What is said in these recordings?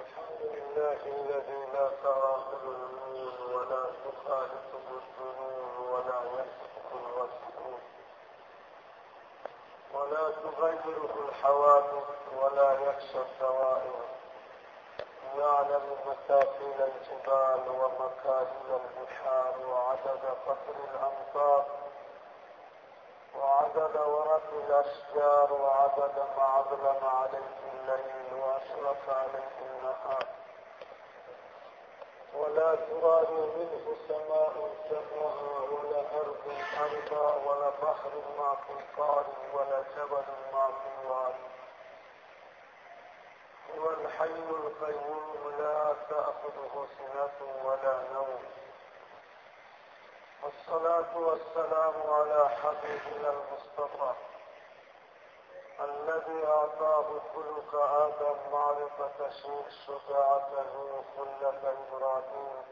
الحمد لله الذي لا ولا الظنون ولا ولا تغيره الحوادث ولا يخشى الدوائر. يعلم مكاكيل الجبال ومكاكيل البحار وعدد قطر الأمطار وعدد ورق الأشجار وعدد ما أظلم عليه الليل. واشرف عليه النهار ولا ترى منه سماء سماها ولا أرض أرضا ولا بحر ما في قار ولا جبل ما في وادي هو الحي القيوم لا تأخذه سنة ولا نوم. والصلاة والسلام على حبيبنا المصطفى. الذي أعطاه خلق آدم معرفة شجاعته خلة إبراهيم.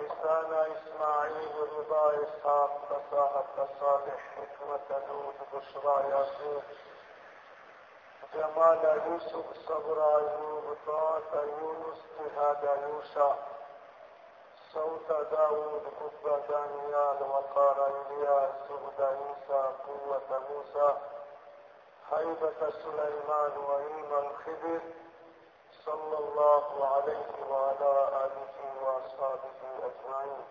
لسان إسماعيل رضا إسحاق فصاحة صالح حكمة نوح بشرى ياسين. جمال يوسف صبر أيوب طاعة يونس جهاد يوشع. صوت داود قطب دانيال وقار إلياس سهد عيسى قوة موسى. هيبة سليمان وعلم الخبر صلى الله عليه وعلى آله وأصحابه أجمعين.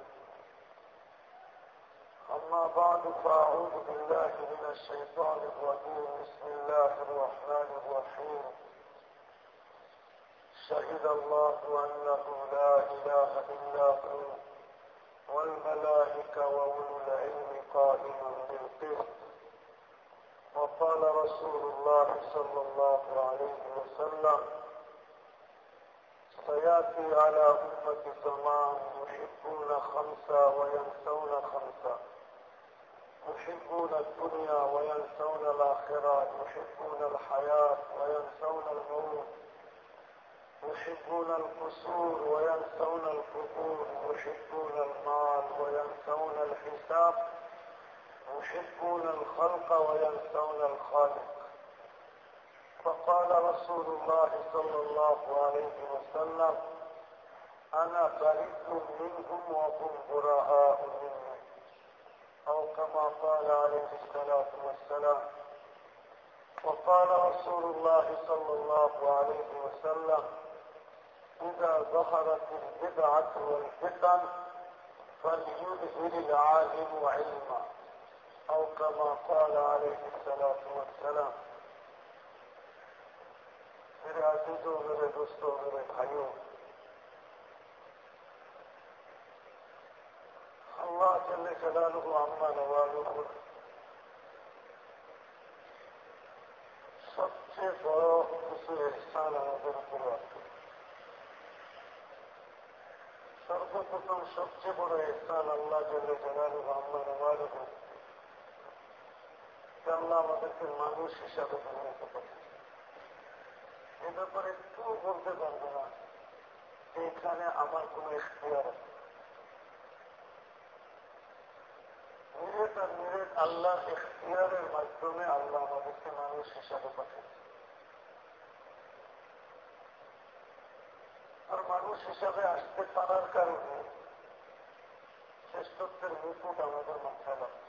أما بعد فأعوذ بالله من الشيطان الرجيم. بسم الله الرحمن الرحيم. شهد الله أنه لا إله إلا هو والملائكة وأولو العلم قائما بالقسط. وقال رسول الله صلى الله عليه وسلم سيأتي على أمة زمان يحبون خمسة وينسون خمسة. يحبون الدنيا وينسون الآخرة يحبون الحياة وينسون الموت. يحبون القصور وينسون القبور يحبون المال وينسون الحساب. يحبون الخلق وينسون الخالق. فقال رسول الله صلى الله عليه وسلم أنا بريء منهم وهم براء مني. أو كما قال عليه الصلاة والسلام. وقال رسول الله صلى الله عليه وسلم إذا ظهرت البدعة والفتن فليظهر العالم علما. أو كما قال عليه الصلاة والسلام میرے عزیزوں میرے دوستوں میرے بھائیوں اللہ جل جلالہ عما نوالہ সবচেয়ে বড় কিছু স্থান আমাদের উপর সর্বপ্রথম সবচেয়ে বড় স্থান আল্লাহ জল জলালু আম্মা নওয়ালু আল্লাহ আমাদেরকে মানুষ হিসাবে এ ব্যাপারে বলতে পারব না এখানে আমার মিরেট আর মিরেট আল্লাহ মাধ্যমে আল্লাহ আমাদেরকে মানুষ হিসাবে আর মানুষ হিসাবে আসতে পারার কারণে শ্রেষ্ঠত্বের মুকুট আমাদের মাথায় লাগছে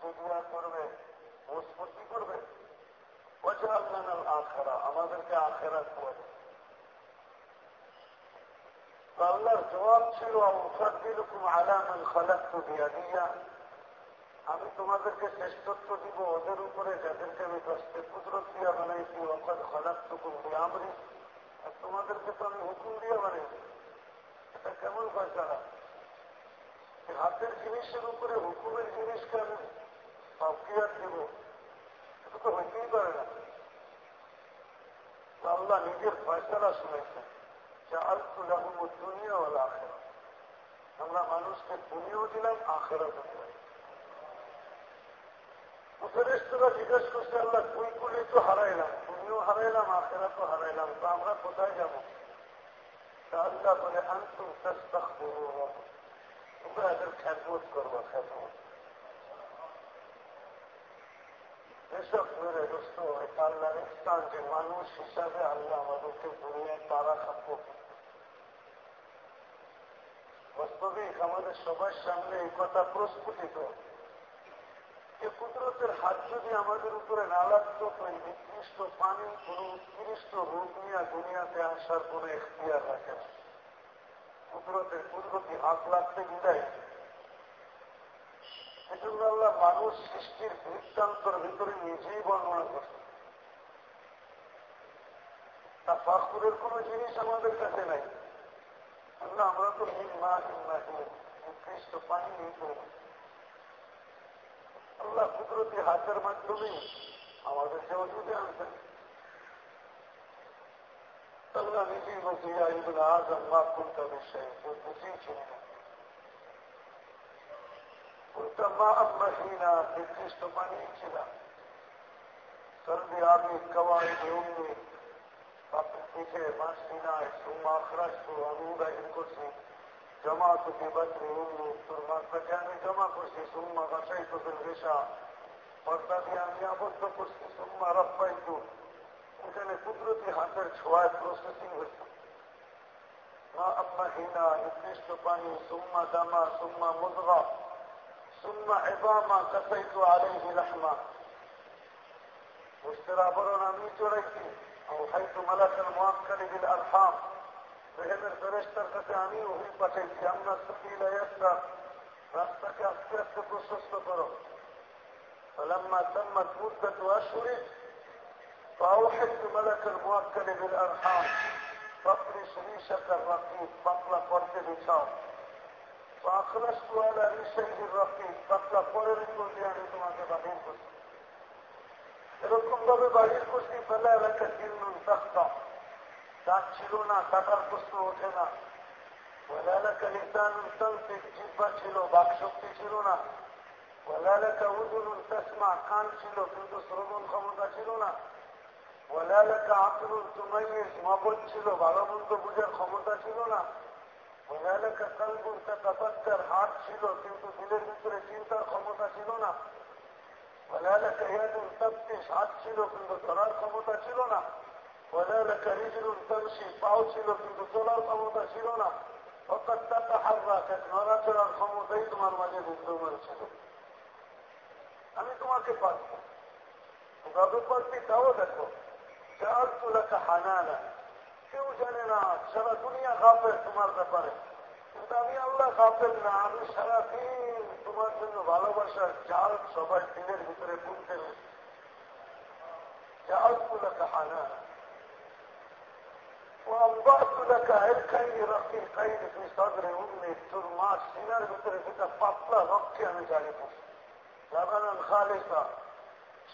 ফিডিয়া করবে, মজবুতি করবে। ওজাল আখেরা, আমাদেরকে আখেরা করে আল্লাহর জবাব ছিল আলামান খালাক্তু বিয়াদিয়া। আমি তোমাদেরকে শ্রেষ্ঠত্ব দিব ওদের উপরে, যাদেরকে আমি কষ্টে কুদরত দিয়া বানাইছি ওখানে খালাক্তুকুম বিয়ামরি আর তোমাদেরকে তো আমি হুকুম দিয়ে বানাইছি। এটা কেমন ফয়সালা হাতের জিনিসের উপরে হুকুমের জিনিসকে আমি সফটওয়্যার দিব। এটা তো হইতেই পারে না। আল্লাহ নিজের ফয়সলা শুনেছেন যে আর আলতুলাহুম দুনিয়া ওলা আখেরা আমরা মানুষকে দুনিয়াও দিলাম আখেরা দিলাম। ফেরেস্তরা জিজ্ঞেস করছে, আল্লাহ তুই কুলি তো হারাইলাম তুমিও হারাইলাম আখেরা তো হারাইলাম, তো আমরা কোথায় যাব? তা আল্লাহ বলে, আন্তুম এদের খ্যাতমত করব খ্যাতমত এসব মেরে দোস্ত এটা আল্লাহর স্থান যে মানুষ হিসাবে আল্লাহ আমাদেরকে দুনিয়ায় তারা থাকব বাস্তবিক আমাদের সবার সামনে এই কথা প্রস্ফুটিত যে কুদরতের হাত যদি আমাদের উপরে না লাগতো তো এই নিকৃষ্ট পানি কোন উৎকৃষ্ট রূপ নিয়ে দুনিয়াতে আসার কোন এখতিয়ার রাখে না কুদরতের কুদরতি লাগতে বিদায়। এজন্য আল্লাহ মানুষ সৃষ্টির বৃত্তান্তর ভিতরে নিজেই বর্ণনা করছে। তা ফাকুরের কোন জিনিস আমাদের কাছে নাই। আল্লাহ, আমরা তো মা উৎকৃষ্ট পানি নিয়ে করি আল্লাহ কুদরতি হাতের মাধ্যমে আমাদের যে ওষুধে আনতেন আল্লাহ নিজেই বলছি আইবুল আজম মা কোনটা বিষয় কেউ বুঝেই ছিল না কোনটা মা আম্মাহিনা নির্দিষ্ট পানিয়ে ছিলাম সর্দি আমি কওয়াই উম্মি বাপের পিঠে বাঁচি নাই সুমা খরাস্তু আমি উদাহীন করছি জমা তুকে বাচ্চি উম্মি তোর মাত্রাকে আমি জমা করছি সুম্মা বাসাই তোদের রেশা পর্দা দিয়ে আমি আবদ্ধ করছি সুম্মা রপ্পাইতু এখানে কুদরতি হাতের ছোঁয়ায় প্রসেসিং হচ্ছে মা আম্মাহিনা নির্দিষ্ট পানি সুম্মা দামা সুম্মা মুদগা ثم عظاما كفيت عليه لحما مشترى برون আমি চড়াইছি أوحيت ملك المؤكل بالأرحام রেহেমের ফেরেস্তার কাছে আমি ওহি পাঠাইছি আমরা সকিল রাস্তাকে আস্তে আস্তে প্রশস্ত করো فلما تمت مدة أشهر فأوحيت ملك المؤكل بالأرحام فافرش ريشة الرقيب فاطلع فرد بشاو فأخرجت على ريشه الرقيب فاطلع পরের উপর দিয়ে আমি তোমাকে বাহির করছি এরকম ভাবে বাহির করছি ফেলে এলাকা চিহ্ন তাক্তা দাঁত ছিল না কাটার প্রশ্ন ওঠে না এলাকা লিসান জিব্বা ছিল বাকশক্তি ছিল না এলাকা উদুল তসমা কান ছিল কিন্তু শ্রবণ ক্ষমতা ছিল না এলাকা আতরুল তুমাইয়ের মগজ ছিল ভালো মন্দ বুঝার ক্ষমতা ছিল না। এলাকা কালগুল তাপাত্তার হাত ছিল, কিন্তু দিলের ভিতরে চিন্তার ক্ষমতা ছিল না। এলাকা ইয়াদুল তপ্তিস হাত ছিল, কিন্তু ধরার ক্ষমতা ছিল না। ওয়ালাকা রিজলুন তামশি পাও ছিল, কিন্তু চলার ক্ষমতা ছিল না। হাররাক নড়াচড়ার ক্ষমতাই তোমার মাঝে বিদ্যমান ছিল। আমি তোমাকে পারব পারছি তাও দেখো। হানানা কেউ জানে না সারা দুনিয়া গাফের তোমার ব্যাপারে কিন্তু আমি আল্লাহ গাফের না আমি সারাদিন তোমার জন্য ভালোবাসার জাল সবাই দিনের ভিতরে বুনতে রয়েছে চার তুলাকা হানানা وأنبأت لك عرقين رقيقين في صدر أمي الترماس সিনার ভিতরে যেটা পাতলা রক্ষে আমি জানি লাগানান খালেসা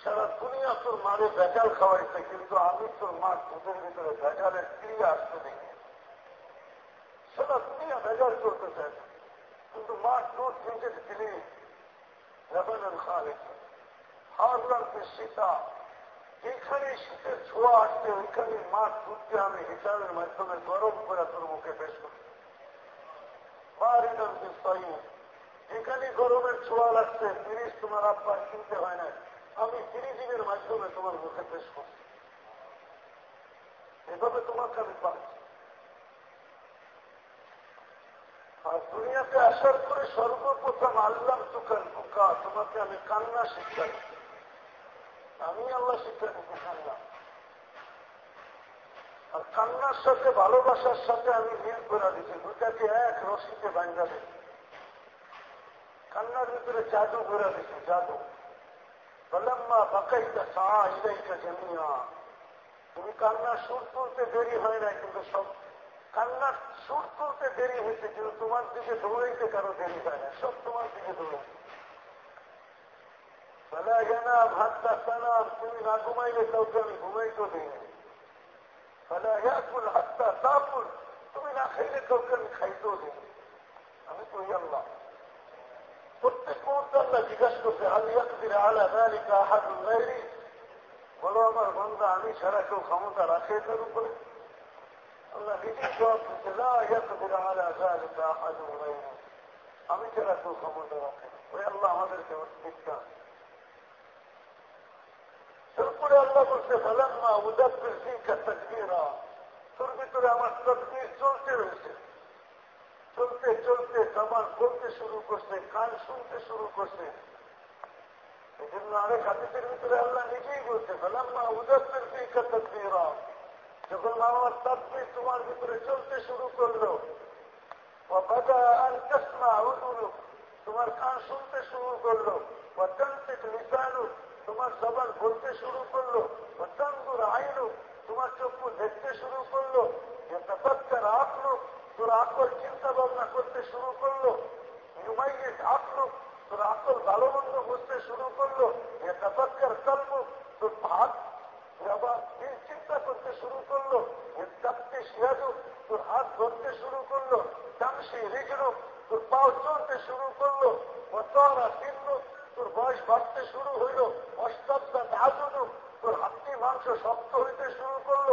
সারা দুনিয়া তোর মারে ভেজাল খাওয়াইছে, কিন্তু আমি তোর মার দুধের ভিতরে ভেজালের ক্রিয়া আসতে দেখি। সারা দুনিয়া ভেজাল করতে চায় কিন্তু মার দুধ নিজে দিলে। লাগানান খালেসা হারলাম সীতা, যেখানে শীতের ছোঁয়া আসছে, ওইখানে মাছ দুধকে আমি হিসাবের মাধ্যমে গরম করে তোর মুখে পেশ করি। যেখানে গরমের ছোঁয়া লাগছে, তিরিশ তোমার আব্বা কিনতে হয় না আমি ফিরিজিমের মাধ্যমে তোমার মুখে পেশ করছি। এভাবে তোমাকে আমি পাচ্ছি আর দুনিয়াতে আসার পরে সর্বপ্রথম আল্লাহ তুকার বুকা, তোমাকে আমি কান্না শিক্ষা আমি আল্লাহ শিক্ষা দিচ্ছি কান্না আর কান্নার সাথে, ভালোবাসার সাথে আমি মিল করে দিচ্ছি। দুটাকে এক রশিতে দিচ্ছি। কান্নার ভিতরে জাদু করে দিচ্ছি, জাদু। জমিয়া তুমি কান্নার সুর তুলতে দেরি হয় না কিন্তু সব কান্নার সুর তুলতে দেরি হয়েছে, কিন্তু তোমার দিকে দৌড়াইতে কারও দেরি হয় না সব তোমার দিকে দৌড়াইছে বেলা জানা ভাতটা সালাম, তুমি না ঘুমাইলে কাউকে আমি ঘুমাইতেও দিই না বেলা ইয়াকুল হাত্তা তাকুল, তুমি না খাইলে কাউকে আমি খাইতেও দিই আমি কই আল্লাহ? প্রত্যেক মুহূর্তে আল্লাহ জিজ্ঞাসা করছে আল ইয়াকদির আলা যালিকা আহাদুন গায়রি বলো আমার বন্ধা আমি ছাড়া কেউ ক্ষমতা রাখে তার উপরে আল্লাহ নিজেই জবাব দিচ্ছে না ইয়াকদির আলা যালিকা আহাদুন গায়রি আমি ছাড়া কেউ ক্ষমতা রাখে ওই আল্লাহ আমাদেরকে শিক্ষা তারপরে আল্লাহ বলছে ফালাম্মা উদাব্বির ফিকা তাকবীরা তোর ভিতরে আমার তকবীর চলতে রয়েছে চলতে চলতে জবান বলতে শুরু করছে, কান শুনতে শুরু করছে। এই আরেক হাদিসের ভিতরে আল্লাহ নিজেই বলছে, ফেলাম্মা উদাসের যখন আমার তাত্ত্বিক তোমার ভিতরে চলতে শুরু করল তোমার কান শুনতে শুরু করল তোমার জবান বলতে শুরু করল আইনু। তোমার চক্ষু দেখতে শুরু করল যে তপৎকার আপলো তোর আকল চিন্তা ভাবনা করতে শুরু করল ইউমাইয়ের আকলুক তোর আকল ভালো মন্দ বুঝতে শুরু করল যে তফাক্কার কলবুক তোর ভাত চিন্তা করতে শুরু করল যে চাপতে শিয়াদুক তোর হাত ধরতে শুরু করল চামসি রিজরুক তোর পাও চলতে শুরু করল ও তোরা তিন্নুক তোর বয়স বাড়তে শুরু হইল অষ্টাব্দা দাজুদু তোর হাতি মাংস শক্ত হইতে শুরু করল।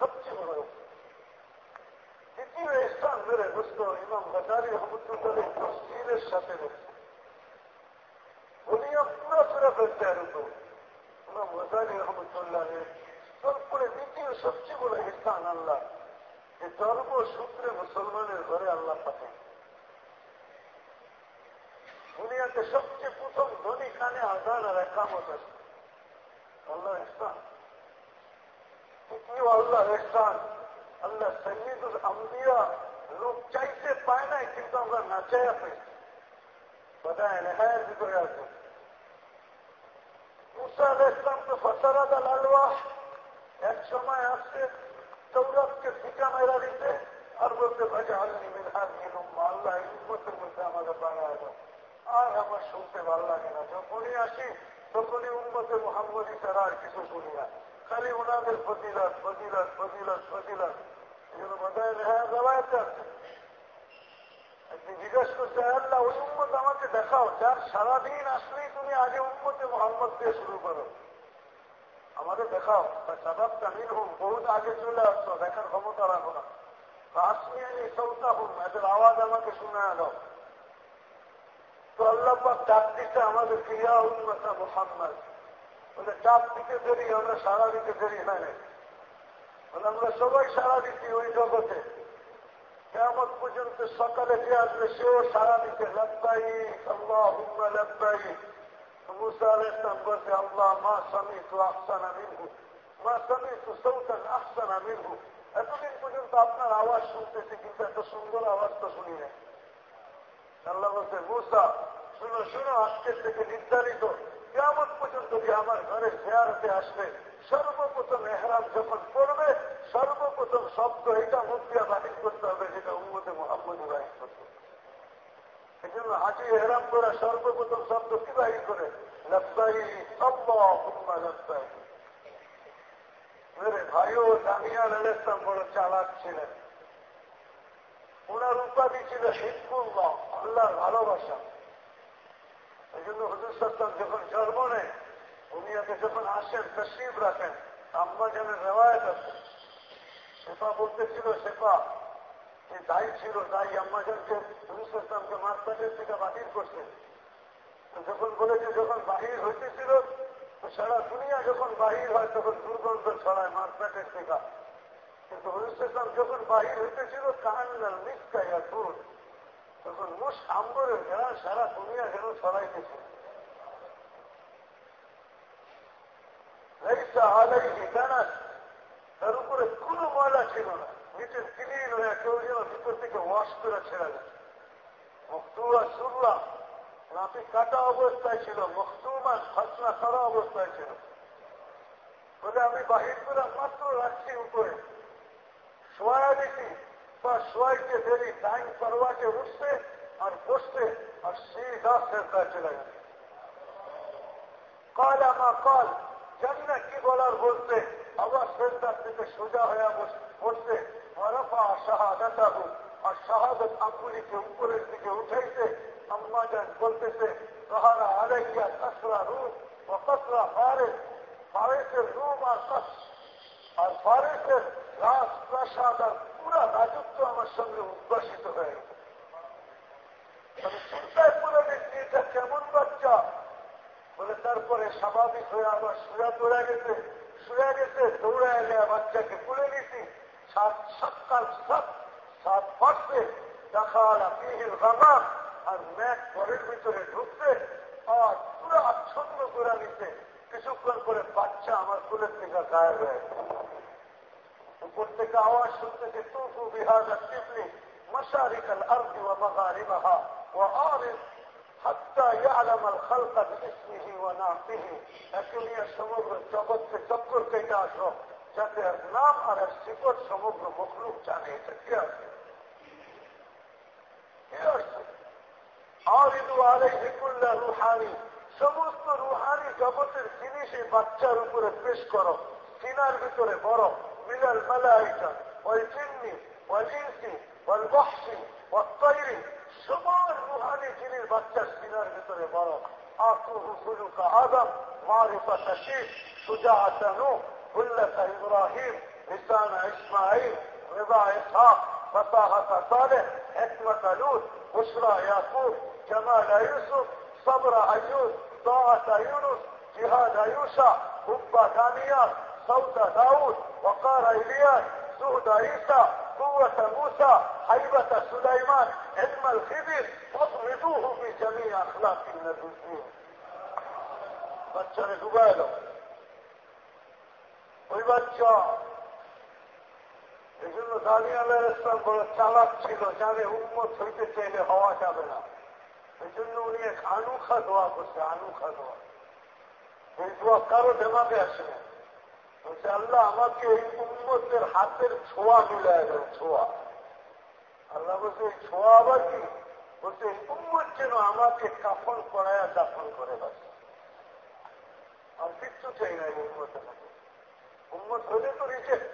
সবচেয়ে বড়। দ্বিতীয় স্থান ধরে দোস্ত ইমাম গাজারি রহমতুল্লাহ তসজিলের সাথে রয়েছে উনিও পুরো পুরো ফেলতে আর ইমাম তারপরে দ্বিতীয় সবচেয়ে বড় স্থান আল্লাহ। যে সূত্রে মুসলমানের ঘরে আল্লাহ পাঠান দুনিয়াতে সবচেয়ে প্রথম ধনী কানে আজান আর একামত আছে। আল্লাহ স্থান তৃতীয় আল্লাহ স্থান আল্লাহ সৈয়দুল আম্বিয়া। লোক চাইতে পায় নাই, কিন্তু আমরা না চাইয়া পেয়েছি বোধহয় নেহায়ের ভিতরে আছে। ইসলাম তো ফসারাদ আল এক সময় আসছে সৌরভকে ফিকা মেরা দিতে আর বলতে ভাজা আল্লি মিনহার নিলুম, আল্লাহ উন্মতের মধ্যে আমাদের বানায় আর আমার শুনতে ভালো লাগে না। যখনই আসি, তখনই উন্মতে মোহাম্মদী ছাড়া আর কিছু শুনি না। খালি ওনাদের ফজিলত ফজিলত ফজিলত ফজিলত। এগুলো বোধহয় হ্যাঁ দেওয়াতে আছে। একদিন জিজ্ঞাসা করছে আল্লাহ, ওই উন্মত আমাকে দেখাও, যার সারাদিন আসলেই তুমি আগে উন্মতে মোহাম্মদ দিয়ে শুরু করো। আমাদের দেখাও। সাবাব তামিল হুম বহুত আগে চলে আসছো দেখার ক্ষমতা রাখো না। কাশ্মীরি সৌতা হুম এদের আওয়াজ আমাকে শুনে দাও তো আল্লাহ ডাক দিচ্ছে আমাদের ক্রিয়া উন্মতা মোহাম্মদ। বলে, চাপ দিতে দেরি, আমরা সারা দিতে দেরি হয় না বলে, আমরা সবাই সারা দিচ্ছি ওই জগতে। কেমন পর্যন্ত সকালে যে আসবে, সেও সারা দিতে লব্বাই আল্লাহ হুম্মা লব্বাই এতদিন পর্যন্ত আপনার আওয়াজ শুনতেছি কিন্তু সুন্দর আওয়াজ তো শুনি নাই আল্লাহ বলছে মুসা শুনো শুনো আজকের থেকে নির্ধারিত কেমন পর্যন্ত যে আমার ঘরে শেয়ারতে আসবে সর্বপ্রথম এহরাম যখন পড়বে সর্বপ্রথম শব্দ এটা মুখ দিয়ে বাহির করতে হবে যেটা উন্মতে মোহাম্মদ বাহির করতে এই জন্য হাজি এহরাম করা সর্বপ্রথম শব্দ কি বাহির করে হুম্মা লব্বাই। ভাইও দামিয়ান আল বড় চালাক ছিলেন। ওনার উপাধি ছিল হিজবুল্লাহ আল্লাহর ভালোবাসা। এই জন্য হুজুর সত্তাম যখন জন্ম নেয় দুনিয়াতে যখন আসেন তসিব রাখেন আম্মা যেন রেওয়ায়ত আছে। শেফা বলতেছিল, শেফা দায়ী ছিল দায়ী আম্মাজানকে হুজুর সত্তামকে মাস্তাদের থেকে বাতিল করছে। যখন বলেছে যখন বাহির হইতেছিল সারা দুনিয়া যখন বাহির হয়, তখন দুর্গন্ধ ছড়ায় মারপেটের টিকা কিন্তু হরিসাম যখন বাহির হইতেছিল কান্নার মিসকাইয়া দুধ। তখন মুস আম্বরের ঘেরা সারা দুনিয়া যেন ছড়াইতেছিল তার উপরে কোনো ময়লা ছিল না। নিচের ক্লিন হয়ে কেউ যেন ভিতর থেকে ওয়াশ করে ছেড়ে গেছে মখতুয়া সুরলা নাপি কাটা অবস্থায় ছিল মখতুমান খসনা করা অবস্থায় ছিল। বলে, আমি বাহির করে মাত্র রাখছি উপরে। শোয়া দিছি, বা শোয়াইতে দেরি, টাইম করওয়াকে উঠছে আর বসছে আর সিধা সেরদায় চলে গেছে। কল আমা কল, জানি না কি বলার বলতে আবার সেরদার থেকে সোজা হয়ে বসছে। মরফা শাহাদাতাহু, আর শাহাদত আঙ্গুলিকে উপরের দিকে উঠাইছে আম্মাজান বলতেছে তাহারা আলাইয়া কসরা রূপ আর আর ফারেসের প্রাসাদ আর পুরা রাজত্ব আমার সঙ্গে উদ্ভাসিত হয়ে গেছে। আমি চিন্তায় কেমন বাচ্চা? বলে তারপরে স্বাভাবিক হয়ে আবার সুরা পড়ে গেছে। শুয়ে গেছে দৌড়ে এলে বাচ্চাকে পুড়ে নিছি। সাত সকাল সাত সাত পাশে দেখাল পিহিল গামাম আর ম্যাক ঘরের ভিতরে ঢুকছে আর পুরো আচ্ছন্ন করে নিছে কিছুক্ষণ করে বাচ্চা আমার কুলের থেকে গায়ে হয়ে উপর থেকে আওয়াজ শুনতেছে তুফু বিহার টিপলি মশারিকাল আর্দি ও মগারিবাহা ও আরিফ حتى يعلم الخلق باسمه ونعته একলিয়া সমগ্র জগৎকে চক্কর কেটে আসো যাতে নাম আর শিকট সমগ্র মখলুক জানে এটা কে আছে? রুহানি। সমস্ত রুহানি জগতের জিনিস এই বাচ্চার উপরে পেশ করো, সিনার ভিতরে বড় মিলাল মালাইকা ওই চিন্নি ওই ইনসি ওই বক্সি ওই সবার রুহানি জিনিস বাচ্চার সিনার ভিতরে বড় আকুহু কুলুকা আদম, মারিফাতা শিব সুজাআতা নূহ خلة إبراهيم لسان إسماعيل رضا إسحاق فصاحة صالح حكمة لوط بشرى يعقوب جمال يوسف صبر أيوب طاعة يونس جهاد يوشع حب دانيال صوت داود وقار إلياس زهد عيسى قوة موسى حيبة سليمان علم الخبر فاطردوه بجميع أخلاق النبيين. ওই বাচ্চা দানি চালাক ছিল জানে উন্মত হইতে চাইলে হওয়া যাবে না। এই জন্য উনি এক আনুখা দোয়া করছে, আনুখা দোয়া। এই দোয়া কারও দেমাকে আসে বলছে, আল্লাহ আমাকে এই উন্মতের হাতের ছোঁয়া মিলায় দেয় ছোঁয়া। আল্লাহ বলছে, এই ছোঁয়া আবার কি? বলছে, এই উন্মত যেন আমাকে কাফন করায় দাফন করে বাঁচে আর কিচ্ছু চাই না এই উন্মতের হাতে উন্মত হলে তো রিজেক্ট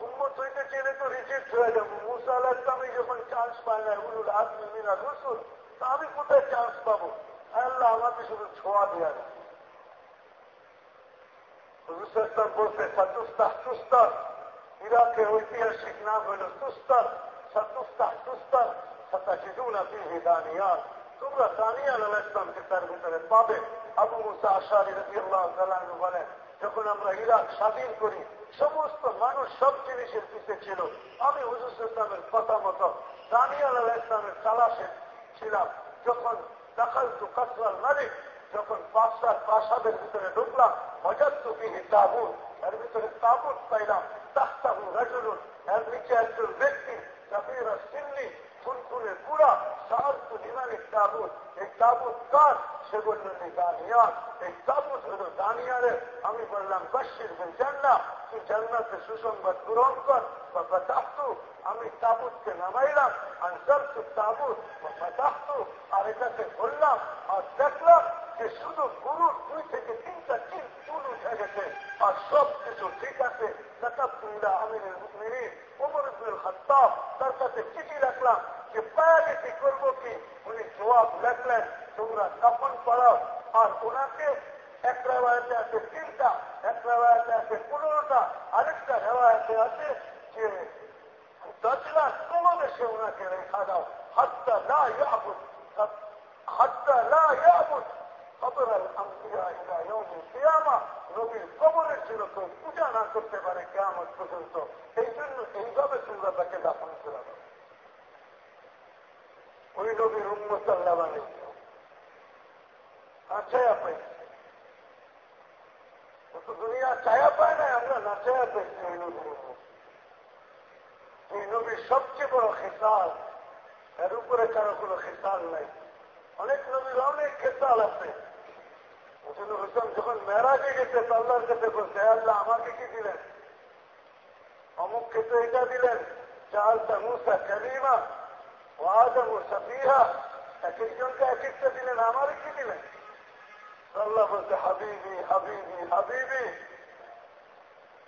উন্মত হইতে চেলে তো রিজেক্ট হয়ে যাব। মুসা আল্লাহ ইসলামী যখন চান্স পায় না উলুল আদমি মিনা রসুল, তা আমি কোথায় চান্স পাবো? আল্লাহ আমাকে শুধু ছোঁয়া দেওয়া না। তোমরা দানিয়াল ইসলামকে তার ভিতরে পাবে। আবু মুসা আশারি রবি বলেন যখন আমরা ইরাক স্বাধীন করি, সমস্ত মানুষ সব জিনিসের পিছিয়ে ছিল। আমি হুজুর ইসলামের কথা মতো, দানিয়াল আল্লাহ ইসলামের তালাশে ছিলাম। যখন দেখাল তো কাসরাল মালিক যখন বাদশার প্রাসাদের ভিতরে ঢুকলাম মজার তো বিহি তাবুত এর ভিতরে তাবুত পাইলাম। তাহতাহু রাজুলুন, এর নিচে একজন ব্যক্তি কাবিরা সিন্নি ফুলফুলের কুড়া সাহায্য নিমানের তাবুত এই তাবুত কার? সে বলল এই তাবুত হল দানিয়ারের আমি বললাম বাসির জান্না তুই জান্নাতে সুসংবাদ গ্রহণ কর বা আমি তাবুতকে নামাইলাম আনসার তু তাবুত বা আর এটাকে বললাম আর দেখলাম যে শুধু গুরুর দুই থেকে তিনটা তিন চুল উঠে গেছে আর সব কিছু ঠিক আছে কাতাবতুল্লাহ আমিরের মুমিনিন ওমর ইবনুল তার কাছে চিঠি রাখলাম যে পায়ালিটি করব কি উনি জবাব লেখলেন তোমরা তখন করো। আর ওনাকে এক রেওয়ায়তে আছে তিনটা, এক রেওয়ায়তে আছে পনেরোটা, আরেকটা রেওয়ায়তে আছে যে দশরা লাখ ওনাকে রেখা দাও। হাতটা না ইয়াবুদ হাতটা না ইয়াবুদ। পূজা না করতে পারে জন্য ওই নবীর উন্মত পাইছে তো দুনিয়া ছায়া পায় না, আমরা না ছায়া পাইছি নবীর এই নবীর সবচেয়ে বড় খেসাল এর উপরে কারও কোনো খেসাল নাই। অনেক নবীর অনেক খেসাল আছে। হুসেন হোসেন যখন মেরাজে গেছে আল্লাহর কাছে বলছে আল্লাহ, আমাকে কি দিলেন? অমুক ক্ষেত্রে এটা দিলেন চাল মুসা কালিমা ওয়াদম সাফিহা। এক একজনকে এক একটা দিলেন আমারই কি দিলেন? আল্লাহ বলছে হাবিবি হাবিবি হাবিবি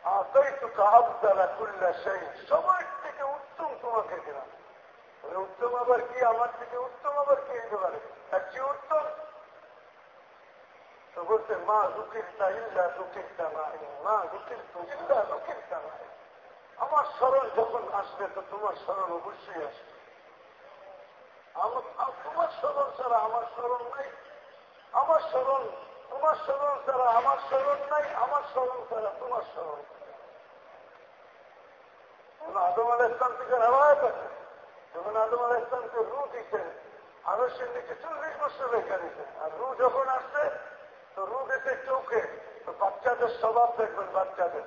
আতাইতুকা আফদালা কুল্লা সেই সবার থেকে উত্তম তোমাকে দিলাম উত্তম আবার কি আমার থেকে উত্তম আবার কি হইতে পারে তার চেয়ে উত্তম তো বলছে মা দুঃখিতা ইল্লা দুঃখিতা নাই মা দুঃখিত ইল্লা দুঃখিতা নাই আমার স্মরণ যখন আসবে তো তোমার স্মরণ অবশ্যই আসবে তোমার স্মরণ ছাড়া আমার স্মরণ নাই আমার স্মরণ, তোমার স্মরণ ছাড়া আমার স্মরণ নাই, আমার স্মরণ ছাড়া তোমার স্মরণ আদম আল ইসলাম থেকে রেওয়ায়ত আছে যখন আদম আল ইসলামকে রু দিচ্ছেন সে নিচে চল্লিশ বছর রেখে দিচ্ছেন। আর রু যখন আসছে, তো রু দেখে চোখে, তো বাচ্চাদের স্বভাব দেখবেন বাচ্চাদের।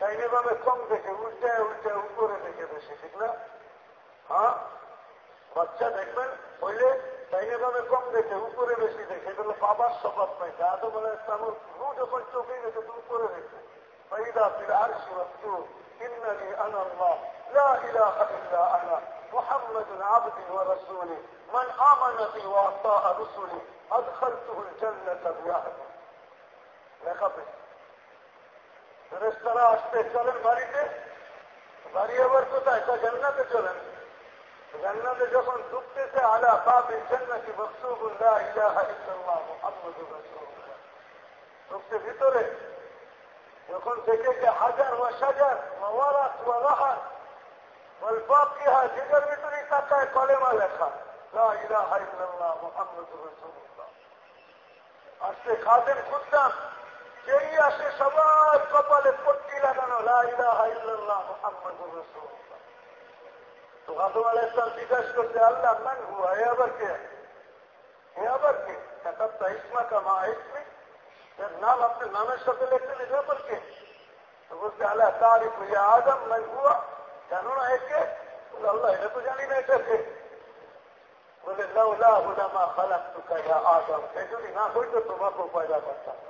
চাইনে ভাবে কম দেখে, উল্টায় উল্টায় উপরে দেখে বেশি, ঠিক না? হ্যাঁ? বাচ্চা দেখবেন, হইলে চাইনে ভাবে কম দেখে উপরে বেশি দেখে এগুলো বাবার স্বভাব নাই আদম আলাহ ইসলাম রু যখন চোখে গেছে তো উপরে দেখে فإذا في العرش مكتوب إنني أنا الله لا إله إلا أنا محمد عبدي ورسولي من آمن بي وأطاع رسلي أدخلته الجنة بيعدي লেখা পেয়েছে ফেরেস্তারা আসতে চলেন বাড়িতে বাড়ি আবার কোথায় তা জান্নাতে চলেন জান্নাতে যখন ঢুকতেছে আলা বাবি জান্নাতি বক্সুবুল্লাহ ইলাহা ইল্লাল্লাহ মুহাম্মাদুর রাসূলুল্লাহ ঢুকতে ভিতরে যখন দেখেছে হাজার ওয়া সাজার মাওয়ারাত ওয়া রাহাত والباقيها যেটার ভিতরেই তাকায় কলেমা লেখা লা ইলাহা ইল্লাল্লাহ মুহাম্মাদুর রাসূলুল্লাহ আসতে খাদেম খুদ্দাম যেই আসে সবার কপালে পট্টি লাগানো লাইলাহ মোহাম্মদুর রসুল্লাহ তো আদম আলাহ ইসলাম জিজ্ঞাসা করছে আল্লাহ মান হুয়া এ আবার কে? এ আবার কে? একটা ইসমা কামা ইসমি। এর নাম আপনি নামের সাথে লিখতে এ আবার কে? তো বলছে আল্লাহ তারিফ ইয়া আদম, মান হুয়া? জানো না একে আল্লাহ, এটা তো জানি না এটা কে? বলে, লাউলা হুলামা খালাক তুকা ইয়া আদম। এ যদি পয়দা করতাম।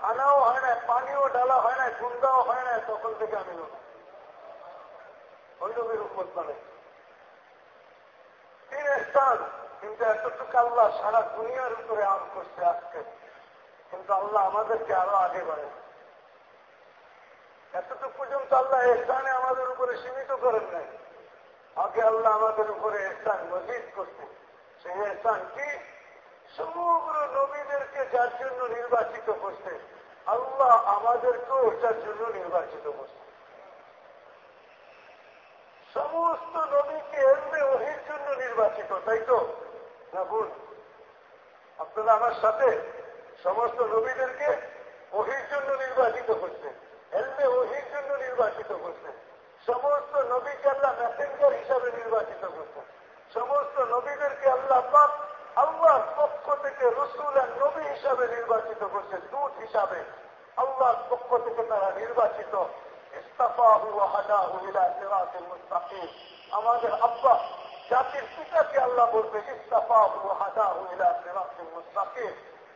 আনাও হয় না, পানিও ডালা হয় না, গুন্ডাও হয় না, তখন থেকে আমি ওই উপর মানে তিন স্থান, কিন্তু এতটুকু আল্লাহ সারা দুনিয়ার উপরে আম করছে আজকে। কিন্তু আল্লাহ আমাদেরকে আরও আগে বাড়ে এতটুকু পর্যন্ত আল্লাহ স্থানে আমাদের উপরে সীমিত করেন নাই। আগে আল্লাহ আমাদের উপরে স্থান মজিদ করছে সেই স্থান কি? সমগ্র নবীদেরকে যার জন্য নির্বাচিত করছে, আল্লাহ আমাদেরকেও এটার জন্য নির্বাচিত করছে। সমস্ত নবীকে এমনি ওহির জন্য নির্বাচিত, তাই তো? না ভুল? আপনারা আমার সাথে সমস্ত নবীদেরকে ওহির জন্য নির্বাচিত করছে এলমে ওহির জন্য নির্বাচিত করছে। সমস্ত নবীকে আল্লাহ মেসেঞ্জার হিসাবে নির্বাচিত করছে। সমস্ত নবীদেরকে আল্লাহ পাক আল্লাহর পক্ষ থেকে রসুল আর নবী হিসাবে নির্বাচিত করছে দূত হিসাবে। আল্লাহর পক্ষ থেকে তারা নির্বাচিত। আমাদের আব্বা জাতির পিতাকে আল্লাহ বলবে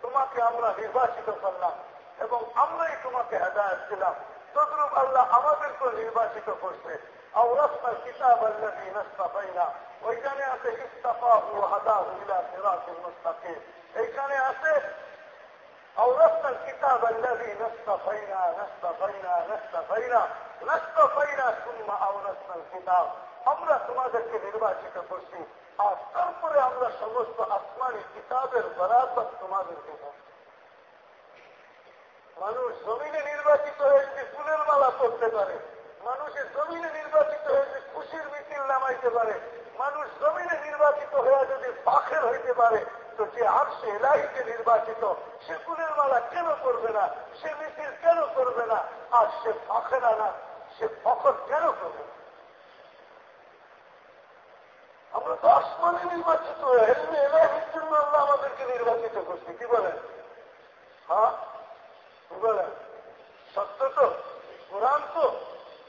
তোমাকে আমরা নির্বাচিত করলাম এবং আমরাই তোমাকে হেদায়ত ছিলাম তদ্রুপ আল্লাহ আমাদেরকে নির্বাচিত করছে। أورثنا الكتاب الذي نستطينا ওইখানে আছে ইস্তাফাহু হাদাহু ইলা সিরাতিল মুস্তাকিম এইখানে আছে أورثنا الكتاب الذي نستفينا نستفينا نستفينا نستفينا ثم أورثنا الكتاب আমরা তোমাদেরকে নির্বাচিত করছি আর তারপরে আমরা সমস্ত আসমানি কিতাবের বরাবর তোমাদেরকে মানুষ জমিনে নির্বাচিত হয়েছে ফুলের মালা করতে পারে মানুষের জমিনে নির্বাচিত হয়েছে খুশির মিছিল নামাইতে পারে, মানুষ জমিনে নির্বাচিত হয়ে যদি পাখের হইতে পারে, তো সে এলাহিকে নির্বাচিত, সে ফুলের মালা কেন করবে না? সে মিছিল কেন করবে না? আর সে পাখেরা না সে ফখর কেন করবে না? আমরা তো আসমানে নির্বাচিত হেলমে এলাহির জন্য আল্লাহ আমাদেরকে নির্বাচিত করছি, কি বলেন? হ্যাঁ? কি বলেন? সত্য তো? কোরআন তো?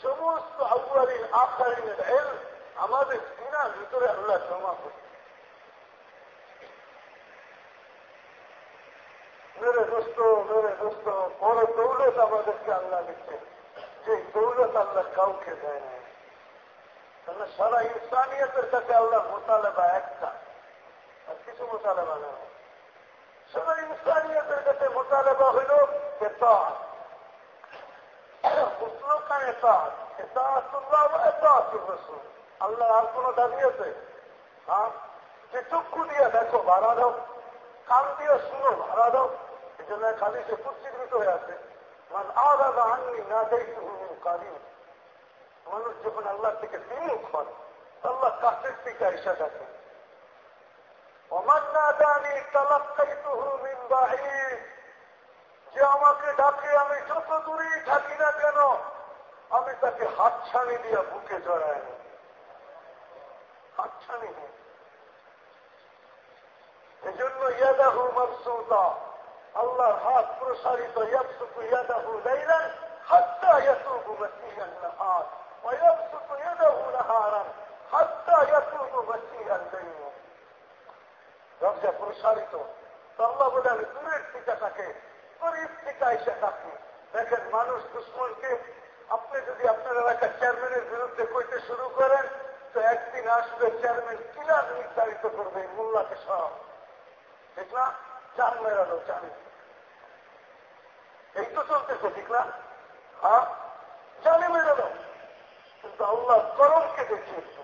সমস্ত আউয়ারিন আখারিনের হেল আমাদের সিনার ভিতরে আল্লাহ জমা করে মেরে দোস্ত মেরে দোস্ত, বড় দৌলত আমাদেরকে আল্লাহ দিচ্ছে। যে দৌলত আল্লাহ কাউকে দেয় না তাহলে সারা ইনসানিয়তের কাছে আল্লাহ মোতালেবা একটা। আর কিছু মোতালেবা না সারা ইনসানিয়তের কাছে মোতালেবা হইল রসুল। আল্লাহ আর কোন দাবি আছে? হ্যাঁ? চক্ষু দিয়ে দেখো, ভাড়া দাও। কান দিয়ে শুনো, ভাড়া দাও। এই খালি সে পুষ্টিকৃত হয়ে আছে। আদা আননি না দেয় কালী মানুষ যখন আল্লাহ থেকে বিমুখ হন আল্লাহ কাছের থেকে এসে দেখেন যে আমাকে ডাকে, আমি যত দূরেই থাকি না কেন, আমি তাকে হাতছানি দিয়ে বুকে জড়ায় হাতছানি দিয়ে এজন্য ইয়াদাহু মবসুদা আল্লাহর হাত প্রসারিত ইয়াবসুকু না লাইলান, হাত্তা ইয়াসুকু মাসিহান নাহার, ওয়া ইয়াবসুকু ইয়াদাহু নাহারান, হাত্তা ইয়াসুকু মাসিহান লাইল রব যা প্রসারিত আল্লাহ বোধ হয় দূরের দিকে থাকে গরিব থেকে এসে থাকি দেখেন, মানুষ দুশ্মনকে, আপনি যদি আপনার এলাকার চেয়ারম্যানের বিরুদ্ধে কইতে শুরু করেন, তো একদিন আসবে চেয়ারম্যান কিলার নির্ধারিত করবে মোল্লাকে সব। ঠিক না? চান মেরালো চান এই তো চলতেছে, ঠিক না? হ্যাঁ? জানে মেরালো কিন্তু আল্লাহ করমকে দেখিয়েছে।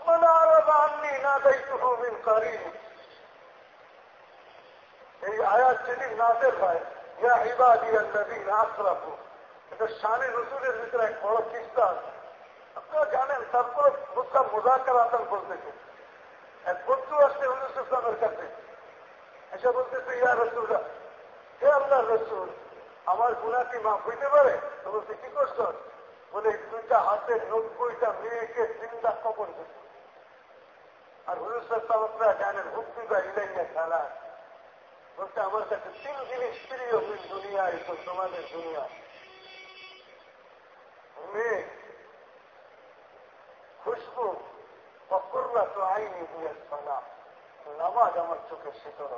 মানে আলাদা আননি না দায়িত্ব হবেন কারি এই আয়াত যেদিন নাজের হয়, ইয়া এটা শানে রসুলের ভিতরে এক বড় কিস্তা আছে। আপনারা জানেন তারপরে বুঝটা মোজাকার আতন বলতেছে এক বন্ধু আসছে হুজুর ইসলামের কাছে। এসে বলতেছে, ইয়া রসুলরা হে আল্লাহ রসুল, আমার গুণা কি মাফ হইতে পারে? তো বলছে, কি করছ? বলে দুইটা হাতে নব্বইটা মেয়েকে চিন্তা কবর দিচ্ছে আর হুজুর সাহেব আপনারা জানেন হুক্তি বা ইলাইয়া খেলা বলতে আমার কাছে তিন জিনিস প্রিয় মিল দুনিয়া তো তোমাদের দুনিয়া। খুশবু অকর্লা তো আইনি দিয়ে সোনা নামাজ আমার চোখে শীতল।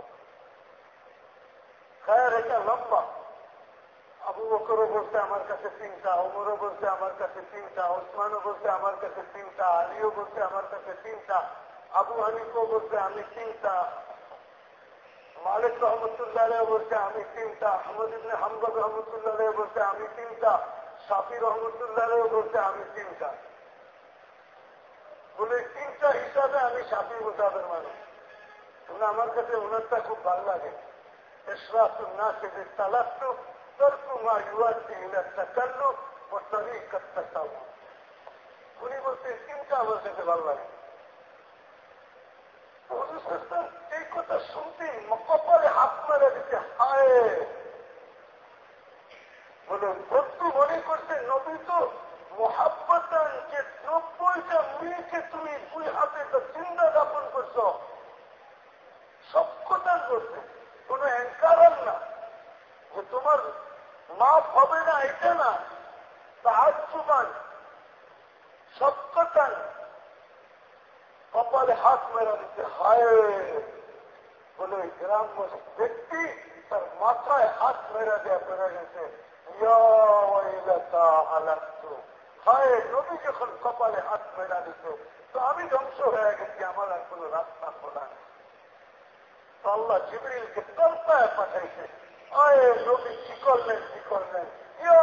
খায়ের এটা লম্বা। আবু বকরও বলতে আমার কাছে তিনটা, ওমরও বলতে আমার কাছে তিনটা, ওসমানও বলতে আমার কাছে তিনটা, আলিও বলতে আমার কাছে তিনটা, আবু হানিফও বলতে আমি তিনটা। মালিক রহমতুল্লাহ বলতে আমি তিনটা, আহমদ ইবনে হামদ রহমতুল্লাহ বলছে আমি তিনটা, সাফি রহমতুল্লাহ বলতে আমি তিনটা। বলে তিনটা হিসাবে আমি সাফি মোতাবের মানুষ। আমার কাছে ওনারটা খুব ভালো লাগে। না উনি তিনটা আমার কাছে ভালো লাগে। এই কথা শুনতেই কপালে হাত মারা দিতে হায়। মনে করছে নবী তো মহাব্বতান যে নব্বইটা মেয়েকে তুমি দুই হাতে তো চিন্তা যাপন করছ। সক্ষতান করছে কোন অ্যাঙ্কারার না। যে তোমার মাপ হবে না, এটা না তাহার সব কথা কপালে হাত মেরা দিতে হায় বলে ব্যক্তি তার মাথায় হাত মেরা দেওয়া পেরে গেছে। হায় যখন কপালে হাত মেরা দিতে তো আমি ধ্বংস হয়ে গেছি, আমার আর কোন রাস্তা খোলা নেই। আল্লাহ জিবরিলকে তলপায় পাঠাইছে। আয় নবী, কি করলেন কি করলেন? يا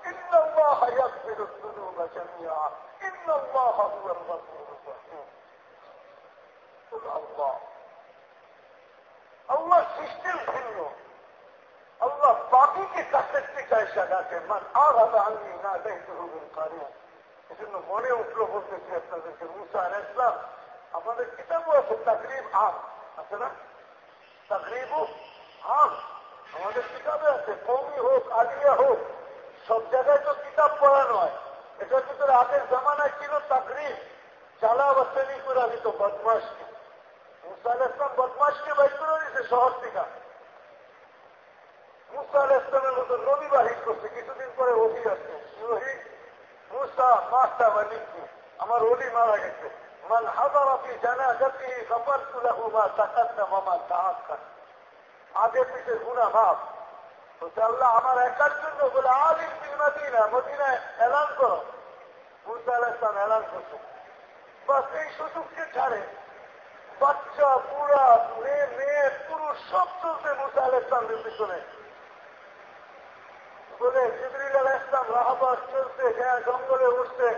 عبادي الذين اسرفوا على انفسهم لا تقنطوا من رحمه الله ان الله يغفر الذنوب جميعا ان الله هو الغفور الرحيم قل الله আল্লাহ সৃষ্টির ভিন্ন আল্লাহ বাকিকে কাছের থেকে এসে ডাকে মান আর হবে আমি না দেখতে হবেন কারণ এজন্য মনে উঠলো বলতেছি আপনাদেরকে মুসা আল ইসলাম আমাদের কিতাবও আছে তাকরিব আম আছে না তাকরিব আম আমাদের কিতাবে আছে কৌমি হোক আলিয়া হোক সব জায়গায় তো কিতাব পড়া নয়। এটার ভিতরে আগের জামানায় ছিল তাকরিব চালা বা শ্রেণি করে দিত বদমাসকে মুসা আল ইসলাম বদমাসকে বাইর করে দিয়েছে শহর থেকে। মুসা আল ইসলামের মতো নবী বাহির করছে। কিছুদিন পরে ওহি আসছে। ওহি মুসা বা নিকি আমার ওলি মারা গেছে। মান হাজারাফি জানা জাতি সফর তুলাহু মা তাকাদ্দা মামা তাহাক্কার আগে পিছিয়ে গুণা তো আল্লাহ, আমার একার জন্য বলে, আলিম মদিনা মদিনায় এলান করো। মুসা আল ইসলাম এলান করছে। বাস এই সুযোগকে ছাড়ে। বাচ্চা, বুড়া মেয়ে, পুরুষ, সব চলছে মুসা আল ইসলামের পিছনে। বলে, জিবরিল আল রাহাবাস চলছে হ্যাঁ জঙ্গলে উঠছে।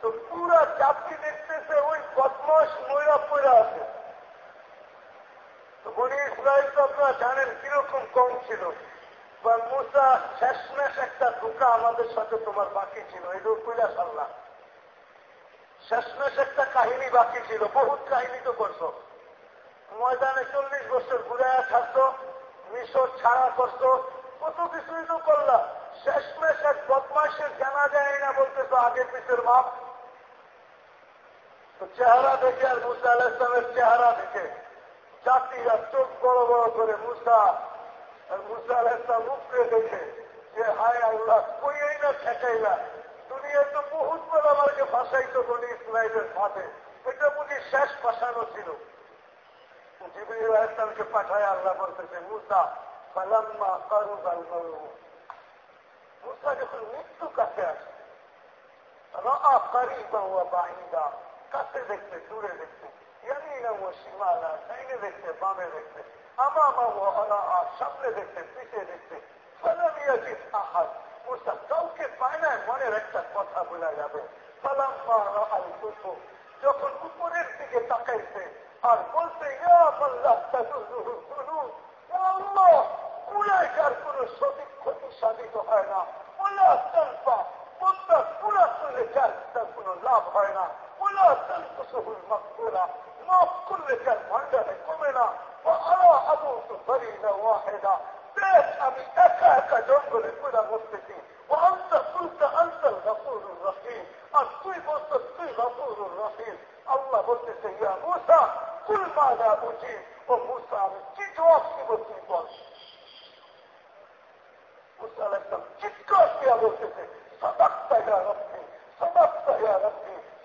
তো পুরা চাপটি দেখতেছে, ওই বদমাস ময়রা পয়রা আছে। তো বনি ইসরায়েল আপনারা জানেন কীরকম কম ছিল। বা মুসা শেষমেশ একটা ধোকা আমাদের সাথে তোমার বাকি ছিল এটাও কইরা সারলাম শেষমেশ একটা কাহিনী বাকি ছিল, বহুত কাহিনী তো করছ। ময়দানে চল্লিশ বছর ঘুরাইয়া থাকতো মিশর ছাড়া করতো কত কিছুই তো করলাম শেষমেশ এক বদমাসের জানা যায় না বলতে তো আগের পিছের মাপ তো চেহারা দেখে আর মুসা আলাহ ইসলামের চেহারা দেখে। জাতিরা চোখ বড় বড় করে, মুসা আর মুসা আলাহ ইসলাম উপরে দেখে যে, হায় আল্লাহ কইই না ঠেকাইলা? দুনিয়া তো বহুত বড় আমাকে ফাঁসাইতো বলি ইসরায়েলের ফাঁদে। এটা বুঝি শেষ ফাঁসানো ছিল। জিবির ইসলামকে পাঠায় আল্লাহ বলতেছে, মুসা, ফালাম্মা কারু গাল মুসা যখন মৃত্যু কাছে আসে কারিবা ওয়া বাহিদা কাছে দেখতে, দূরে দেখতে, ইয়ামিনা ও সীমানা ডাইনে দেখতে, বামে দেখতে। সামনে দেখতে পিছিয়ে দেখতে ফলামিয়া জিস আহাদ মুসা কাউকে পায় না, মনের একটা কথা বলা যাবে। কুতুব যখন উপরের দিকে তাকাইছে, আর সঠিক ক্ষতি সাধিত হয় না। ওলা তলপা বন্ধা পুরা করলে যার তার কোন লাভ হয় না। ওলা তলপসহুল মকবুরা মাফ করলে যার ভান্ডারে কমে না। আরও আবু তো ধরি না ওয়াহেদা বেশ আমি একা একা জঙ্গলে পুরা বসতেছি ও আন্ত কুলতে আন্তল গফুরুর রহিম আর তুই বলতো তুই গফুরুর রহিম আল্লাহ বলতেছে ইয়া মুসা কুল মাদা বুঝি ও মুসা আমি কি জবাব দিব তুই বল মুসা আলাইসালাম চিৎকার দিয়া বলতেছে সদক্তা ইয়া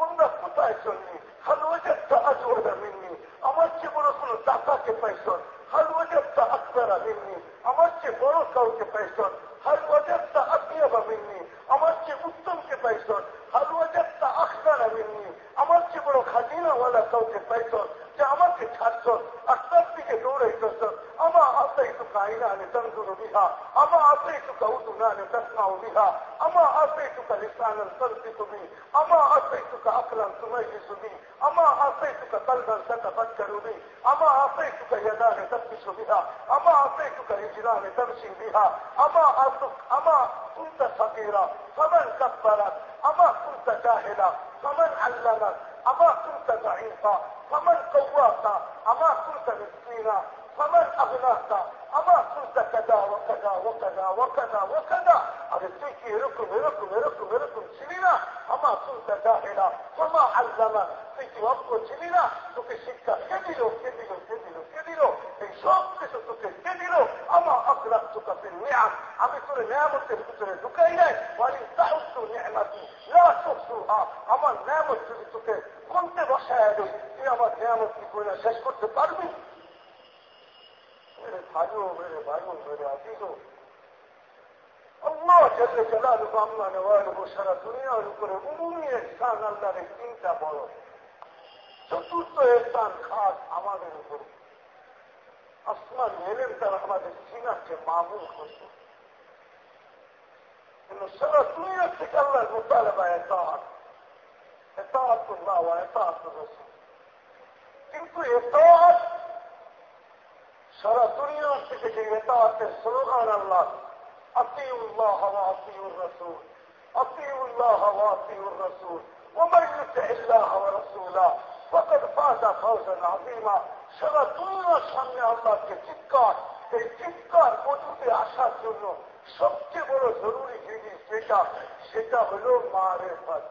তোমরা কোথায় চলনি হাল ওজারটা আজওয়াদা মিন্নি। আমার চেয়ে বড় কোনো দাতাকে পাইছন হালুয়াজারটা আত্মারা মিননি। আমার চেয়ে বড় কাউকে পাইছন হালুয়াজারটা ওজারটা আকিয়াবা মিন্নি। আমার চেয়ে উত্তমকে পাইছন হালুয়াটা আখতার আমিনি আমার চেয়ে বড় খাজিনাওয়ালা কাউকে পাইত যে আমাকে ছাড়ছ আর তার দিকে দৌড়াইতেছ আমা আসাই তো কাহিনা আনে তন্দুর বিহা আমা আসাই তো কাউদু না আনে তসমাও বিহা আমা আসাই তো কা লিসানাল সরতি তুমি আমা আসাই তো কা আকলান সুমাইহি সুবি আমা আসাই তো কা কলবান সাতাফাক্কারুনি আমা আসাই তো কা ইয়াদানে তসবিশু বিহা আমা আসাই তো কা রিজলানে বিহা আমা আসুক আমা কুনতা সাকিরা ফমান কাফারাত أما كنت جاهلا فمن علمك أما كنت ضعيفا فمن قواك أما كنت مسكينا فمن أغناك أما كنت كذا وكذا وكذا وكذا وكذا. أبتيك ركم ركم ركم ركم شنينا. أما كنت جاهلا فما علمك فيك وابقوا شنينا. تكشيك كذلوا كذلوا كذلوا দিল, এই সব কিছু তোকে কে দিল? আমার আগ্রাত তোকে নেয়াম আমি তোর নিয়ামতের ভিতরে ঢুকাই নাই, বলি তাও তো না তো আমার নিয়ামত যদি তোকে কমতে বসায় দেয়, তুই আমার নিয়ামত কি করে শেষ করতে পারবি? সারা দুনিয়ার উপরে উমুমি স্থান আল্লাহরের তিনটা বড়। চতুর্থ স্থান খাস আমাদের উপরে। আসমান এলেন তারা আমাদের সিনাকে মামুল করছে কিন্তু সারা দুনিয়ার থেকে আল্লাহর মোতালেবা এতাত এতাতুল্লাহ এতাত রসুল কিন্তু এতাত সারা দুনিয়ার থেকে যে এতাতের স্লোগান আল্লাহ أطيعوا الله وأطيعوا الرسول أطيعوا الله وأطيعوا الرسول ومن يطع الله ورسوله فقد فاز فوزا عظيما সারা দুনিয়ার সামনে আল্লাহকে চিৎকার এই চিৎকার পথে আসার জন্য সবচেয়ে বড় জরুরি জিনিস যেটা, সেটা হল মারের পাত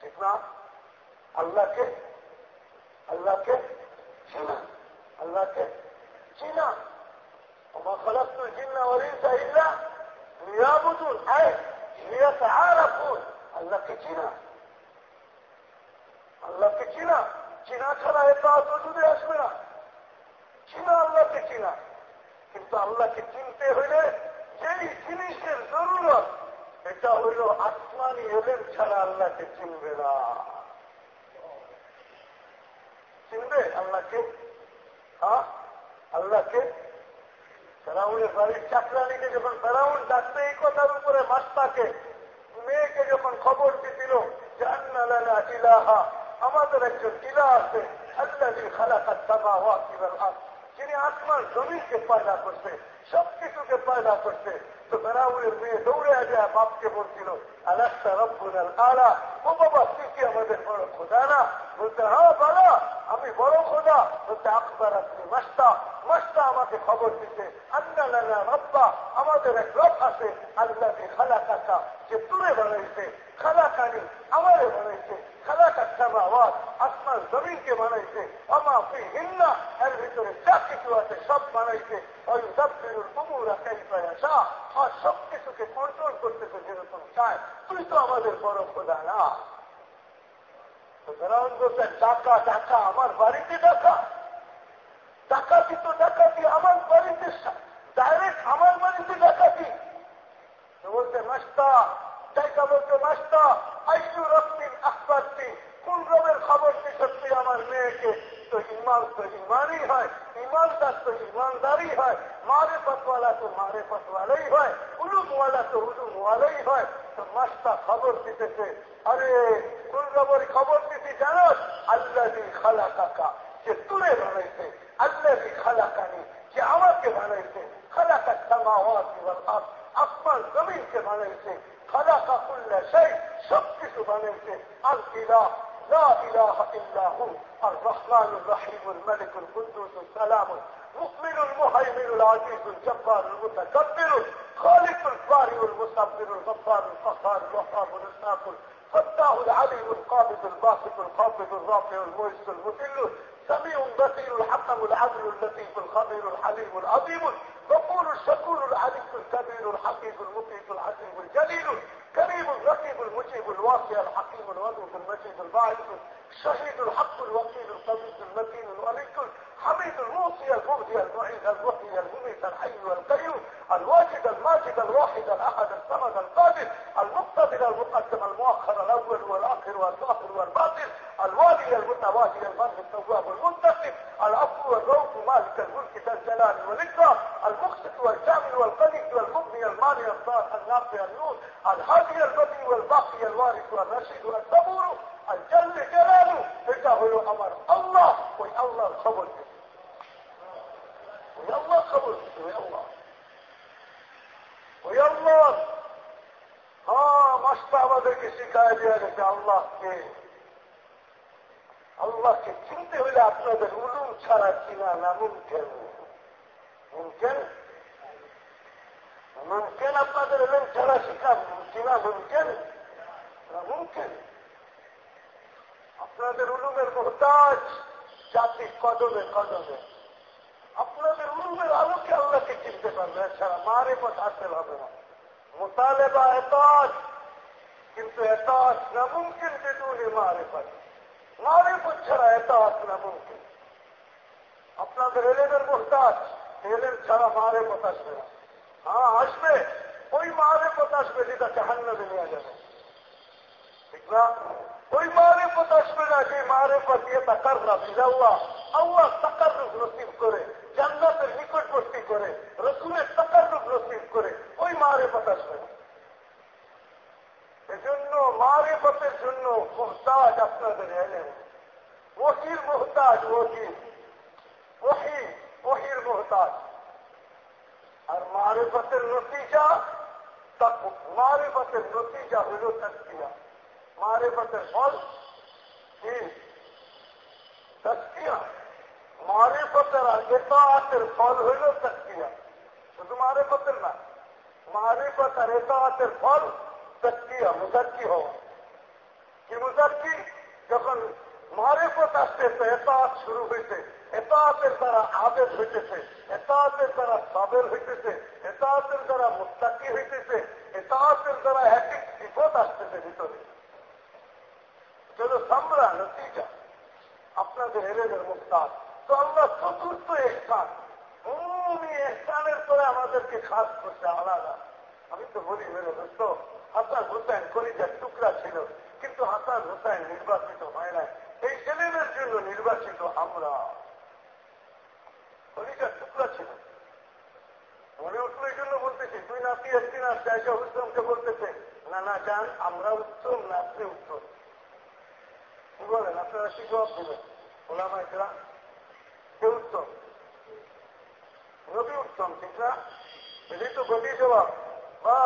ঠিক না? আল্লাহকে আল্লাহকে চিনা আল্লাহকে চিনা। আমার খালাক্তুল জিন্না ওয়ারিসা ইল্লা লিয়াবুদুন। আয় লিয়াতাআরাফুন। আল্লাহকে চিনা। আল্লাহকে চিনা। চিনা ছাড়া এটা তো যদি আসবে না। চিনা আল্লাহকে চিনা কিন্তু আল্লাহকে চিনতে হইলে যেই জিনিসের জরুরত, এটা হইল আসমানি এলেন ছাড়া আল্লাহকে চিনবে না। চিনবে আল্লাহকে? হ্যাঁ? আল্লাহকে? ফেরাউনের বাড়ির চাকরানিকে যখন ফেরাউন ডাকতে এই কথার উপরে মাস্তাকে, মেয়েকে যখন খবর দিছিল যে আন্না ইলাহা আমাদের একজন ইলা আছে আল্লাহ খালাকাত সামা ওয়া কিবাল যিনি আসমান জমিনকে পয়দা করছে, সবকিছুকে পয়দা করছে। তো ফেরাউনের মেয়ে দৌড়ে যায় বাপকে বলছিল, আলাস্তা রব্বুল আলা? ও বাবা, তুই কি আমাদের বড় খোদা না? বলতে হ্যাঁ বাবা, আমি বড় খোদা। বলতে আকবর আপনি মাস্তা মাস্তা আমাকে খবর দিতে আন্না রব্বা, আমাদের এক রব আছে আল্লাহ খালা কাকা যে তুলে বানাইছে খালা কানি আমারে বানাইছে খালা কাকা আওয়াজ আসমান জমিনকে বানাইছে আমা ফি হিন্না, এর ভিতরে যা কিছু আছে সব বানাইছে। ওই সবকিছুর কুমুরা কাইফা আসা আর সব কিছুকে কন্ট্রোল করতেছে যেরকম চায়। তুই তো আমাদের বড় খোদা না ফেরাউন বলছে টাকা টাকা আমার বাড়িতে টাকা ডাকাতি তো ডাকাতি, আমার বাড়িতে ডাইরেক্ট আমার বাড়িতে ডাকাতি। বলতে নাস্তা টাকা বলতে নাস্তা আইসু রক্তিন আখবারটি কোন রবের খবর দিচ্ছি আমার মেয়েকে? তো ইমান তো ইমানই হয়, ইমানদার তো ইমানদারই হয়, মারে পথওয়ালা তো মারে পথওয়ালাই হয় উলুমওয়ালা তো উলুমওয়ালাই হয়। তো মাস্তা খবর দিতেছে, আরে, কোন রবের খবর দিতে জানো? আল্লাহ খালা কাকা যে তুলে বানাইছে আল্লাহ খালা কানি যে আমাকে বানাইছে খালা কাকা أكبر زمین کے بنے سے خلق كل شيء سب کچھ بنے سے لا إله إلا هو. الرحمن الرحيم الملك القدوس السلام المؤمن المهيمن العزيز الجبار المتكبر خالق البارئ المصبر الغفار القهار الوهاب الرزاق الفتاح العليم القابض الباسط القابض الرافع المؤس المذل سميع بصير الحكم العدل اللطيف الخبير الحليم العظيم. غفور الشكور العليم الكبير الحفيظ المقيت الحكيم الجليل كريم الرقيب المجيب الواقع الحكيم الودود المجيد الباعث الشهيد الحق الوكيل القوي المتين الولي حميد الموصي المبدي المعيد المحيي المميت الحي والقيوم الواجد الماجد الواحد الأحد الصمد القادر المقتدر المقدم المؤخر الأول والآخر والظاهر والباطن الوالي المتوالي البر التواب المنتقم العفو والروض مالك الملك ذا الجلال والإكرام المقسط والكامل والقني والمبني المانع الضار النافع النور الهادي البدي والباقي الوارث والرشيد والصبور আর জানলে গেলাম এটা হলো আমার আল্লাহ, ওই আল্লাহর খবর। ওই আল্লাহ খবর, ওই আল্লাহ। ওই আল্লাহ। হ্যাঁ মাস্টা আমাদেরকে শিখায় দিয়ে গেছে আল্লাহকে আল্লাহকে চিনতে হলে আপনাদের উলুম ছাড়া চিনা না মুমকেন? মুমকেন মুমকেন আপনাদের উলুম ছাড়া শিখা চিনা মুমকেন? না মুমকেন আপনাদের উলুমের মোহতাজ জাতি কদমে কদমে। আপনাদের উলুমের আলোকে আল্লাহকে চিনতে পারবে? এছাড়া মারে পথ হাসিল হবে না। মোতালেবা এতাজ, কিন্তু এতাজ নামুমকিন বেদুনে মারে পারে মারে পথ ছাড়া এতাজ নামুমকিন। আপনাদের এলেমের মোহতাজ, এলেম ছাড়া মারে পথ আসবে না। হ্যাঁ আসবে। ওই মারে পথ আসবে যেটা জাহান্নামে নেওয়া যাবে। ঠিক না? ওই মারে পথ আসবে না যে মারে পথ দিয়ে তাকার না বিজাল্লাহ আল্লাহ তাকার রূপ নসিব করে, জান্নাতের নিকটবর্তী করে, রসুলের তাকার রূপ নসিব করে, ওই মারে পথ আসবে না। এজন্য মারে পথের জন্য মোহতাজ আপনাদের এলেন। ওহির মোহতাজ ওহির ওহি, ওহির মোহতাজ। আর মারে পথের নতিজা মারে পথের নতিজা হইল তস্কিয়া মারে পথের ফল কি তস্কিয়া মারে পথের আর এতাহাতের ফল হইল তস্কিয়া শুধু মারে পথের না মারে পথ আর এতাহাতের ফল তস্কিয়া মুজাক্কি হওয়া কি মুজাক্কি যখন মারে পথ আসতেছে এতাহাত শুরু হইতে এতাহাতের দ্বারা আবেদ হইতেছে এতাহাতের দ্বারা সাবের হইতেছে এতাহাতের দ্বারা মুস্তাকি হইতেছে এতাহাতের দ্বারা একই বিপদ আসতেছে ভিতরে চলো সামরা নতিজা আপনাদের এলেনের মুক্তাদ তো আমরা চতুর্থ স্থান। উনি স্থানের পরে আমাদেরকে খাস করছে আলাদা। আমি তো বলি মেরে দোস্ত, হাসান হুসাইন কলিজার টুকরা ছিল, কিন্তু হাসান হুসাইন নির্বাচিত হয় না এই ছেলেদের জন্য নির্বাচিত আমরা। কলিজার টুকরা ছিল। মনে উঠল এই জন্য বলতেছি, তুই নাতি একটি না চাইশা উত্তমকে বলতেছে, না না যান আমরা উত্তম না আপনি উত্তম। কি বলেন আপনারা কি জবাব দেবেন ওলামা ইকরা কে উত্তম নবী উত্তম ঠিক না এটাই তো গতি জবাব বা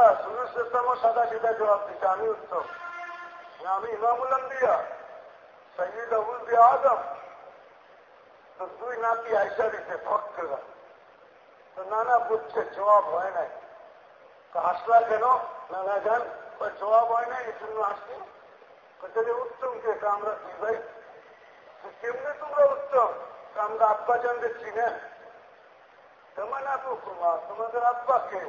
ইসলামও সাদা সিধা জবাব দিচ্ছে আমি উত্তম না আমি ইমামুল আম্বিয়া সৈয়দ আবুল বি আদম তো দুই নাতি আইসা দিতে ভক্তরা তো নানা বুঝছে জবাব হয় নাই তো আসলা কেন নানা যান জবাব হয় নাই এই জন্য আসছি তাহলে উত্তম কে? আমরা ভাই? কেমনি তোমরা উত্তম? আমরা আব্বা জানতে চিনেন কেমন আপু কুমার তোমাদের আব্বাকে?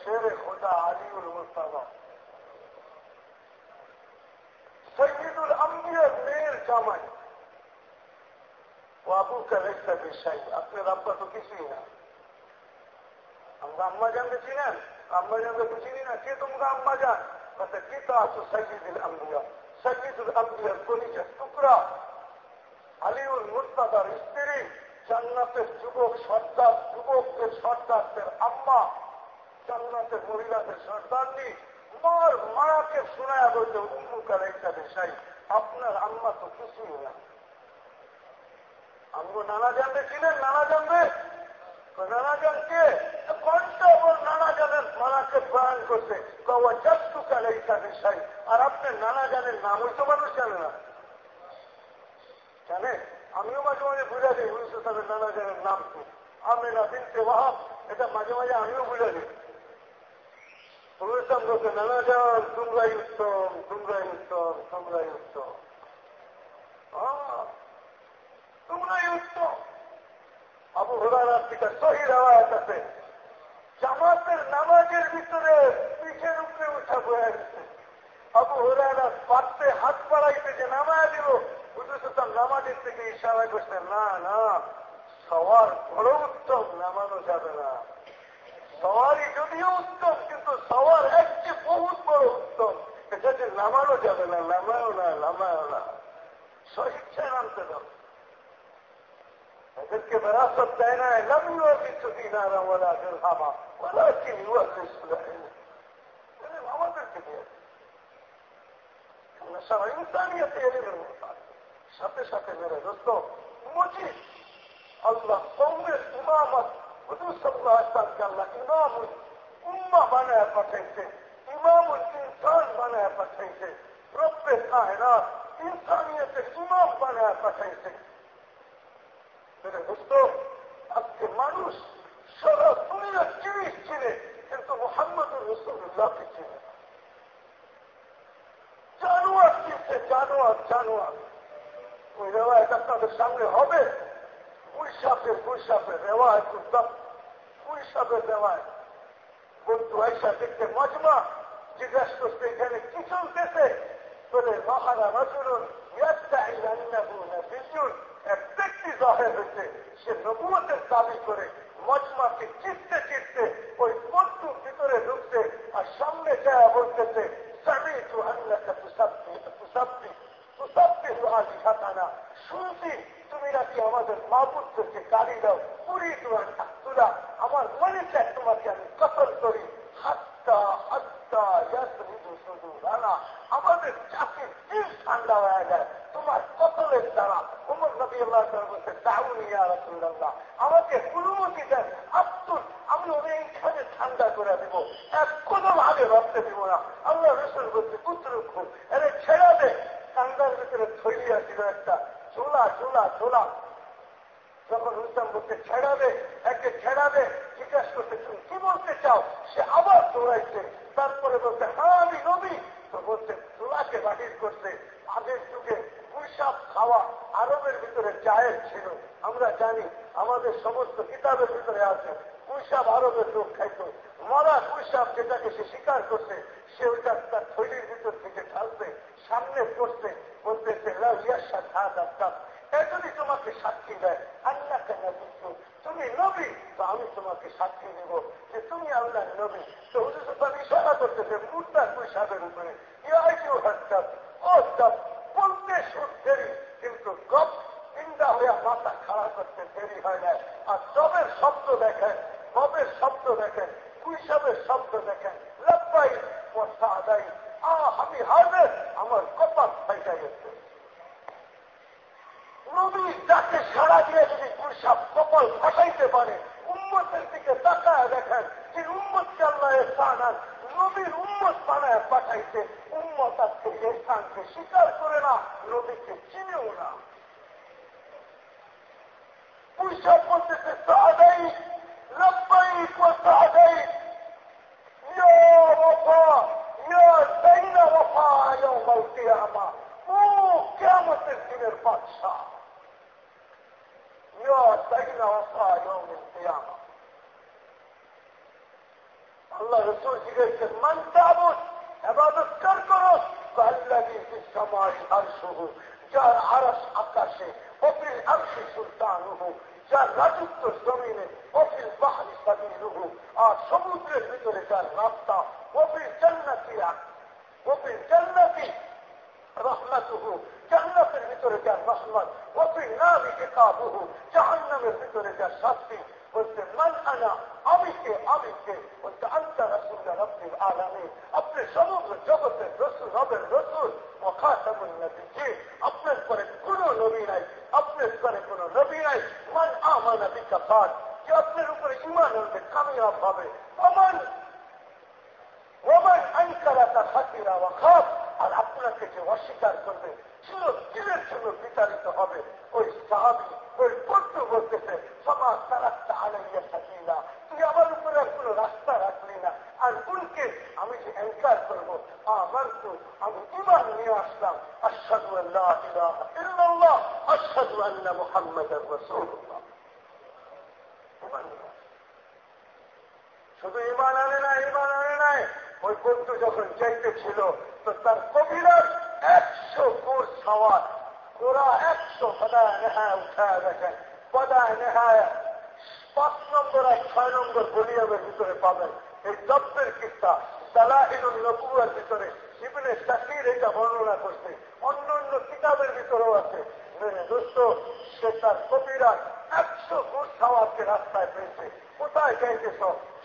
শেরে খোদা আলিউল মুস্তাফা। সৈয়দুল আম্বিয়ার মেয়ের জামাই। ও আবুকে রেখা বিষয় আপনার আব্বা তো কিছুই না। আমরা আম্মা জানতে চিনেন? আম্মা জানতে চিনি না। কে তোমরা আম্মা জান কি তো আছো সৈয়দুল আম্বিয়া? সৈয়দুল আম্বিয়ার কলিজের টুকরা, আলিউল মুস্তাদার স্ত্রী, জান্নাতের যুবক, সর্দার যুবকদের সর্দারদের আম্মা, জান্নাতের মহিলাদের সর্দারনি, মার মাকে শোনায় বলতে উন্মুখার একটা বিষয় আপনার আম্মা তো কিছুই না। আমগো নানা জানবে ছিলেন, নানা জানবে? নানা ঘণ্টা ওর নানা মানাকে বয়ান তো মানুষ জানে না। জানে? আমিও মাঝে মাঝে বুঝা দিই উনিশশো সালের নানা জানের নাম কি? আমেনা বিনতে ওয়াহাব, এটা মাঝে মাঝে আমিও বুঝা দিই বলতাম বলতে নানা যান তোমরাই উত্তম তোমরাই উত্তম তোমরাই উত্তম। তোমরাই উত্তম। আবু হরার থেকে সহি রাওয়ায়ত আছে। জামাতের নামাজের ভিতরে পিঠের উপরে উঠা বয়ে গেছে আবু হরারা পাত্রে হাত পাড়াইতে যে নামায় দিল বুঝেছে তার নামাজের থেকে ইশারা করছে, না না সবার বড় উত্তম নামানো যাবে না। সবারই যদিও উত্তম, কিন্তু সবার একটি বহুত বড় উত্তম। এটা যে নামানো যাবে না নামায়ও না নামায়ও না। স্বইচ্ছায় নামতে দাও এদেরকে বেরাসত দেয় না এলামিও কিছু দিন আর ওলা হামা ওলা কি আমাদেরকে দিয়েছে সারা ইনসানিয়ত এলিমের সাথে সাথে মেরে দোস্ত মুজিব আল্লাহ কৌমের ইমামত হুজুর সাল্লাহ ইসলামকে আল্লাহ ইমামুল উম্মা বানায় পাঠাইছে ইমামুল ইনসান বানায় পাঠাইছে রব্বে কায়নাত ইনসানিয়তের ইমাম বানায় পাঠাইছে আজকে মানুষ সারা দুনিয়ার জিনিস চিনে কিন্তু মোহাম্মদুর রসুল্লাহকে চিনে জানোয়ার চিনছে, জানোয়ার জানোয়ার। ওই রেওয়ায়ত আপনাদের সামনে হবে। গুইসাপের গুইসাপের রেওয়ায় করতাম গুইসাপের রেওয়ায় বন্ধু আইসা দেখতে মজমা। জিজ্ঞাসা করতে এখানে কি চলতেছে? বলে, মহারা রচুন এক ব্যক্তি জাহের হয়েছে সে নবুয়তের দাবি করে মজমাকে চিনতে চিনতে ওই বন্ধুর ভিতরে ঢুকছে আর সামনে যায় বলতেছে স্বামী তু আল্লাহকে তুষাব্দি তুষাব্দি তুষাব্দি আজি হাতানা শুনছি তুমি নাকি আমাদের মা পুত্রকে গাড়ি দাও পুরি তোমার আমার মনে চায় তোমাকে আমি কতল করি। হাত শুধু শুধু রানা আমাদের চাকরির দিল ঠান্ডা হয়ে যায়। তোমার কতলের দ্বারা উমর নবী আল্লাহ বলছে দাউনিয়া রসুল্লাহ আমাকে অনুমতি দেন, আব্দুল, আমি এইখানে ঠান্ডা করে দেব। এক কোনো ভাবে ভাবতে দিব না। আল্লাহ রসুল বলছে পুত্র খুব এর ছেড়া দে। ঠান্ডার ভিতরে থইয়া ছিল একটা চোলা চোলা চোলা যখন হুসাম বলতে ছেড়াবে একে ছেড়াবে জিজ্ঞাসা করতে তুমি কি বলতে চাও? সে আবার দৌড়াইছে। তারপরে বলতে হ্যাঁ আমি নবী তো বলছে চোলাকে বাহির করছে। আগের যুগে পুঁইসাপ খাওয়া আরবের ভিতরে জায়ের ছিল। আমরা জানি, আমাদের সমস্ত কিতাবের ভিতরে আছে পুঁইসাপ আরবের লোক খাইত। মরা পুঁইসাপ যেটাকে সে স্বীকার করছে, সে ওইটা তার থৈলির ভিতর থেকে ঢালছে, সামনে করতে করছে বলতেছে যদি তোমাকে সাক্ষী দেয়, আল্লাহ কেন তুমি নবী, তো আমি তোমাকে সাক্ষী দিব যে তুমি আল্লাহ নবী। তো হুজুর ইশারা করতেছে মুদ্রা পুঁইসাপের উপরে। ও সব বলতে সুর দেরি, কিন্তু গপ চিন্তা হইয়া মাথা খাড়া করতে দেরি হয় না। আর সবের শব্দ দেখেন কবের শব্দ দেখেন কুইসবের শব্দ দেখেন। লব্বাই বর্ষা আদায় আমি হারবে, আমার কপাল ফাইটা গেছে নবী যাকে সারা দিয়ে যদি গুলসাপ কপাল ফাটাইতে পারে, উম্মতের দিকে তাকায় দেখেন, যে নবীর উম্মত বানায় উম্মত আজকে স্বীকার করে না, নবীকে চিনেও না। বলতেছে দিনের বাদশাহ। يا بين وفاء يوم القيامة আল্লাহ রসুল জিজ্ঞেস মান তাবুত এবাদত কার করো কাল্লাদি সমাজ আর শুরু যার আরস আকাশে অপিল আরশি সুলতান যার রাজত্ব জমিনে অফিল বাহারি সাবিলুহু আর সমুদ্রের ভিতরে যার রাস্তা অফিল জান্নাতিয়া অফিল জান্নাতি রহমাতুহু জান্নাতের ভিতরে যার রহমত অফিল নামি কিতাবুহু জাহান্নামের ভিতরে যার শাস্তি বলতে মান আনা, আমি কে? আমি কে? বলতে আন্তা রসুল রব্বিল আলমী আপনি সমগ্র জগতের রসুল, রবের রসুল অখাতামুল নবী যে আপনার পরে কোন নবী নাই, আপনার পরে কোন নবী নাই। মান আমানা বিকাফাত যে আপনার উপরে ইমান আনবে, কামিয়াব হবে। অমান ওমান আনকারাতা ফাতিরা ওয়া খাফ আর আপনাকে যে অস্বীকার করবে ছিল দিনের জন্য বিতাড়িত হবে? ওই সাহাবি, ওই বন্ধু বলতেছে, সমাজ তারাস্তা আলাইয়া থাকিলা তুই আমার উপরে আর রাস্তা রাখলি না। আর কোনকে আমি যে এনকার করব আমার তো আমি ইমান নিয়ে আসলাম। আসাদু আল্লাহ ইল্লাল্লাহ আল্লাহ মোহাম্মদ শুধু ইমান আনে না ইমান আনে নাই। ওই বন্ধু যখন যাইতেছিল, তো তার কবিরার একশো কোর সওয়ার ওরা একশো পদায় নেহায় উঠায় দেখেন পদায় নেহায় পাঁচ নম্বর আর ছয় নম্বর বলিয়ামের ভিতরে পাবেন এই দপ্তের কিস্তা দালাহিনুল নবুয়ার ভিতরে, ইবনে শাকির এটা বর্ণনা করছে। অন্য অন্য কিতাবের ভিতরেও আছে। দোস্ত, সে তার কপিরা একশো গুণ খাওয়াকে রাস্তায় পেয়েছে। কোথায় চাইতেছ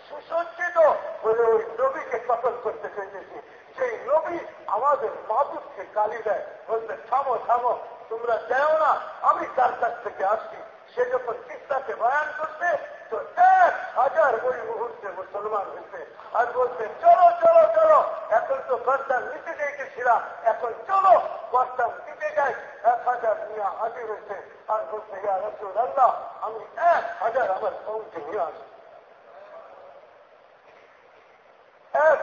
সুসজ্জিত বলে ওই নবীকে কতল করতে চাইতেছি সেই নবী আমাদের মাদুরকে গালি দেয়। বলতে থামো থামো, তোমরা দেও না, আমি তার কাছ থেকে আসছি? সে যখন চিত্তাকে বয়ান করছে, তো এক হাজার ওই মুহূর্তে মুসলমান হয়েছে। আর বলছে, চলো চলো চলো, এখন তো গর্দান নিতে যাইতেছিলাম এখন চলো, গর্দান দিতে যাই। এক হাজার নিয়ে হাজির হয়েছে। আর বলছে, ইয়া রসুল আল্লাহ আমি এক হাজার আমার কৌমকে নিয়ে আসি এক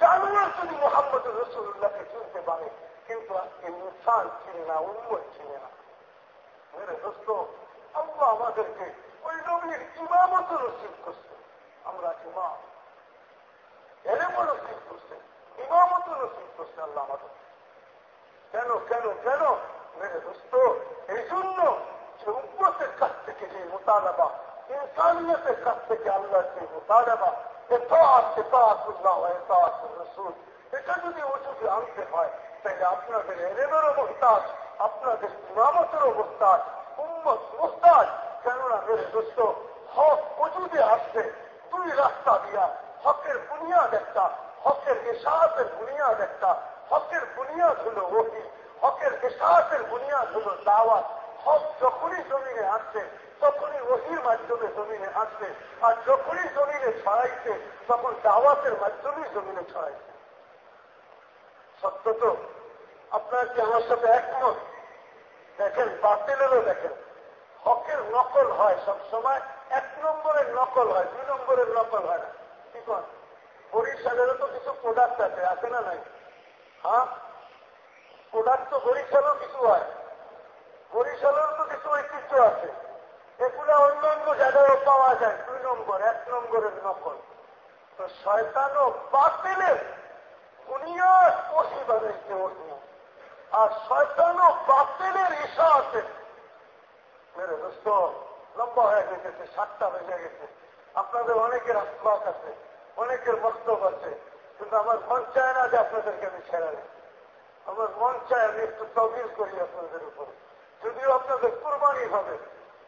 জানুয়ার যদি মোহাম্মদ রসুল্লাহকে চিনতে পারে কিন্তু ইনসান চিনে না উন্মত চিনে না। মেরে দোস্ত, আল্লাহ আমাদেরকে ওই নবীর ইমামত রসিদ করছে। আমরা ইমাম। এলেমও রসিদ করছে। ইমামত রসিদ করছে আল্লাহ আমাদের। কেন কেন কেন? মেরে দোস্ত এই জন্য যে উম্মতের কাছ থেকে যে মোতালাবা, ইনসানিয়তের কাছ থেকে আল্লাহ যে মোতালাবা এতাত এতাতুল্লাহ এতাত রসুল এটা যদি ও যদি আনতে হয় তাহলে আপনাদের এলেমেরও মোহতাজ আপনাদের ইমামতেরও মোহতাজ উম্মত মোহতাজ কেননা মেরে দোস্ত হক ওজুদে আসছে দুই রাস্তা দিয়া হকের বুনিয়াদ একটা হকের এসাহাতের বুনিয়াদ একটা হকের বুনিয়াদ হল ওহি হকের এসাহাতের বুনিয়াদ হল দাওয়াত হক যখনই জমিনে আসছে তখনই ওহির মাধ্যমে জমিনে আসছে আর যখনই জমিনে ছড়াইছে, তখন দাওয়াতের মাধ্যমেই জমিনে ছড়াইছে। সত্য তো আপনার কি আমার সাথে একমত? দেখেন, বাতিলেরও দেখেন, হকের নকল হয় সব সময় এক নম্বরের নকল হয়, দুই নম্বরের নকল হয় না। কি কন? বরিশালেরও তো কিছু প্রোডাক্ট আছে আছে না নাই? হ্যাঁ? প্রোডাক্ট তো বরিশালও কিছু হয়। বরিশালেরও তো কিছু ঐতিহ্য আছে। এগুলো অন্য অন্য জায়গায়ও পাওয়া যায়। দুই নম্বর, এক নম্বরের নকল। তো শয়তানও বাতিলের দুনিয়ার ওষি বানাইছে ওষি আর শয়তানও বাতিলের ঈশা আছে। মেরে দোস্ত, লম্বা হয়ে গেছে, সাতটা বেজে গেছে। আপনাদের অনেকের আশ্বাস আছে, অনেকের বক্তব্য আছে। কিন্তু আমার মন চায় না যে আপনাদেরকে আমি ছেড়ে আমার মন চায় আমি একটু তবিল করি আপনাদের উপরে। যদিও আপনাদের কোরবানি হবে,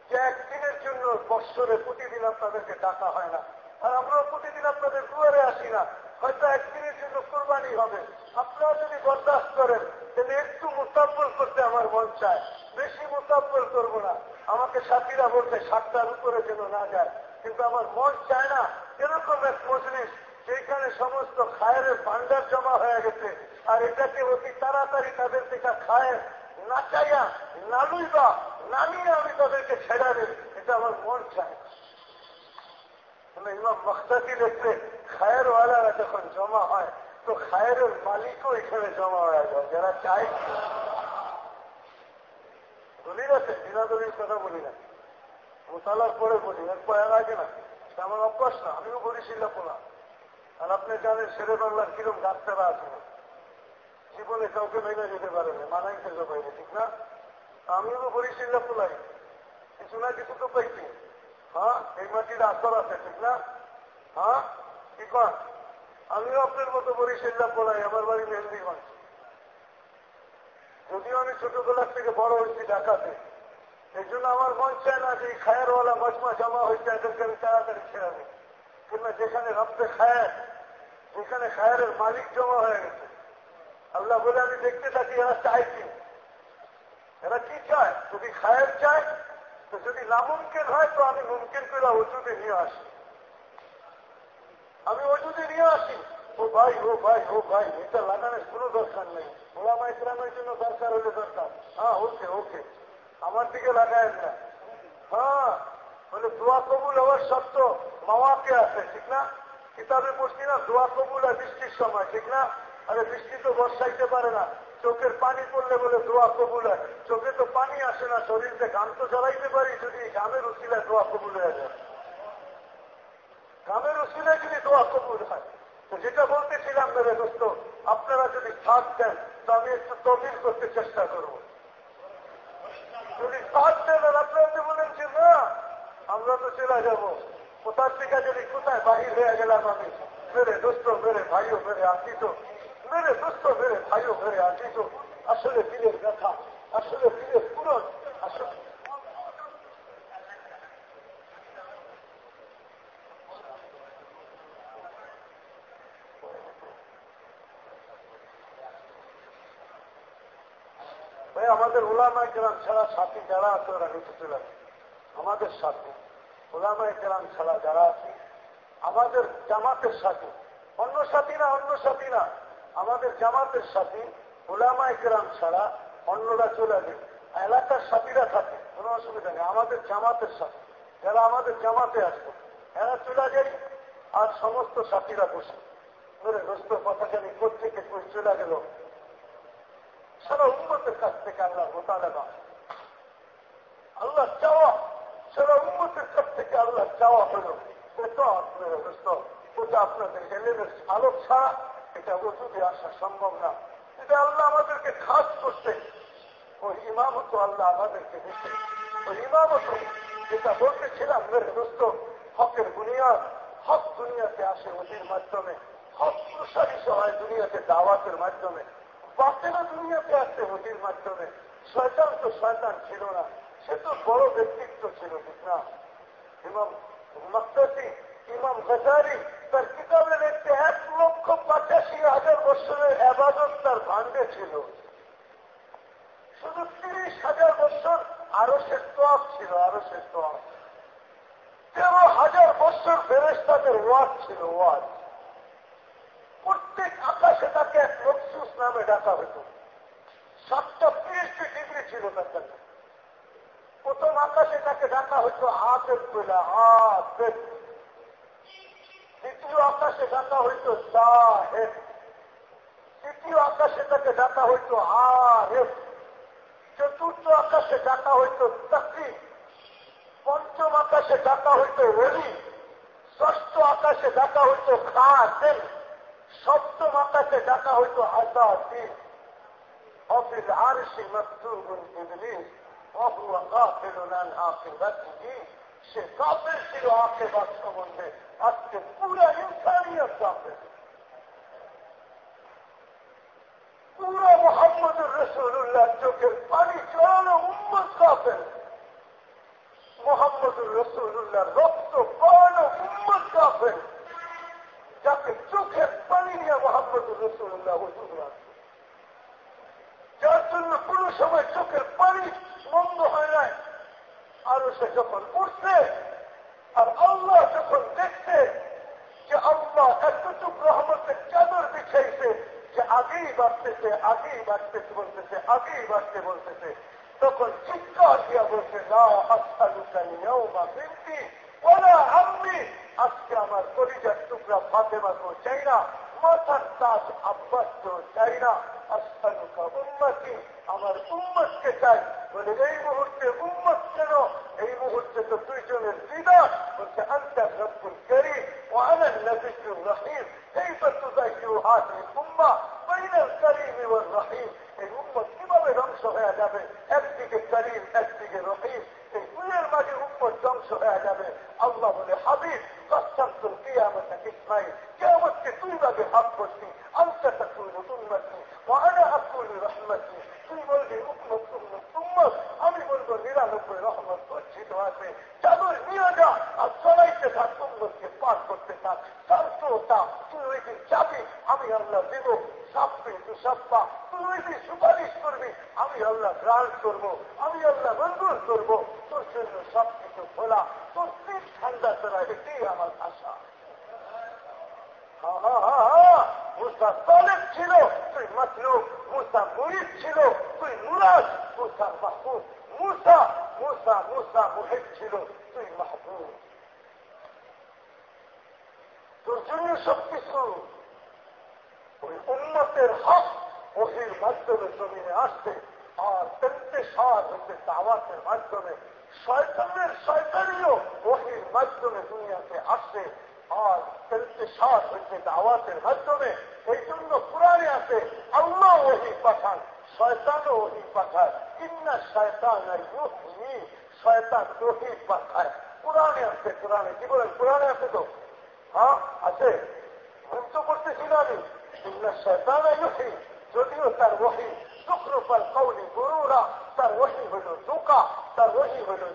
যে একদিনের জন্য বৎসরে প্রতিদিন আপনাদেরকে ডাকা হয় না। আর আমরাও প্রতিদিন আপনাদের দুয়ারে আসি না, হয়তো একদিনের জন্য কোরবানি হবে। আপনারা যদি বরদাস্ত করেন, তাহলে একটু মোতাব্বল করতে আমার মন চায়। বেশি মোতাব্বল করব না। আমাকে সাথীরা বলতে সাতটার উপরে যেন না যায়। কিন্তু আমার মন চায় না, এরকম এক মজলিস যেখানে সমস্ত খায়ের ভান্ডার জমা হয়ে গেছে। আর এটাকে অতি তাড়াতাড়ি তাদের থেকে খায়ের না চাইয়া, না লুইবা, না নিয়ে আমি তাদেরকে ছেড়া দিই এটা আমার মন চায়। ইমাম মখতাকি দেখলে খায়েরওয়ালারা যখন জমা হয়, তো খায়ের মালিকও এখানে জমা হয়ে যায়, যারা চায়। দলিল আছে বিনা দলিল কথা বলি না। মোতালার পরে বলি এরপর আগে না। আমার অভ্যাস না, আমিও বলি শিল্লাপোলা। আর আপনি জানেন শেরে বাংলার কিরম ডাক্তাররা আছে। জীবনে কাউকে মেনে যেতে পারে না মানাই খেতে পাইনি ঠিক না? আমিও বলি শিল্লাপোলাই কিছু না কিছু তো পাইছি হ্যাঁ এই মাটির আসর আছে, ঠিক না? হ্যাঁ কি কন আমিও আপনার মতো বরিশাল্লা পড়াই আমার বাড়ি মেহেন্দিগঞ্জ যদিও আমি ছোটবেলার থেকে বড় হয়েছি ঢাকাতে, এই জন্য আমার মন চায় না যে খায়ারওয়ালা মজমা জমা হয়েছে, এদেরকে আমি তাড়াতাড়ি ছেড়ে দিই কিংবা যেখানে রক্তে খায়ার, যেখানে খায়ারের মালিক জমা হয়ে গেছে আল্লাহ বলে, আমি দেখতে থাকি, এরা চায় কি? এরা কি চায়? যদি খায়ের চায়, তো যদি নামুমকিন হয়, তো আমি মুমকিন করে ওষুধে নিয়ে আসি। আমি ওষুধে নিয়ে আসি। ও ভাই ও ভাই ও ভাই, এটা লাগানোর কোনো দরকার নেই। ওলামা ইসলামের জন্য দরকার হলে দরকার। হ্যাঁ ওকে ওকে। আমার দিকে লাগায় না। হ্যাঁ বলে দোয়া কবুল হওয়ার সত্য মাওয়াকে আছে, ঠিক না? কিতাবে পড়ছি না, দোয়া কবুল আর বৃষ্টির সময়, ঠিক না? আরে বৃষ্টি তো বর্ষাইতে পারে না। চোখের পানি পড়লে বলে দোয়া কবুল হয়। চোখে তো পানি আসে না, শরীরতে গান তো জ্বালাইতে পারি যদি গামের উচিলায় দোয়া কবুল হয়ে যায়। গামের উচিলায় যদি দোয়া কবুল হয়। তো যেটা বলতেছিলাম মেরে দোস্ত, আপনারা যদি সাথ দেন, তো আমি একটু তবিল করতে চেষ্টা করব। যদি সাথ দেন, আর আপনারা যে বলেন যে না, আমরা তো চলে যাব। কোথার থেকে যদি কোথায় বাহির হয়ে গেলাম আমি? মেরে দোস্ত মেরে ভাইও মেরে মেরে দোস্ত মেরে ভাইও মেরে আসিত আসলে দিলের ব্যথা, আসলে ফিরে পুরো আসলে আমাদের ওলামায় গ্রাম ছাড়া সাথী যারা আছে ওরা নিচে চলে আমাদের সাথে, ওলামায় গ্রাম ছাড়া যারা আছে, আমাদের জামাতের সাথে। অন্য সাথী না, অন্য সাথী না। আমাদের জামাতের সাথী ওলামায় গ্রাম ছাড়া অন্যরা চলে যায় এলাকার সাথীরা থাকে, কোনো অসুবিধা নেই। আমাদের জামাতের সাথে, যারা আমাদের জামাতে আসবে এরা চলে যায় আর সমস্ত সাথীরা বসে। ধরে দোস্ত কথাখানি কোথেকে কই চলে গেল? সারা উন্মতের কাছ থেকে আল্লাহ মোতালেবা। আল্লাহ চাওয়া, সারা উন্মতের কাছ থেকে আল্লাহ চাওয়া হল। এটা আপনার দোস্ত, ওটা আপনাদের এলেমের আলোক ছাড়া এটা ওষুধে আসা সম্ভব না। এটা আল্লাহ আমাদেরকে খাস করছে। ওই ইমামত আল্লাহ আমাদেরকে দিচ্ছে। ওই ইমামত যেটা বলতেছিলাম, মেরে দোস্ত, হকের বুনিয়াদ হক দুনিয়াতে আসে ওদের মাধ্যমে। হক প্রসারিত হয় দুনিয়াতে দাওয়াতের মাধ্যমে। বাতেরা দুনিয়াতে আসছে ওদের মাধ্যমে। শয়তান তো শয়তান ছিল না। সে তো বড় ব্যক্তিত্ব ছিল, ঠিক না? ইমাম মক্তি ইমাম গজারি তার কিতাবে দেখতে এক লক্ষ পঁচাশি হাজার বছরের আবাদত তার ভান্ডে ছিল। শুধু তিরিশ হাজার বছর আরও সে তোয়াব ছিল আরও সে তোয়াব তেরো হাজার বছর ফেরেস্তাদের ওয়াজ ছিল ওয়াজ। প্রত্যেক আকাশে তাকে এক মকসুস নামে ডাকা হতো। সাতটা পিএইচডি ডিগ্রি ছিল তার কাছে প্রথম আকাশে তাকে ডাকা হতো হাতের কইলা হাত দ্বিতীয় আকাশে ডাকা হইত সাহেব তৃতীয় আকাশে তাকে ডাকা হইত আরেফ চতুর্থ আকাশে ডাকা হইত তাকি পঞ্চম আকাশে ডাকা হইত ওলি ষষ্ঠ আকাশে ডাকা হইত খাতেন সপ্তম আকাশে ডাকা হইত হাসা দিন অফিল আরশি মকতুবুন ইবলিস وهو غافل عن عاقبته সে কাপের ছিল আকেবাদ সম্বন্ধে আজকে পুরা ইনসানিয়ত কাপের পুরো মোহাম্মদুর রসুল্লাহ চোখের পানি চড়ানো উম্মত কাপের মোহাম্মদুর রসুল্লাহ রক্ত পড়ানো উম্মত কাপের যাকে চোখের পানি নিয়ে মোহাম্মদুর রসুল্লাহ হুজুর যার জন্য কোনো সময় চোখের পানি বন্ধ আরও সে যখন উঠছে আর আল্লাহ যখন দেখছে যে আল্লাহ এতটুক রহমতের চাদর বিছাইছে যে আগেই বাড়তেছে আগেই বাড়তেছে বলতেছে, আগেই বাড়তে বলতেছে, তখন চিৎকার দিয়া বলছে না আস্থা লুকানিয়াও বা বিনতি ওরা আমি আজকে আমার পরিজার টুকরা ফাতেমাকেও চাই না, মাথার তাজ আব্বাস তো চাই না। আস্থানুকা উন্মতি আমার উম্মতকে চাই বলে এই মুহূর্তে উম্মত কেন এই মুহূর্তে তো দুইজনের দিদার বলছে আন্তার রব্বুল করিম وأنا النبي الرحيم كيف تذكر هذه الأمة بين الكريم والرحيم এই উম্মত কিভাবে ধ্বংস হয়ে যাবে একদিকে করিম একদিকে রহিম সেই গুণের মাঝে উপর ধ্বংস হয়ে যাবে। আল্লাহ বলে, হাবিব কষ্টান্তর কেয়ামত ইসমাই কেয়ামতকে তুই ভাগে হাত করছি আলটা তাকুল নতুন মাসি মহানা আকুল রহমাসি তুই বলবি আমি বলব, নিরানব্বই রহমত গচ্ছিত আছে। চাদর নিয়ে যা আর চলাইতে থাক, উম্মতকে পার করতে থাক। চারশো তা তুই ওই দিন যাবি, আমি আল্লাহ দেব। সাপ্পি তু সাপ্পা তুই ওই সুপারিশ করবি, আমি আল্লাহ গ্রান্ট করব, আমি আল্লাহ মঞ্জুর করব। তোর জন্য সব কিছু খোলা, তোর পিঠ ঠান্ডা করা এটাই আমার আশা। মুসা তলেব ছিল, তুই মতলুব মুসা মুরিদ ছিল, তুই মুরাদ, মুসা মাহবুব মুসা মুসা মুসা মুহিদ ছিল, তুই মাহবুব তোর জন্য সবকিছু ওই উন্নতের হক ওহির মাধ্যমে জমিনে আসছে, আর তেমতে সার হচ্ছে দাওয়াতের মাধ্যমে। শয়তানের, শয়তানিও ওহির মাধ্যমে দুনিয়াতে আসছে। আর সার হচ্ছে দাওয়াতের মাধ্যমে এই জন্য পুরাণে আছে, আল্লাহ ওহি পাঠান, শয়তানও ওহি পাঠায় ইন্না শয়তান শয়তান ওহি পাঠায়। পুরাণে আছে পুরাণে কি বলেন পুরাণে আছে তো? হ্যাঁ আছে। ভুল করতেছি না আমি। ইন্না শয়তান ওহি যদিও তার ওহি শুক্র পাল কৌলি গরুরা ওহি হইল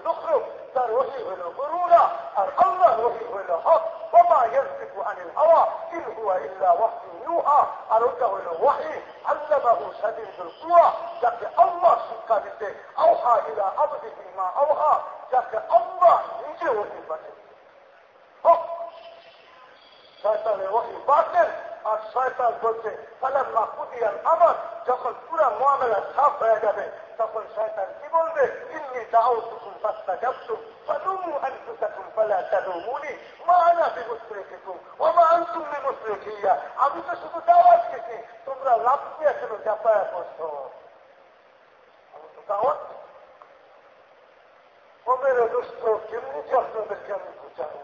নুকরুম তার ওহি হইল গরুরা, আর আল্লাহ ওহি হইল হক। وما ينطق عن الهوى إن هو إلا وحي يوحى আর ওটা হইল ওয়াহি আল্লাহু শাদীদুল কুওয়া যাকে আল্লাহ শিক্ষা দিতে আওহা ইলা আবদিহি মা আওহা যাকে আল্লাহ নিজে ওহি পাঠিয়েছে হক শয়তানের ওহি বাতিল আর শয়তান বলছে ফালাম্মা কুদিয়াল আমার যখন পুরা মামলা সাফ হয়ে যাবে, তখন শয়তান কি বলবে? বিমুসরিকিকুম ওয়া মা আনতুম বিমুসরিকিয়া আমি তো শুধু দাওয়াত দিছি, তোমরা লাভ দিয়ে কেন চাপায়া করছ? আমি তো দাওয়াত ও মেরে দোস্ত কেমনি যে আপনাদেরকে আমি বুঝাবো?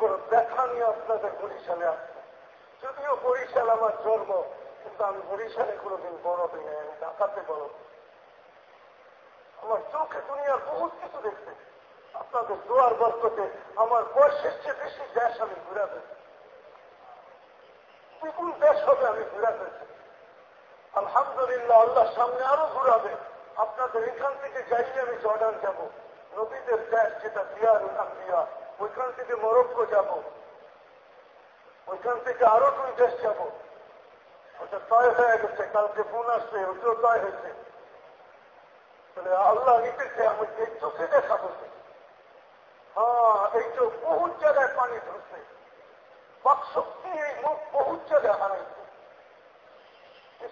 বড় ব্যথা নিয়ে আপনাদের বরিশালে আসছে যদিও বরিশাল আমার জন্ম কিন্তু আমি বরিশালে কোনোদিন বড় হই নাই আমি ঢাকাতে বড় আমার চোখে দুনিয়ার বহুত কিছু দেখছে আপনাদের দোয়ার বর্ততে আমার বয়সের চেয়ে বেশি দেশ আমি ঘুরে ফেলছি। দ্বিগুণ দেশ হবে আমি ঘুরে ফেলছি। আলহামদুলিল্লাহ আল্লাহ সামনে আরও ঘুরাবে। আপনাদের এখান থেকে যাইলে আমি জর্ডান যাব। নদীদের দেশ যেটা দিয়ার আম্বিয়া, ওইখান থেকে মরক্কো যাব। ওইখান থেকে আরও দুই দেশ যাব। ওটা তয় হয়ে গেছে, কালকে ফোন আসছে ওটাও তয় হয়েছে। তাহলে আল্লাহ নিতেছে আমি এই চোখে দেখা বলছি হ্যাঁ এই চোখ বহুত জায়গায় পানি ধরছে। বাকশক্তি এই মুখ বহুত জায়গায় হারাইছে।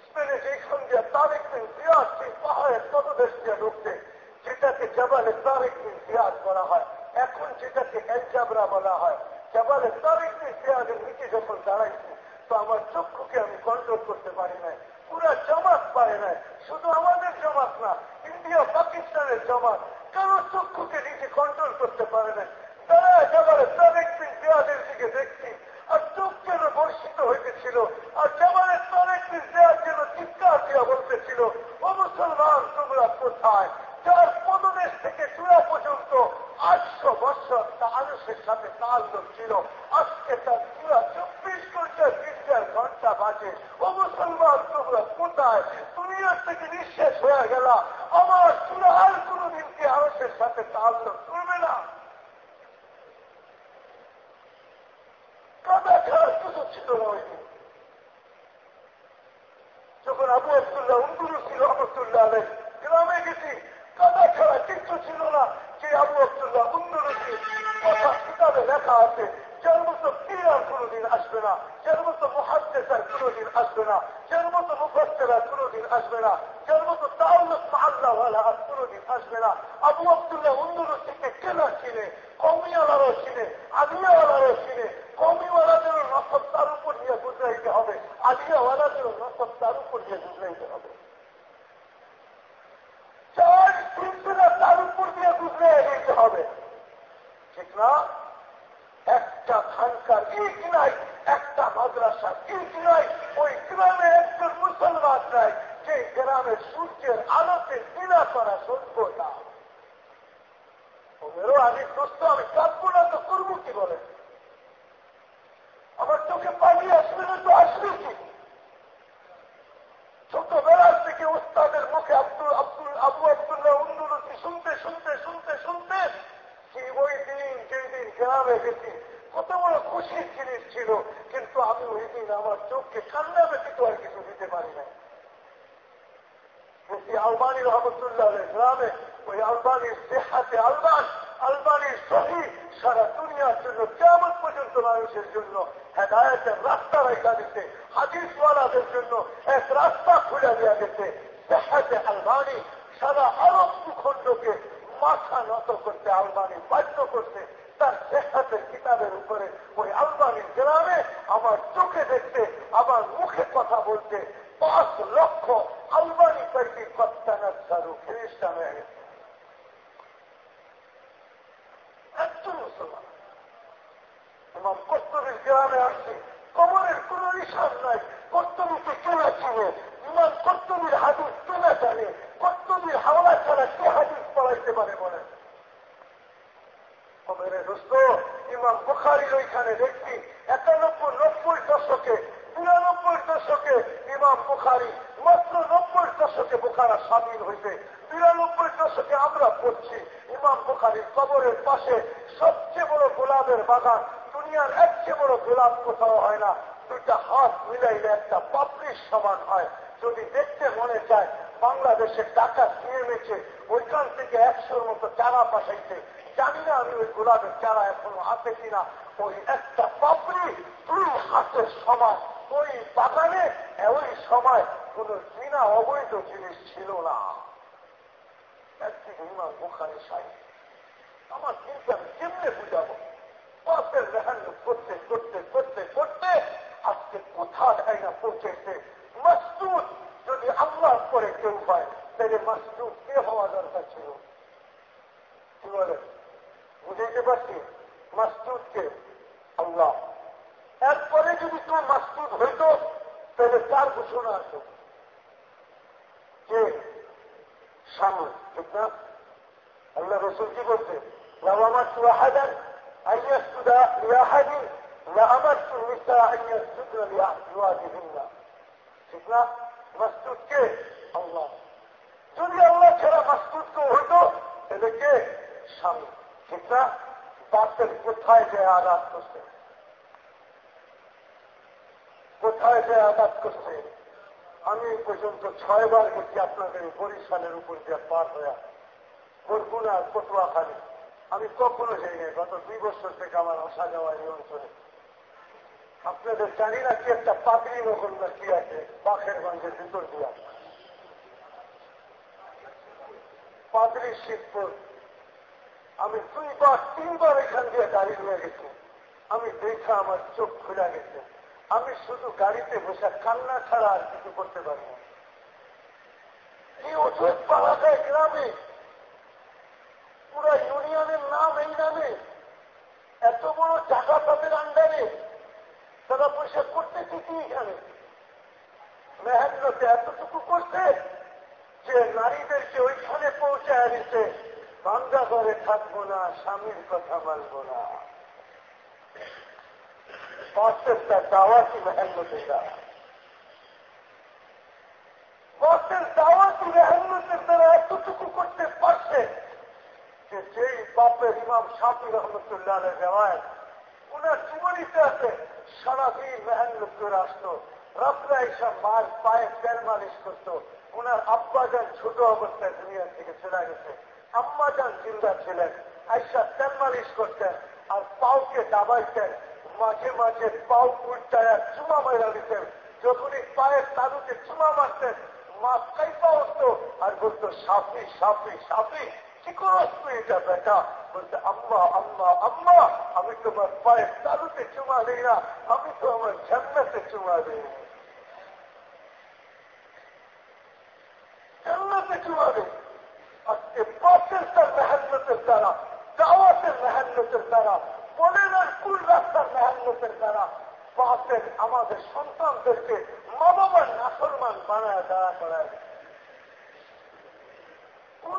স্পেনে যেখান দিয়ে তারিখ দিন জিয়াদ, সেই পাহাড়ের ততদেশ দিয়ে ঢুকছে, যেটাকে জবালে তারিখ দিন জিয়াদ করা হয়। এখন যেটাকে এলজাবরা বলা হয়। জবালে তারিখ দিন জিয়াদের নিচে যখন দাঁড়াইছে তো আমার চক্ষুকে আমি কন্ট্রোল করতে পারি নাই। পুরা জমাত পারে নাই। শুধু আমাদের জমাত না, ইন্ডিয়া, পাকিস্তানের জমাত। কারও চক্ষুকে নিজে কন্ট্রোল করতে পারে নাই। তারা জবালে তারিখ দিন জিয়াদের দিকে দেখছি, আর চোখ যেন বর্ষিত হইতেছিল, আর জবানের তারেক দিন দেওয়ার জন্য চিৎকার দিয়া বলতেছিল, ও মুসলমান, তোমরা কোথায়? যার পদদেশ থেকে চূড়া পর্যন্ত আটশো বছর মানুষের সাথে তাল্লুক ছিল। আজকে তার চূড়া চব্বিশ ঘণ্টা তিনটার ঘণ্টা বাজে। ও মুসলমান, তোমরা কোথায়? দুনিয়ার থেকে নিঃশেষ হয়ে গেল। আমার চূড়া আর কোনোদিন কি মানুষের সাথে তাল্লুক করবে না? কাদা ছিল না যখন আবু আবদুল্লাহ উন্দুরু ছিল আবদুল্লাহ গ্রামে গেছি। কাদা ছাড়া কিচ্ছু ছিল না। যে আবু আবদুল্লাহ উন্দুরুকে কথা কিতাবে লেখা আছে, যার না। যার নসব তার উপর নিয়ে গুজরাইতে হবে। আদিয়াওয়ালাদেরও নসব তার উপর নিয়ে গুজরাইতে হবে। তার উপর দিয়ে গুজরাই দিতে হবে। ঠিক না? একটা খানকার ইট নাই, একটা মাদ্রাসা ইট নাই, ওই গ্রামে একজন মুসলমান নাই, যে গ্রামে সূর্যের আলোতে দিনা করা সভ্যতা ওদেরও আমি সুস্থ, আমি কাঁদবো না তো করব কি বলে? আমার চোখে পানি আসবে না তো আসবে কি? ছোটবেলার থেকে উস্তাদের মুখে আব্দুল আব্দুল, আবু আব্দুল্লাহ উন্দুরতি শুনতে শুনতে শুনতে শুনতে ওই দিন, যেই গ্রামে গেছি, কত বড় খুশির জিনিস ছিল, কিন্তু আমি ওই দিন আমার চোখকে কান্না ব্যতীত আর কিছু দিতে পারি না আলবানি রহমতুল্লাহ গ্রামে, ওই আলবানির দেহাতে আলবান আলবানির সহি সারা দুনিয়ার জন্য কেমন পর্যন্ত মানুষের জন্য হেদায়তের রাস্তা রেখা দিতে, হাদিসওয়ালাদের জন্য এক রাস্তা খুলে দেওয়া গেছে দেহাতে আলবানি সারা আরব ভূখণ্ডকে মাথা নত করতে, আলবানি বাধ্য করতে, তার দেহাতের কিতাবের উপরে ওই আলবানির গ্রামে আমার চোখে দেখতে, আমার মুখে কথা বলতে পাঁচ লক্ষ আলবানি তৈরি কত্তানার সারু খ্রিস্টান হয়ে গেছে একজন মুসলমান এবং কর্তবীর গ্রামে আসছে। কবরের কোন নিশান নাই। কর্তবীকে কেনা চিনে ইমান কর্তবীর হাদিস কেনা জানে। কর্তবীর হাওলা ছাড়া কে হাদিস পড়াইতে পারে বলেন ইমাম বুখারির ওইখানে দেখছি একানব্বই নব্বই দশকে নিরানব্বই দশকে ইমাম বুখারি, মাত্র নব্বই দশকে বোখারা স্বাধীন হয়েছে বিরানব্বই দশকে আমরা পড়ছি ইমাম বোখারির কবরের পাশে সবচেয়ে বড় গোলাপের বাগান দুনিয়ার একচেয়ে বড় গোলাপ কোথাও হয় না। দুইটা হাত মিলাইলে একটা পাপড়ির সমান হয়। যদি দেখতে মনে চায়, বাংলাদেশের টাকা নিয়েছে ওইখান থেকে একশোর মতো চারা পাঠাইছে। জানি না আমি ওই গোলাপের চারা এখনও আছে কিনা। ওই একটা পাপড়ি দুই হাতের সমান। ওই বাগানে ওই সময় কোন কিনা অবৈধ জিনিস ছিল না। একদিকে ইমাম বোখারি সাহেব, আমার চিন্তা কেমনে বুঝাবো? পাপের রেহান্ন করতে করতে করতে করতে আজকে কোথায় না পৌঁছেছে? মস্তুদ যদি আল্লাহ করে কেউ হয় তাহলে মস্তুদ কে হওয়া দরকার ছিল? কি বলে? বুঝাইতে পারছি? মস্তুদ কে? আল্লাহ। এরপরে যদি তোমার মাসুদ হইত, তাহলে তার ঘোষণা আছে। কে? সামনে ঠিক না? আল্লাহ রসুল কি বলছে? আমার সুহাদান আইয়াসুদা ইয়াহাদিন لأمرت النساء أن يسجدن لأزواجهن ঠিক না মাসুদ কে আল্লাহ যদি আল্লাহ ছাড়া মাসুদ কেউ হইত তাহলে কে স্বামী ঠিক না বাপের কোথায় যে আঘাত করছে কোথায় যে আঘাত করছে আমি পর্যন্ত ছয়বার গেছি আপনাদের বরিশালের উপর দিয়ে পার হয়ে বরগুনা পটুয়াখালী আমি কখনো যাইনি গত দুই বছর থেকে আমার আসা যাওয়া এই অঞ্চলে। আপনাদের জানি না কি একটা পাগড়ি নগর না কি আছে পাখের বাখেরগঞ্জের ভিতর দিয়া পাগড়ি শিবপুর আমি দুইবার, তিনবার এখান দিয়ে গাড়ি নিয়ে গেছি। আমি দেখা আমার চোখ খুলে গেছে। আমি শুধু গাড়িতে বসে কান্না ছাড়া আর কিছু করতে পারি না। এই ওষুধ পাওয়া যায় গ্রামে। পুরো ইউনিয়নের নাম এই নামে। এত বড় টাকা তাদের আন্ডারে তারা পয়সা করতেছে কি এখানে। মেহান্নতে এতটুকু করছে যে নারীদেরকে ওইখানে পৌঁছায় দিতে বাংলা ঘরে থাকব না, স্বামীর কথা মানবো না। প্রত্যেকটা দাওয়াতি মেহান্নতের দ্বারা বসের দাওয়াতি মেহান্নতের দ্বারা এতটুকু করতে পারছে যে যেই বাপের ইমাম শাফি রহমতুল্লাহ দেওয়ায় উনার জীবনীতে আছে সারাদিন মেহান্নত করে আসতো, রাত্রে এইসব মার পায়ে তেল মালিশ করত। উনার আব্বাজান ছোট অবস্থায় দুনিয়া থেকে চলে গেছে। আম্মাজান জিন্দা ছিলেন, আইসা তেল মালিশ করতেন, আর পাওকে দাবাইতেন, মাঝে মাঝে পাও উল্টায় চুমা মারা দিতেন। যখনই পায়ের তালুকে চুমা মারতেন, মা কাইপা উঠতো আর বলতো সাপি সাপি সাপি আমি তোমার পায়ের তালুতে চুমা দিই না আমি তো আমার জান্নাতে চুমা দিই জান্নাতে চুমা দিই আজকে পাশের তার মেহান্নতের দ্বারা দাওয়াতের মেহান্নতের দ্বারা আর কুল রাস্তার মেহান্নতের দ্বারা বাপের আমাদের সন্তানদেরকে মা বাবার নাফরমান বানায় দাঁড়া করায় কোন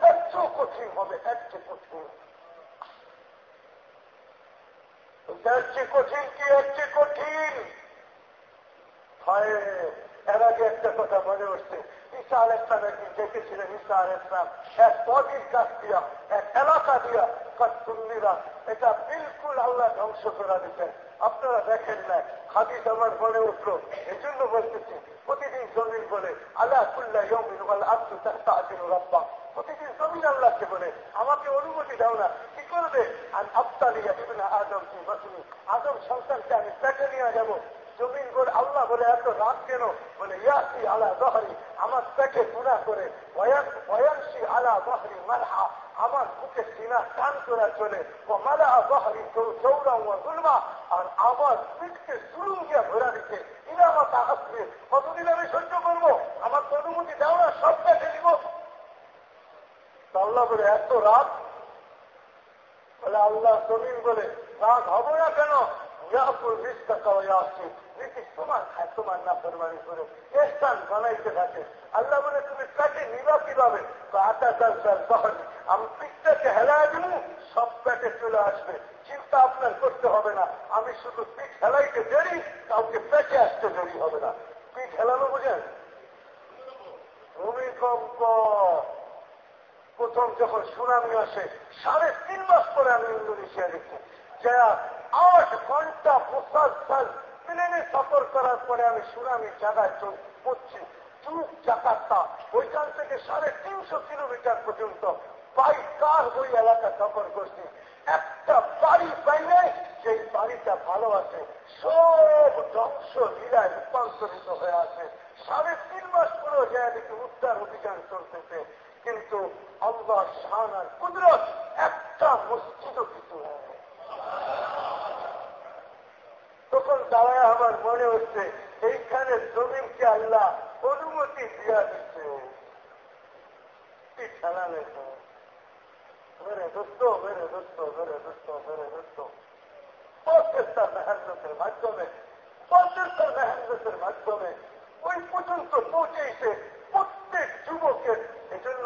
চেয়ে কঠিন হবে চেয়ে কঠিন। চেয়ে কঠিন কি চেয়ে কঠিন? এর আগে একটা কথা মনে উঠছে ঈসা আল ইসলাম একদিন দেখেছিলেন, ঈসা আল ইসলাম এক পদির কাছ দিয়া, এক এলাকা দিয়া কাতুল্লিরা এটা বিলকুল আল্লাহ ধ্বংস করা দিতেন আপনারা দেখেন না, হাদিস আমার মনে উঠল। এই জন্য বলতেছি, প্রতিদিন জমিন বলে আল্লাহ কুল্লা ইয়মিন আব্দু তাহতা আজিন রব্বা। প্রতিদিন জমিন আল্লাহকে বলে। আমাকে অনুমতি দাও না। কি করবে? আর আফতালিয়া ইবনা আদম আদম সন্তানকে আমি পেটে নিয়ে যাব। জমিন বলে আল্লাহ বলে এত রাত কেন? বলে, ইয়াসি আলা দহরি আমার পেটে গুণা করে। ওয়ানসি আলা দহরি মালহা, আমার বুকে সিনা টান করে চলে। ও মালা দহরি চৌরা ও গুলমা, আর আমার পিঠকে সুরুম গিয়া ঘোরা দিচ্ছে। ইনামাতা আসবে কতদিন আমি সহ্য করব? আমার অনুমতি দাও না, সব কেটে দিব। আল্লাহ বলে এত রাত, বলে আল্লাহ জমিন বলে, রাত হব না কেন? আমি চিন্তা আপনার করতে হবে না। আমি শুধু পিঠ হেলাইতে দেরি, কাউকে পেটে আসতে দেরি হবে না। পিঠ হেলানো বুঝেন? ভূমিকম্প। প্রথম যখন সুনামি আসে, সাড়ে তিন মাস পরে আমি ইন্দোনেশিয়া দেখছি যা আট ঘণ্টা মুসালসাল প্লেনে সফর করার পরে আমি সুনামি জায়গায় পড়ছি। চুপ জাকাত্তা ওইখান থেকে সাড়ে তিনশো কিলোমিটার পর্যন্ত বাই কার ওই এলাকা সফর করছি। একটা বাড়ি পাই নাই সেই বাড়িটা ভালো আছে, সব ধ্বংস লীলায় রূপান্তরিত হয়ে আছে। সাড়ে তিন মাস পরেও যায় উদ্ধার অভিযান চলতেছে। কিন্তু আল্লাহ শাহান আর কুদরত একটা মসজিদও কিছু তখন দাঁড়ায় আমার মনে হচ্ছে, এইখানে জমিনকে আল্লাহ অনুমতি দিয়া দিচ্ছে। মাধ্যমে মেহান্নতের মাধ্যমে ওই পর্যন্ত পৌঁছেছে প্রত্যেক যুবকের এই জন্য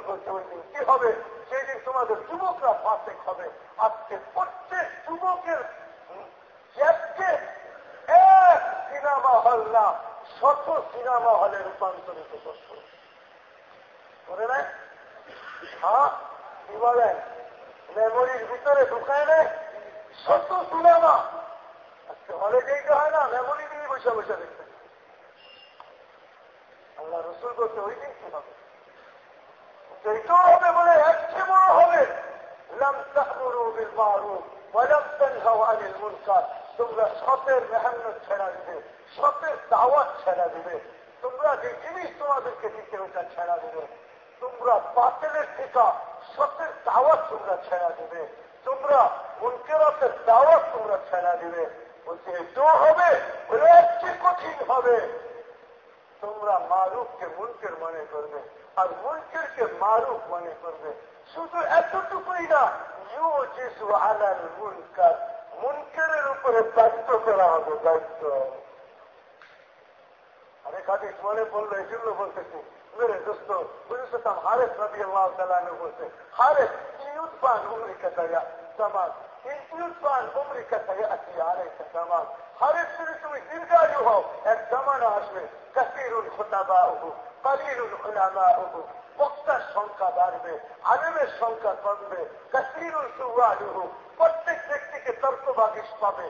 বলতে ওই দিন কি হবে? সেই দিন তোমাদের যুবকরা ফাঁসেক হবে। আজকে প্রত্যেক যুবকের জ্যাপকে এক সিনেমা হল না, শত সিনেমা হলে রূপান্তরিত করছে। করে নেয় হ্যাঁ? কি বলেন? মেমোরির ভিতরে ঢুকায় নেয় শত সিনেমা! আজকে হলে যেতে হয় না, মেমোরি দিয়ে বসে বসে দেখতে আল্লাহ রসুল করতে ওই দিন কি হবে? সেইটাও হবে বলে এক বড় হবে। তোমরা সতের মেহান্নত ছেড়া দিবে, সতের দাওয়াত ছেড়া দিবে। তোমরা যে জিনিস তোমাদেরকে দিতে ওটা ছেড়া দিবে। তোমরা বাতিলের টিকা সতের দাওয়াত তোমরা ছেড়া দিবে। তোমরা মুনকেরাতের দাওয়াত তোমরা ছেড়া দিবে। বলছে, এটাও হবে বলে একটি কঠিন হবে। তোমরা মারুফকে মুনকের মনে করবে। আর মুনকেরকে মারুফ মনে করবে। শুধু এতটুকুই না ইউ যিশু আলাল মুনকার মুনকের উপরে দায়িত্ব করা হবে দায়িত্ব আরে কাদিস মনে পড়ল, এই জন্য বলতেছি, মেরে দোস্ত বুঝেছিলাম হারেস নদী আল্লাহ তালানু বলছে হারেস ইউদ্বান উমরিকা দয়া সমাজ ইউদ্বান উমরিকা দয়া আছি, আলাইকা সমাজ হারেস যদি তুমি দীর্ঘায়ু হও, এক জামানা আসবে, কাসিরুল খোতাবা উহু বক্তার সংখ্যা বাড়বে সংখ্যা কমবে, কাসিরুল প্রত্যেক ব্যক্তিকে পাবে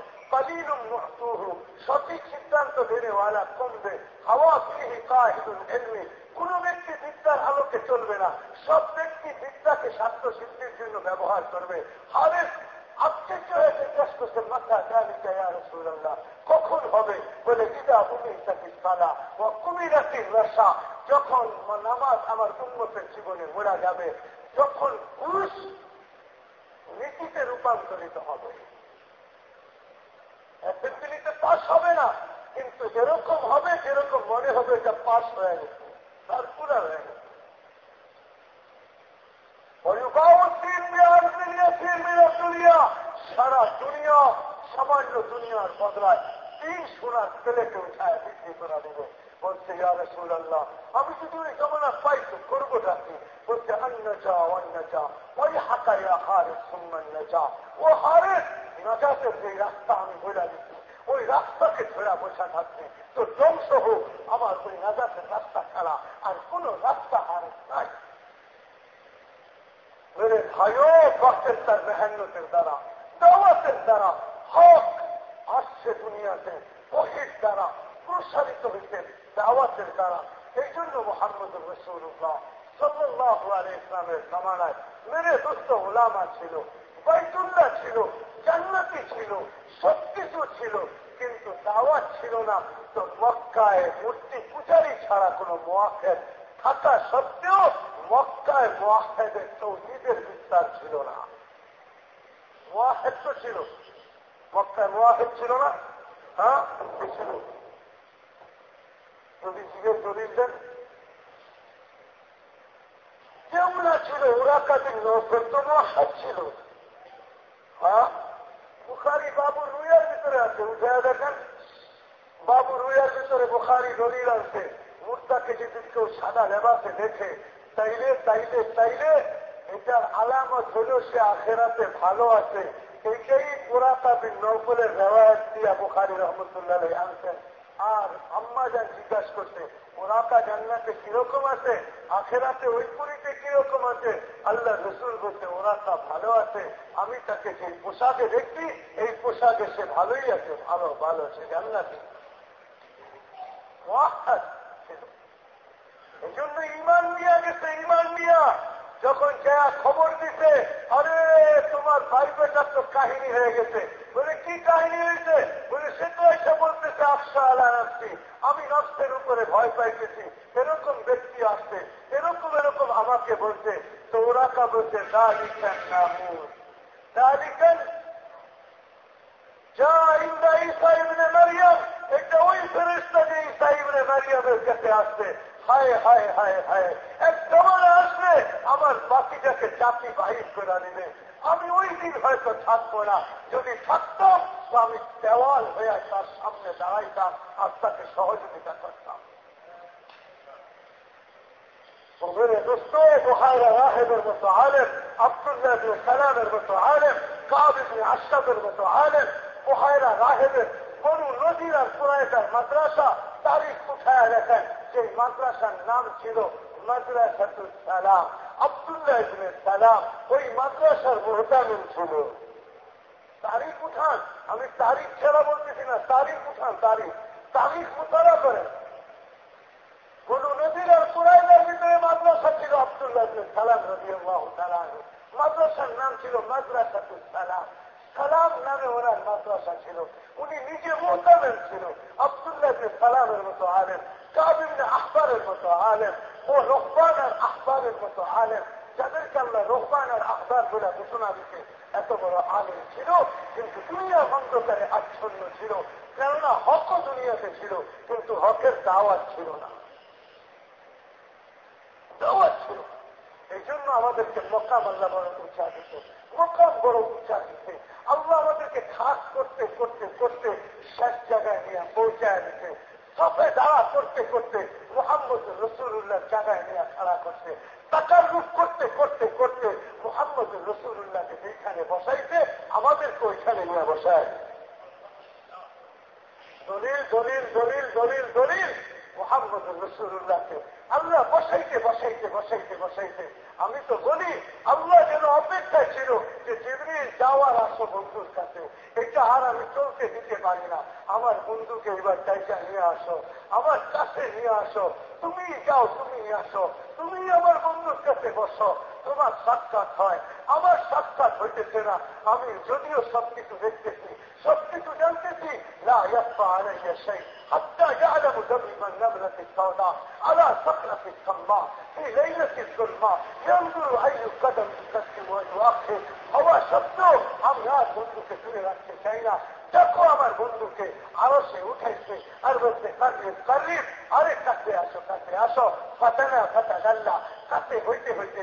সঠিক সিদ্ধান্ত দেনেওয়ালা কমবে, হাওয়া কোন ব্যক্তি বিদ্যার আলোকে চলবে না, সব ব্যক্তি বিদ্যাকে স্বাস্থ্য সিদ্ধির জন্য ব্যবহার করবে হারের আশ্চর্য হয়ে জিজ্ঞাসা করছে, মাথা জানি চাইয়া রসুল্লাহ কখন হবে? বলে দিদা উমি তাকে সালা ও কুমিরাতির রসা, যখন নামাজ আমার উন্মতের জীবনে মোড়া যাবে, যখন পুরুষ নীতিতে রূপান্তরিত হবে। অ্যাসেম্বলিতে পাশ হবে না, কিন্তু যেরকম হবে, যেরকম মনে হবে, এটা পাশ হয়ে গেছে, তার পুরা হয়ে গেছে। সারা দুনিয়া সামান্য দুনিয়ার বদলায় তিন সোনার ছেলেকে উঠায় বিক্রি করা দেবে বলছে ইয়ারে সুল্লাহ আমি যদি ওই জমানা পাই তো করব ডাকি বলছে অন্য যা অন্য যা ওই হাকাইয়া হারে সুম্মান যা ও হারে নাজাতের যে রাস্তা আমি বলে দিচ্ছি ওই রাস্তাকে ছেড়া বসা থাকবে তো ধ্বংস হোক আমার ওই নাজাতের রাস্তা ছাড়া আর কোন রাস্তা আর নাই মেরে ভাইও বাসের তার মেহান্নতের দ্বারা দাওয়াতের দ্বারা হক আসছে দুনিয়াতে ওহির দ্বারা প্রসারিত হইতে দাওয়াতের দ্বারা এই জন্য মোহাম্মদ রসুল্লাহ সাল্লাহ আলী ইসলামের জামানায় মেরে দোস্ত ওলামা ছিল বাইতুল্লাহ ছিল জান্নাতি ছিল সবকিছু ছিল কিন্তু দাওয়াত ছিল না তো মক্কায় মূর্তি পূজারি ছাড়া কোনো মোয়াফের থাকা সত্ত্বেও মক্কায় মোয়াহেদের তৌহিদের বিস্তার ছিল না। মোয়াহেদ তো ছিল। মক্কায় মোয়াহেদ ছিল না। হ্যাঁ? ছিল। যদি জিগের দলিল দেন কেউ ছিল, ওরা কাদের নৌকর তো মহাজ ছিল। হ্যাঁ? বুখারি বাবু রুইয়ার ভিতরে আছে। উঠে দেখেন। বাবু রুইয়ার ভিতরে বুখারি দলিল আছে। মুর্দাকে যদি কেউ সাদা লেবাসে দেখে, তাইলে তাইলে তাইলে এটার আলামত হল সে আখেরাতে ভালো আছে। এইটাই পুরাতা বিন নৌকলের রেওয়ায়ত দিয়া বুখারি রহমতুল্লাহ আনছেন। আর আম্মা যান জিজ্ঞাসা করছে ওরাকা জান্নাতে কীরকম আছে? আখেরাতে ওই পুরীতে কীরকম আছে? আল্লাহ রসুল বলছে ওরাকা ভালো আছে। আমি তাকে যে পোশাকে দেখছি, এই পোশাকে সে ভালোই আছে। ভালো ভালো, সে জান্নাতে। এই জন্য ইমান নিয়ে গেছে, ইমান নিয়া। যখন যা খবর দিতে আরে, তোমার ভাই বেটার তো কাহিনী হয়ে গেছে। বলে, কি কাহিনী হয়েছে? বলে, সে তো এসে বলতেছে আফসা আলা আসছি আমি নষ্টের উপরে ভয় পাইতেছি। এরকম ব্যক্তি আসছে, এরকম এরকম আমাকে বলছে তো ওরা কা বলছে দা লিখেন না লিখেন? যা ইন্দা ইসা মারিয়াম এটা ওই ফেরেস্তা যে ইসা মারিয়ামের কাছে আসছে। হায় হায় হায় হায়। এক আসবে আমার বাকিটাকে চাকরি বাহির করে নেবে আমি ওই দিন হয়তো থাকব না। যদি থাকতাম, তো আমি দেওয়াল হয়ে তার সামনে দাঁড়াইতাম আর তাকে সহযোগিতা করতাম। দোস্ত মতো আলেম, আব্দুল্লাহ সালামের মতো আলেম কাবিবি আশাফের মতো আলেম বোহায়রা রাহেবের কোনো নদীর আর কোরআটার মাদ্রাসা তারিখ উঠায় সেই মাদ্রাসার নাম ছিল মাদ্রাসাতুল সালাম। আবদুল্লাহ সালাম ওই মাদ্রাসার মোহতামিন ছিল। তারিখ উঠান। আমি তারিখ ছাড়া বলতেছি না, তারিখ উঠান, তারিখ। তারিখ মোতারা করেন কোন নদীর আর কুরাইলের ভিতরে মাদ্রাসা ছিল আবদুল্লাহ সালাম রবি মাদ্রাসার নাম ছিল মাদ্রাসাতুল সালাম। সালাম নামে ওনার মাদ্রাসা ছিল। উনি নিজে মোহতামেন ছিল। আবদুল্লাহ সালামের মতো আলেন আহবারের মতো আলেন ও রহমান আর আহবারের মতো আলেন যাদেরকে আল্লাহ রহমান আর আহবার বলে ঘোষণা দিতে এত বড় আলেম ছিল, কিন্তু দুনিয়া অন্ধকারে আচ্ছন্ন ছিল। কেননা হক দুনিয়াতে ছিল, কিন্তু হকের দাওয়াত ছিল না। দাওয়াত ছিল। এই জন্য আমাদেরকে মকাম আল্লাহ বড় উৎসাহ দিতে মকাম বড় উৎসাহ দিতে, আল্লাহ আমাদেরকে খাস করতে করতে করতে শেষ জায়গায় নিয়ে পৌঁছায় দিতে। সবে দাঁড়া করতে করতে মোহাম্মদ রসুল্লাহ জায়গায় নিয়ে খাড়া করতে টাকার রূপ করতে করতে করতে মোহাম্মদ রসুল্লাহকে যেখানে বসাইতে আমাদেরকে ওইখানে নিয়ে বসায়। দলিল দলিল দলিল দলিল দলিল, মোহাম্মদ রসুল্লাহকে আল্লাহ বসাইতে বসাইতে বসাইতে বসাইতে। আমি তো বলি, আল্লাহ যেন অপেক্ষায় ছিল যে জিবরিল যাওয়ার আসো বন্ধুর কাছে। এটা আর আমি চলতে দিতে পারি না। আমার বন্ধুকে এবার চাইটা নিয়ে আসো। আমার কাছে নিয়ে আসো। তুমি যাও, তুমি আসো। তুমি আমার বন্ধুর কাছে বসো। তোমার সাক্ষাৎ হয় আমার সাক্ষাৎ হইতেছে না আমি যদিও সবকিছু দেখতেছি সবকিছু জানতেছি لا يخفى علي شيء حتى يعلم دمم النملة السوداء على صخرة الصماء في ليلة الظلماء ينظر أي قدم تقدم ويؤخر هو শব্দ আমি আর বন্ধুকে তুলে রাখতে চাই না দেখো আমার বন্ধুকে আরো সে উঠেছে আর বলছে কারিব কারিব আরে কাছে আসো কাছে আসো ফাতানা ফাতা কাছে হইতে হইতে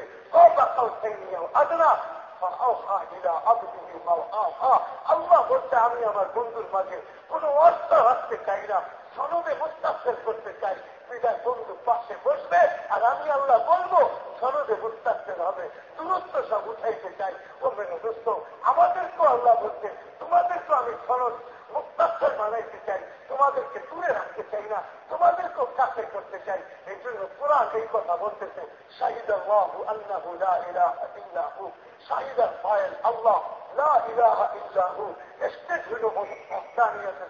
আল্লাহ বলতে আমি আমার বন্ধুর মাঝে কোন অর্থ রাখতে চাই না। সনদে মুস্তাফের করতে চাই। বিদায় বন্ধু পাশে বসবে, আর আমি আল্লাহ বলব, সনদে মুস্তাফের হবে। দূরত্ব সব উঠাইতে চাই। ও মেনে দোস্ত, আমাদেরকেও আল্লাহ বলছে, তোমাদেরকেও আমি সনদ মুক্তাক্ষর বানাইতে চাই, তোমাদেরকে দূরে রাখতে চাই না, তোমাদেরকেও কাছে করতে চাই, এই জন্য কোরআন এই কথা বলতেছে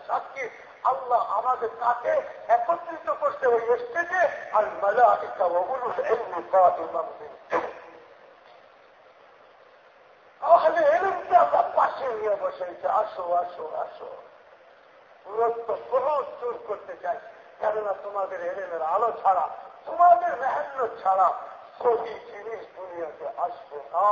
সাক্ষী, আল্লাহ আমাদের কাকে একত্রিত করতে ওই স্টেজে আর ওগুলোর এমনি কাদিমাম তাহলে এরকম আমরা পাশে নিয়ে বসেছে আসো আসো আসো। দূরত্ব বহুত করতে চাই। কেননা তোমাদের এলেমের আলো ছাড়া, তোমাদের মেহান্ন ছাড়া সবই জিনিস দুনিয়াতে আসবে না।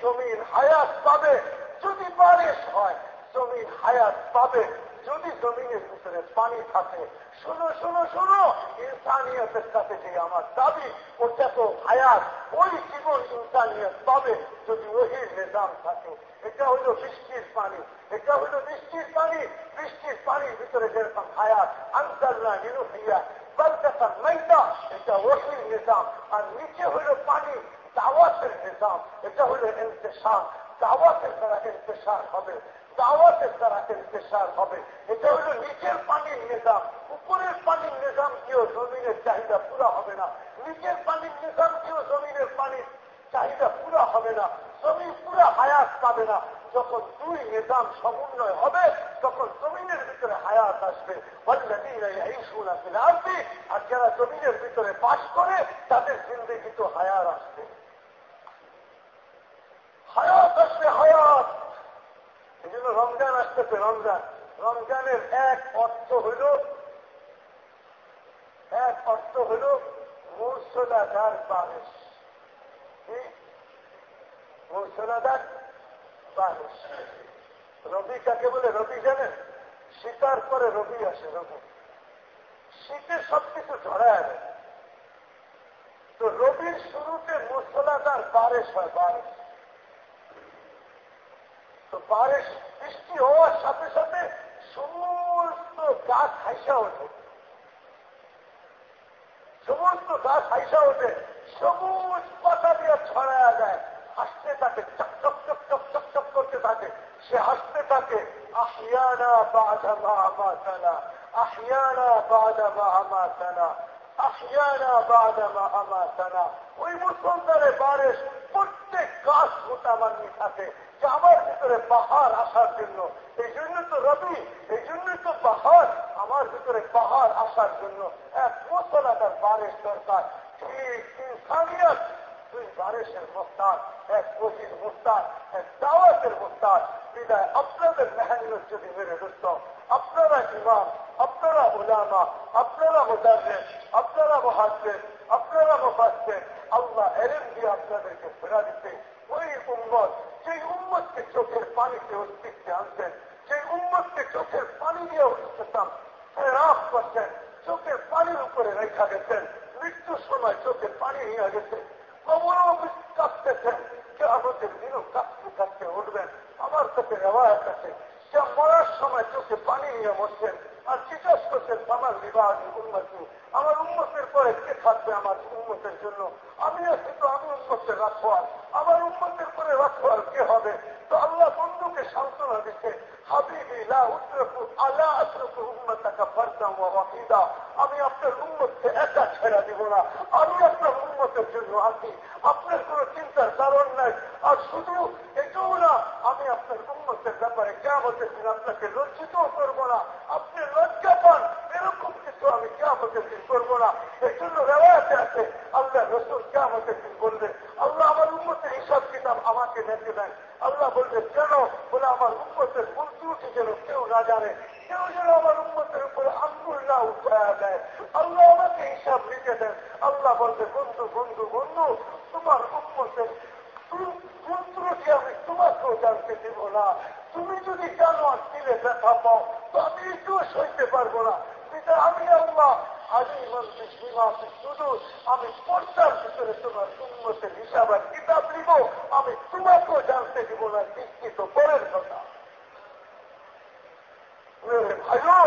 জমির হায়াত পাবে যদি বারিশ হয়, জমির হায়াত পাবে। যদি জমিনের ভিতরে পানি থাকে, শোনো শোনো শোনো, ইনসানিয়তের কাছে যে আমার দাবি, ওটা তো হায়াত। ওই জীবন ইনসানিয়ত পাবে যদি ওই নিজাম থাকে। এটা হইল বৃষ্টির পানি, এটা হইল বৃষ্টির পানি। বৃষ্টির পানির ভিতরে যেরকম হায়াত আনসাল্লা নিরু হইয়া বলকাতা মাইতা এটা ওহির নিজাম। আর নিচে হইল পানি, দাওয়াতের নিজাম। এটা হইল ইন্তেশার। দাওয়াতের দ্বারা ইন্তেশার হবে। দাওয়াতের দ্বারা ইন্তেশার হবে। এটা হইল নিচের পানির নিজাম। উপরের পানির নিজাম কেউ জমিনের চাহিদা পুরা হবে না। নিচের পানির নিজাম কেউ জমিনের পানির চাহিদা পুরা হবে না। জমি পুরা হায়াত পাবে না। যখন দুই নিজাম সমন্বয় হবে, তখন জমিনের ভিতরে হায়াত আসবে। আসবে আর যারা জমিনের ভিতরে বাস করে, তাদের জিন্দগি তো হায়ার আসবে। হায়াত আসবে, হায়াত। এই জন্য রমজান আসতেছে, রমজান। রমজানের এক অর্থ হইল, এক অর্থ হইল মূর্ষলাদার বারিশ। কি? মূর্ষলাদার বারিশ। রবি কাকে বলে? রবি জানেন? শীতার পরে রবি আসে, রবি। শীতে সবকিছু দেয়। তো রবির শুরুতে মূর্ষলাদার বারেশ হয়, বারিশ। তো বারিশ বৃষ্টি হওয়ার সাথে সাথে সমস্ত গাছ হাইসা ওঠে। সমস্ত গাছ হাইসা ওঠে, সবুজ পাতা দিয়ে ছড়ায়া যায়। হাসতে থাকে, চক চক চক চক চক চক করতে থাকে। সে হাসতে থাকে, আহিয়ানা বাধা মা আমাতানা আহিয়ানা বাধা মা আমাতানা আহিয়ানা বাধা মা আমাতানা ওই মুসলমানের বারিশ প্রত্যেক গাছ গোটামান্নি থাকে। যে আমার ভিতরে পাহাড় আসার জন্য। এই জন্য তো রবি, এই জন্যই তো পাহাড়। আমার ভিতরে পাহাড় আসার জন্য এক মশলাটার বারেশ দরকার। ঠিক ইনসানিয়ত বারেশের এক এক দাওয়াতের বিদায়, আপনাদের যদি মেরে দোস্ত আপনারা ইমাম, আপনারা ওলামা আপনারা মোদারের আপনারা মহাজের আপনারা মোফাজের আল্লাহ এলেন দিয়ে আপনাদেরকে ফেরা দিতে ওই উম্মত সেই উম্মতকে চোখের পানিতে অস্তিত্বে আনতেন সেই উম্মতকে চোখের পানি দিয়ে উঠতেতাম ফেরাফ করতেন চোখের পানির উপরে রেখা গেছেন মৃত্যুর সময় চোখের পানি নিয়ে গেছে কবরও কাঁপতেছেন কে আমাদের দিনও কাঁপতে কাঁপতে উঠবেন, আমার কাছে রেওয়ায়ত আছে, সে মরার সময় চোখে পানি নিয়ে মরছেন আর জিজ্ঞাস করছেন আমার বিবাহ উন্মতি আমার উন্মতের পরে কে থাকবে আমার উন্মতের জন্য? আমি আছি তো আমি উন্মতের রাখোয়াল আমার উন্মতের পরে রাখোয়াল কে হবে? তো আল্লাহ বন্ধুকে সান্ত্বনা দিচ্ছে আমি আপনার উন্মতকে একা ছেড়া দিব না। আমি আপনার উন্মতের জন্য আছি। আপনার কোন চিন্তার কারণ নাই। আর শুধু এটাও না, আমি আপনার উন্মতের ব্যাপারে কেমতের দিন আপনাকে লজ্জিত করব না। আপনি লজ্জা পান, এরকম কিছু আমি কেমতের দিন করব না। এই জন্য রেওয়াতে আছে, আল্লাহ রসুল কেমতের দিন বলবে আল্লাহ আমার উন্মতের হিসাব কিতাব আমাকে নেতে দেন আল্লাহ বলবে, কেন? বলে, আমার উন্মতের ভুল ত্রুটি যেন কেউ না জানে। কেউ যেন আমার উন্মতের উপরে আঙ্গুল না উঠায়া দেয়। আল্লাহ আমাকে হিসাব লিখে দেন। আল্লাহ বলবে, বন্ধু বন্ধু বন্ধু, তোমার উন্মতের ত্রুটি আমি তোমাকেও জানতে দিব না। তুমি যদি জানো আর দিলে দেখা পাও, তো আমি একটুও সইতে পারব না। সেটা আমি আল্লাহ আমি পর্দার ভিতরে তোমার উন্মতের হিসাব আর কিতাব নিব আমি তোমাকেও জানতে দিব না নিশ্চিত পরের কথা। ভাইও,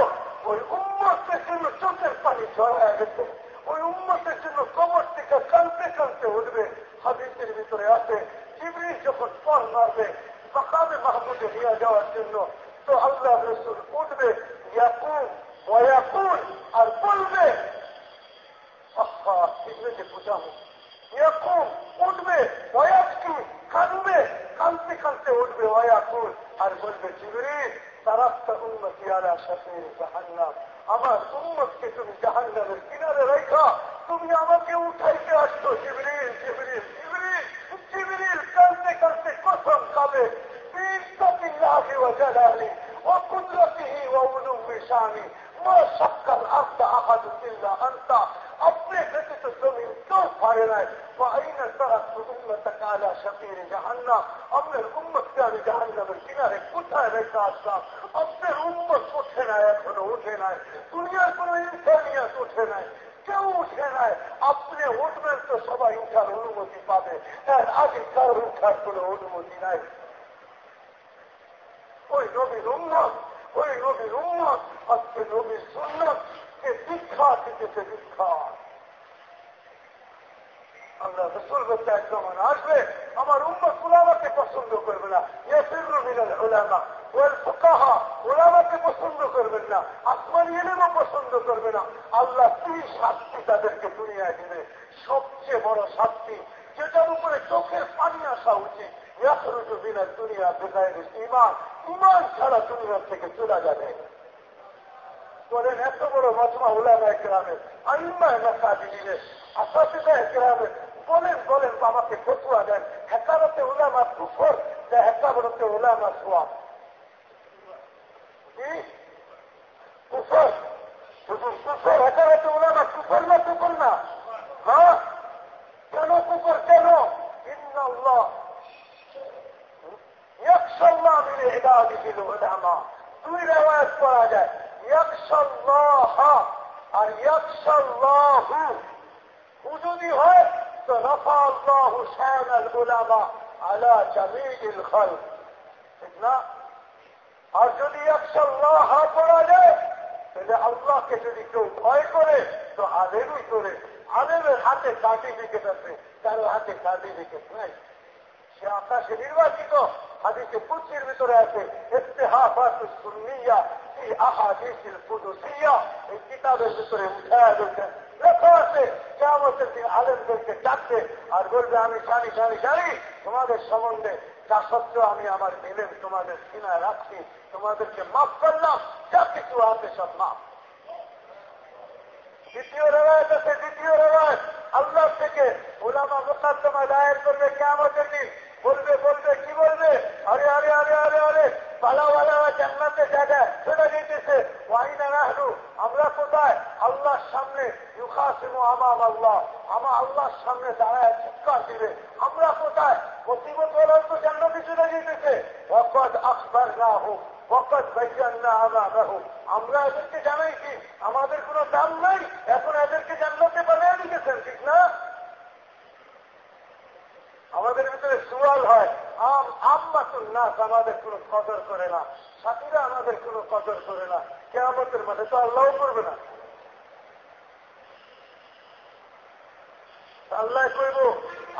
ওই উন্মতের জন্য চোখের পানি ছড়ায় গেছে। ওই উন্মতের জন্য কবর থেকে কানতে কানতে উঠবে। হাদিসের ভিতরে আছে জিবরির যখন পর মারবে মাহমুদে নিয়ে যাওয়ার জন্য, তো আল্লাহ রসুল উঠবে ইয়াকুন ওয়াকুন আর বলবে ইংরেজি বুঝাবো ইয়াকুন উঠবে ওয়াকি কানবে কানতে কানতে উঠবে ওয়াকুন আর বলবে জিবরির তারাস্তা উন্নতি আলা সাথে জাহান্নাম আমার উন্মতকে তুমি জাহান্নামের কিনারে রেখা তুমি আমাকে উঠাইতে আসছো জিবরিল জিবরিল জিবরিল জিবরিল কানতে কানতে কসম খাবে বিজ্ঞতিল্লাহ وجلاله وقدرته وعلو شانه وہ شکل اب احد اللہ انتا اپنے بیٹے سے زمین کیوں پھاڑے رہے وعین سرت امتک علی شفیر جہنم اب نے امت کیا جہنم کنارے کٹھا ہے کاشتا اب نے امت اٹھے نہ ہے اٹھے نہ دنیا کو انسانیت اٹھے نہ کیوں اٹھے نہ اپنے اٹھنے تو سبھی اٹھا অনুমতি পাবে তার আগে কার উঠার কোনো অনুমতি নাই ওই নবীর উন্মত ওই নবীর উন্মত আজকে নবীর সুন্নত কে দীক্ষা দিতেছে দীক্ষা আল্লাহ রসুল বলতে একদম আসবে, আমার পছন্দ করবে না। ওলামা ওলামাকে পছন্দ করবেন না। এলেমও পছন্দ করবে না। আল্লাহ কি শাস্তি তাদেরকে দুনিয়ায় দিবে? সবচেয়ে বড় শাস্তি, যেটার উপরে চোখের পানি আসা উচিত। দুনিয়া বেকায় ইমান ইমান ছাড়া দুনিয়ার থেকে চলে যাবে। বলেন, এত বড় মজমা উলামা একরামের আইম্মায় মাসা দিলে আসাসিদা একরামের, বলেন বলেন আমাকে ফতুয়া দেন। হেকারতে ওলামা কুফর, যে ওলামা সোয়া হেকারতে দুই রেওয়ায়ত করা যায়। আর ইয়াকশাল্লাহু। হু যদি হয় তো রফা আল্লাহু শান আল উলামা আলা জামিল খালক। ঠিক না? আর যদি ইয়াকশাল্লাহ পড়া যায়, তাহলে আল্লাহকে যদি কেউ ভয় করে, তো আলেমই করে। আলেমের হাতে সার্টিফিকেট আছে কারও হাতে সার্টিফিকেট নাই। সে আপনার সে নির্বাচিত। হাদিসে কুচির ভিতরে আছে আর বলবে, আমি জানি জানি জানি, তোমাদের সম্বন্ধে তা সত্ত্বেও আমি আমার তোমাদের রাখছি, তোমাদেরকে মাফ করলাম, যা কিছু আছে সব মাফ। দ্বিতীয় রেওয়ায়ত আছে, দ্বিতীয় রেওয়ায়ত। আল্লাহ থেকে ওলামা মোকাদ্দমা দায়ের করবে কেমতের দিন। বলবে বলবে, কি বলবে? আরে আরে আরে আরে আরে পালাওয়ালারা জান্নাতে জায়গা ছেড়ে দিতেছে। ওয়াইনা রাহলু আমরা কোথায়? আল্লাহর সামনে ইউখাসিমু আমাম আল্লাহ। আমার আল্লাহর সামনে দাঁড়ায় চিৎকার দিবে। আমরা কোথায়? মুসিবত বলার তো জান্নাতে চলে যেতেছে ওকদ আখবর না হোক ওকদ বৈজান না আমা হোক আমরা এদেরকে জানাইছি আমাদের কোনো দাম নাই। এখন এদেরকে জান্নাতে বানিয়ে দিতেছেন, ঠিক না? আমাদের ভিতরে সুয়াল হয়। আম আম্মাতুল নাস আমাদের কোনো কদর করে না। সাথীরা আমাদের কোনো কদর করে না। কেমতের মাঠে তো আল্লাহ করবে না। আল্লাহ করব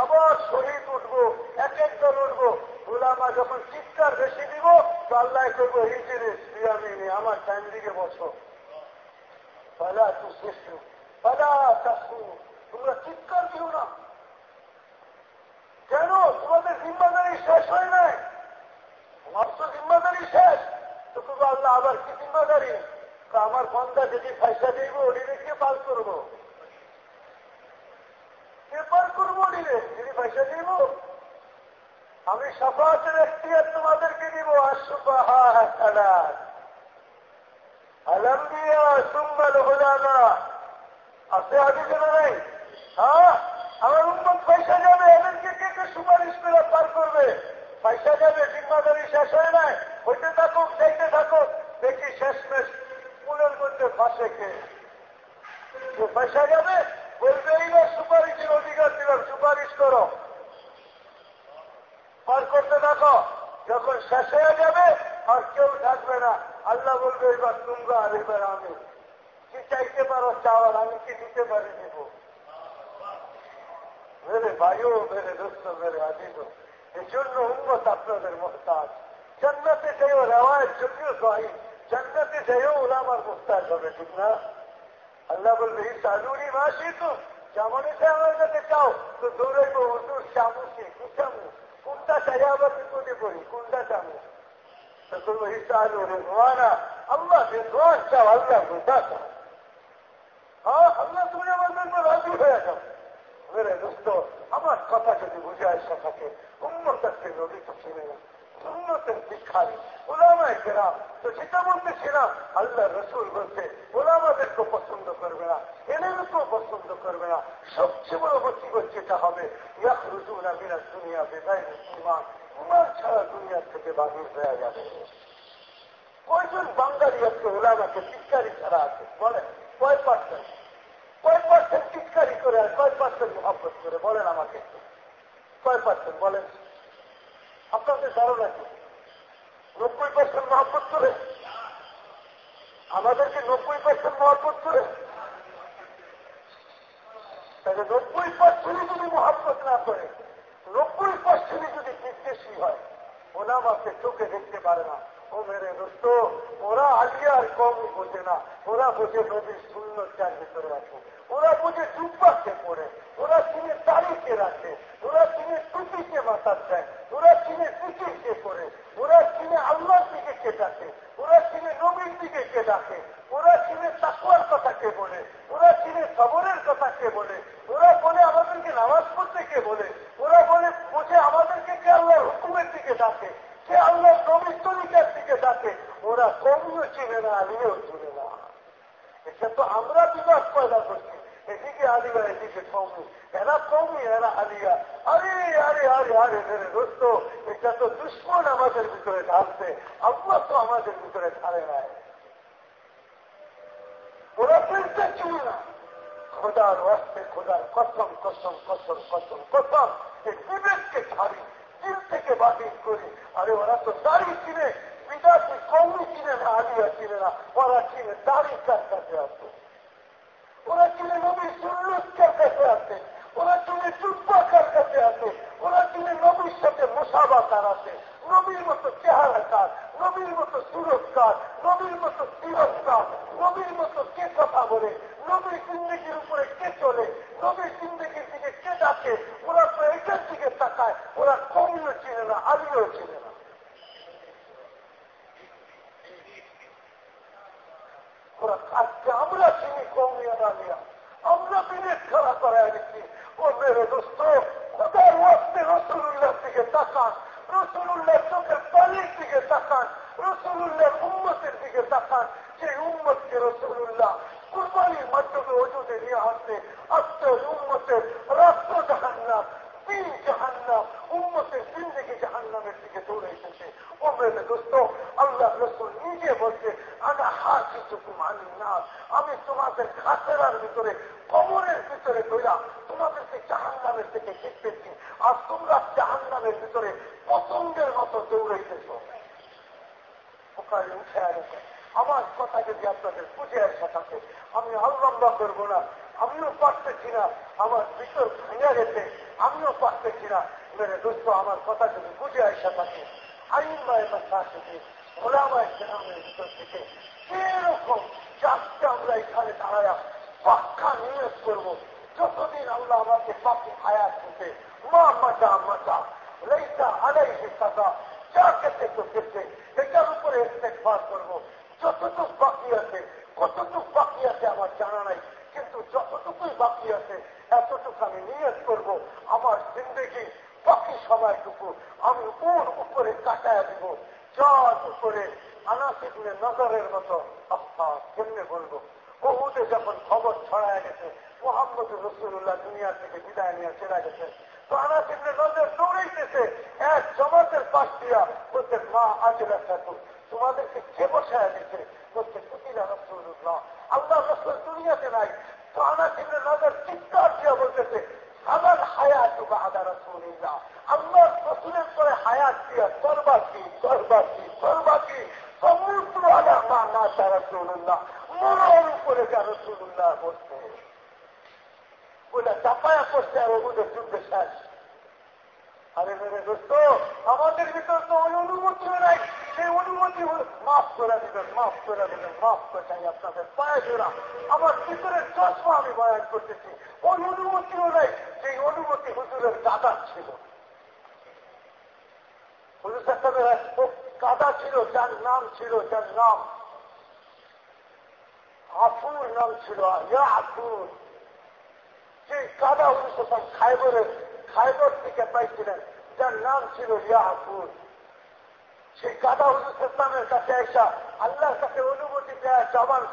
আবার শহীদ উঠবো, এক এক দল উঠবো। গুলামা যখন চিৎকার বেশি দিব, তো আল্লাহ করব হিজিরে সিয়ামিনি আমার টাইম দিকে বসো। পালা তু শেষ তোমরা চিৎকার দিও না। কেন? তোমাদের জিম্মাদারি শেষ হয় নাই? তোমার তো জিম্মাদারি শেষ। তো তুমি আল্লাহ আবার কি জিম্মাদারি? আমার বন্ধা যদি পয়সা দিব ওটিরে কে পাল করব? কে পাল করব ওটিরে যদি পয়সা দিব আমি সফাতের এখতিয়ার তোমাদেরকে দিব। আসুবাহা আছে আগে কেন নাই? হ্যাঁ? আমার উন্মত পয়সা যাবে, এদেরকে কে কে সুপারিশ করে পার করবে? পয়সা যাবে জিম্মাদারি শেষ হয় নাই হইতে থাকুক, চাইতে থাকুক, দেখি শেষমেশ পুলের মধ্যে ফাঁসে কে? পয়সা যাবে, বলবে, এইবার সুপারিশের অধিকার দিলাম, সুপারিশ করো। পার করতে থাকো, যখন শেষ হয়ে যাবে, আর কেউ থাকবে না। আল্লাহ বলবে এবার তোমরা আর এবার আমি কি চাইতে পারো, চাওয়ার আমি কি দিতে পারি, দিব? মেরে ভাইও মেরে দোস্ত মেরে আজিজ এই জন্য উন্মত আপনাদের মোহতাজ জান্নাতে যেও রেওয়ায় যদিও সহি জান্নাতে যেও ওলামার মোহতাজ হবে ঠিক না আল্লাহ বলবে এই সালুরি মাসি তো যেমন এসে আমার কাছে চাও তো দৌড়াইব হুজুর চামুসি কি কোনটা চাই আবার বিপদে পড়ি কোনটা চামু তো তুমি হিসালু রেজওয়ানা আল্লাহ আল্লাহ তুমি আমার জন্য রাজি হয়ে যাও মেরে দোস্ত আমার কথা যদি সকাকে উন্মত থেকে নদী তো ছিল না। সুন্নতের শিক্ষারী ওলামায় গেরাম তো সেটা বলতেছিলাম আল্লাহ রসুল বলতে ওলামাদেরকে পছন্দ করবে না এদেরকেও পছন্দ করবে না। সবচেয়ে বড় মুসিবত যেটা হবে ইয়াক রুজুন আমিনা দুনিয়া বেদায় ইমান ইমান ছাড়া দুনিয়ার থেকে বাহির হয়ে যাবে। কয়জন বাঙালি আজকে ওলামাকে শিক্ষারী ছাড়া আছে? বলেন, কয় পার্সেন্ট? কয় পার্সেন্ট চিৎকারি করে আর কয় পার্সেন্ট মহব্বত করে, বলেন আমাকে কয় পার্সেন্ট, বলেন। আপনাদের ধারণা কি? নব্বই পার্সেন্ট মহব্বত করে? আমাদেরকে নব্বই পার্সেন্ট মহব্বত করে? তাহলে নব্বই পার্সেন্টই যদি মহব্বত না করে, নব্বই পার্সেন্টই যদি বিদ্বেষী হয় ওনা আমাকে চোখে দেখতে পারে না ও মেরে দোস্ত ওরা আজকে আর কম বোঝে না ওরা বোঝে নদীর শূন্য চার ভিতরে আছে ওরা বুঝে জুব্বাকে পড়ে ওরা চিনে তারিখে রাখে ওরা চিনে টুপিকে মাথার দেয় ওরা চিনে কে করে ওরা চিনে আল্লাহর দিকে কে ডাকে ওরা চিনে নবীর দিকে কে ডাকে ওরা চিনে তাকুয়ার কথা কে বলে ওরা চিনে খবরের কথা কে বলে ওরা বলে আমাদেরকে নামাজ পড়তে কে বলে ওরা বলে বোঝে আমাদেরকে কে আল্লাহর হুকুমের দিকে ডাকে কে আল্লাহ নবীর তরিকার দিকে ডাকে ওরা কমিও চিনে না আলিও চিনে না। এটা তো আমরা বিবাদ পয়দা করছি। এদিকে আলিয়া এদিকে কমি এরা কমি এরা আলিয়া আরে আরে আরে আরে মেরে দোস্ত, এটা তো দুশ্মন আমাদের ভিতরে ঢালছে। আল্লাহ তো আমাদের ভিতরে ঢালে নাই। ওরা ফিরতে ছিল না। খোদার অস্তে খোদার কসম কসম কসম কসম কসম। এই বিবেককে ছাড়ি দিল থেকে বাতিল করি। আরে ওরা তো কিনে কিনে না, আলিয়া কিনে না, ওরা কিনে কার কাছে ওরা কিনে সুন্নত কার কাছে ওরা কিনে কার কাছে ওরা কিনে নবীর সাথে মোসাবা কার নবীর মতো চেহারা কার? নবীর মতো সুরক্ষার নবীর মতো তিরস্কার? নবীর মতো কে কথা বলে? নবীর জিন্দগির উপরে কে চলে?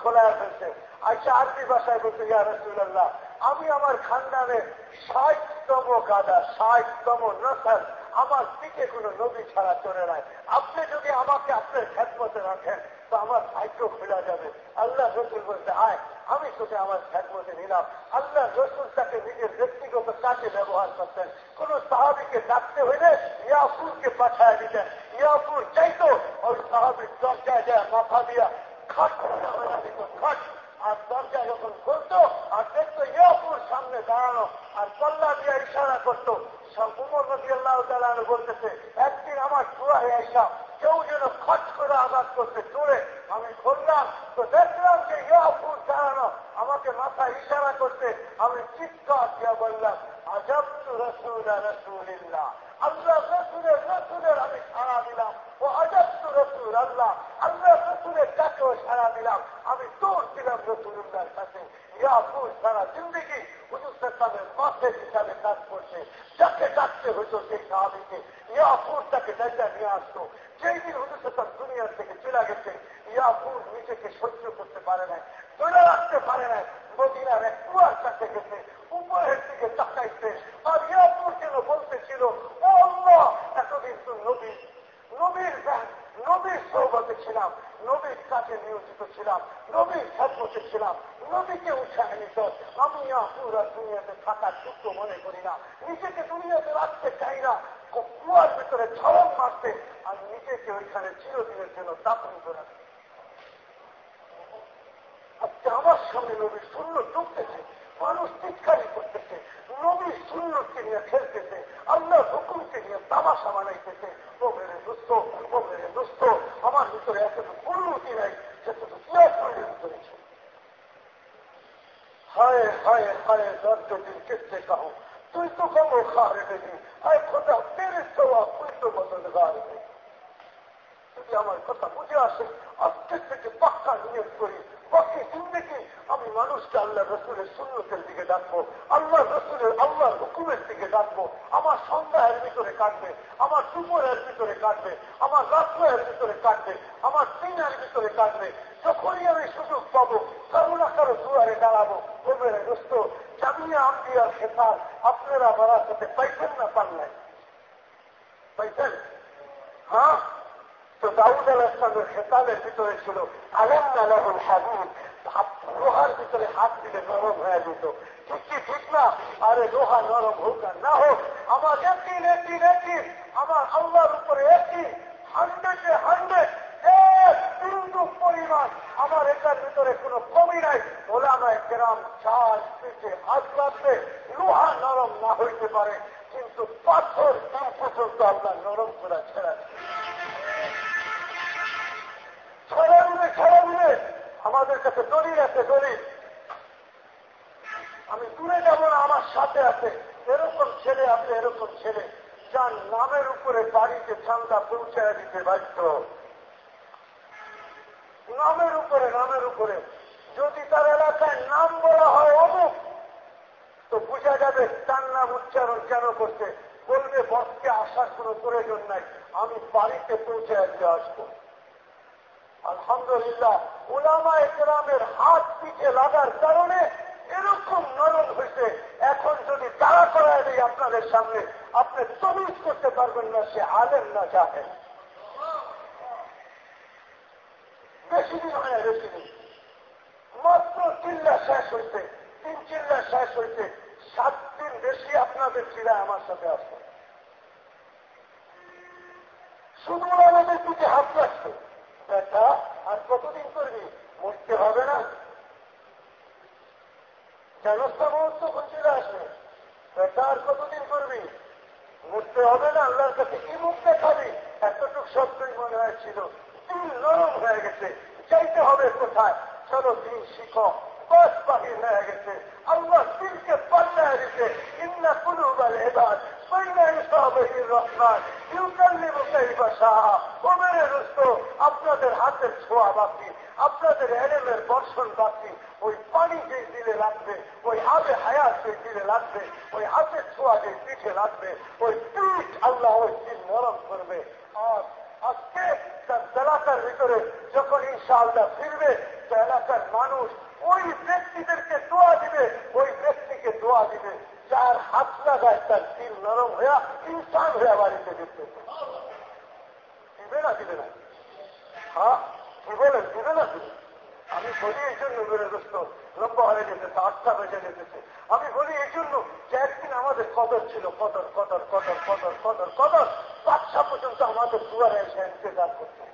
খোলায় ফেলছে আইসা আরবি ভাষায় বলছে, ইয়া রসুল্লাহ আমি আমার খানদানের ষাটতম কাদা ষাটতম নসাল, আমার দিকে কোনো নবী ছাড়া চলে নাই। আপনি যদি আমাকে আপনার খ্যাতমতে রাখেন, তো আমার ভাগ্য খোলা যাবে। আল্লাহ রসুল বলতে আয়, আমি তোকে আমার খ্যাতমতে নিলাম। আল্লাহ রসুল তাকে নিজের ব্যক্তিগত কাজে ব্যবহার করতেন। কোন সাহাবিকে ডাকতে হইলে ইয়াফুরকে পাঠায় দিতেন। ইয়াফুর চাইতো, ওই সাহাবির দরজায় যায়, মাথা দিয়া একদিন আমার হয়ে আসলাম কেউ যেন খট করে আঘাত করতে চলে আমি করলাম তো দেখলাম যে ইয়াপুর দাঁড়ানো। আমাকে মাথা ইশারা করতে আমি চিৎকার দিয়া বললাম আজব রসুল রসুলিল্লাহ। আল্লাহ রসুলের রসুলের আমি সারা দিলাম। ও আজব তু রসুল আল্লাহ আল্লাহ রসুলের ডাকেও সারা দিলাম। আমি তোর দিলাম রসুল্লাহর কাছে। ইয়াপুর সারা জিন্দগি হুজুর সাহেবের মাসের হিসাবে কাজ করছে। যাকে ডাকতে হইতো সেই সাহাবিকে। ইয়াপুর তাকে ডাইটা নিয়ে আসতো। যেই দিন হুজুর সাহেব দুনিয়ার থেকে চলে গেছে ইয়াপুর নিজেকে সহ্য করতে পারে না ধরে রাখতে পারে না মদিনার এক কুয়ার কাছে গেছে উপরের দিকে তাকাইছে, আর ইয়াপুর যেন বলতেছিল আল্লাহ, এতদিন তো নবী, নবীর নবীর সৌগতে ছিলাম, নবীর কাজে নিয়োজিত ছিলাম, নবীর খেদমতে ছিলাম, নবীকে উৎসাহ নিত। আমি পুরা দুনিয়াতে থাকার সুস্থ মনে করি না, নিজেকে দুনিয়াতে রাখতে চাই না। কুয়ার ভিতরে ছড়ম মারতে, আর নিজেকে ওইখানে চিরদিনের জন্য দাপন করে আজকে আমার সামনে নবীর শূন্য ডুবতেছে মানুষ চিৎকারি করতেছে, নবীর শূন্যকে নিয়ে খেলতেছে আল্লাহ হুকুমকে নিয়ে তামাশা বানাইতেছে। ও মেরে দুস্থ ও মেরে দুস্থ, আমার ভিতরে এতটুকু উন্নতি নাই সেটুকু কিয়াস করেছে হায় হায় হায় দর্দ দিন কিসে কাহো। তুই তো কমো খা রেখেছি হায় খোদা, তেরে সবা তুই তো বদলগার যদি আমার কথা বুঝে আসে, আজকে থেকে পাক্কা নিয়োগ করি বাকি জিন্দগি আমি মানুষকে আল্লাহ রসুলের শূন্যতের দিকে ডাকবো, আল্লাহ রসুলের, আল্লাহর হুকুমের দিকে ডাকবো। আমার সন্ধ্যায়ের ভিতরে কাটবে, আমার দুপুরের ভিতরে কাটবে, আমার রাত্রের ভিতরে কাটবে, আমার দিনের ভিতরে কাটবে। যখনই আমি সুযোগ পাবো কারও না কারও দুয়ারে দাঁড়াবো। মেরে দোস্ত, জামিয়া আম্বিয়ার খেতাল আপনারা বলার সাথে পাইছেন না পারলেন? পাইছেন হ্যাঁ? তো দাউদ আল ইসলামের খেতাবের ভিতরে ছিল। আলম আলহুল হাবিব। লোহার ভিতরে হাত দিলে নরম হয়ে যেত। ঠিক কি ঠিক না? আরে লোহা নরম হোক আর না হোক, আমার একদিন একদিন একদিন, আমার আল্লাহর উপরে একদিন, হান্ড্রেডে হান্ড্রেড পরিমাণ আমার এটার ভিতরে কোনো কমি নাই। ওলামায় কেরাম চাল পিঠে হাত রাখবে লোহা নরম না হইতে পারে, কিন্তু পাথর দিন পর্যন্ত আল্লাহ নরম করা ছেড়া ছেড়ে দিলে আমাদের কাছে দলিল আছে, দলিল। আমি দূরে যাব না, আমার সাথে আছে এরকম ছেলে আছে, এরকম ছেলে যার নামের উপরে বাড়িতে চান্দা পৌঁছায় দিতে বাধ্য। নামের উপরে নামের উপরে। যদি তার এলাকায় নাম বলা হয় অমুক, তো বোঝা যাবে তার নাম উচ্চারণ কেন করছে। বলবে, বসকে আসার কোনো প্রয়োজন নাই, আমি বাড়িতে পৌঁছে দিয়ে আসব। আলহামদুলিল্লাহ ওলামা একরামের হাত পিঠে লাগার কারণে এরকম নরম হয়েছে। এখন যদি তারা করায় দেয় আপনাদের সামনে, আপনি তমিজ করতে পারবেন না, সে আলেন না চাহেন বেশি দিন হয় বেশি দিন। মাত্র চিল্লা শেষ হইতে তিন চিল্লা শেষ হইতে সাত দিন বেশি আপনাদের চিরায় আমার সাথে আসবে শুধু আমাদের দিকে হাত রাখছে। ব্যথা আর কতদিন করবি মরতে হবে না। জানস্তা মুহূর্ত চলে আসবে এটা আর কতদিন করবি? মরতে হবে না, আল্লাহর কাছে কি মুখ দেখাবি এতটুক শব্দই মনে হয়েছিল। দিন নরম হয়ে গেছে চাইতে হবে কোথায়? চলো দিন শিখো। বাস বাহির হয়ে গেছে। আল্লাহ দিনকে পাল্লায় দিতে ইন্না কুলুবাল এবার আপনাদের হাতের ছোঁয়া বাকি। আপনাদের এলেমের বর্ষণ বাকি। ওই পানি যে দিলে লাগবে, ওই আবে হায়াত যে দিলে লাগবে, ওই হাতের ছোঁয়া যে পিঠে লাগবে, ওই পিঠ আল্লাহ ওই দিন নরম করবে। আর আজকে তার এলাকার ভিতরে যখন ইনশাআল্লাহ ফিরবে এলাকার মানুষ ওই ব্যক্তিদেরকে দোয়া দিবে, ওই ব্যক্তিকে দোয়া দিবে। যার হাত লাগায় তার দিল নরম হইয়া ইনসান হইয়া বাড়িতে দিতে দিবে না দিবে না। হ্যাঁ কি বলেন দিবে না, দিবে আমি বলি এই জন্য দোস্ত, লম্বা হয়ে যেতেছে আটটা বেজে যেতেছে আমি বলি এই জন্য যে একদিন আমাদের কদর ছিল, কদর কদর কদর কদর কদর কদর বাচ্চা পর্যন্ত আমাদের দুয়ারে এসে ইন্তজার করতে।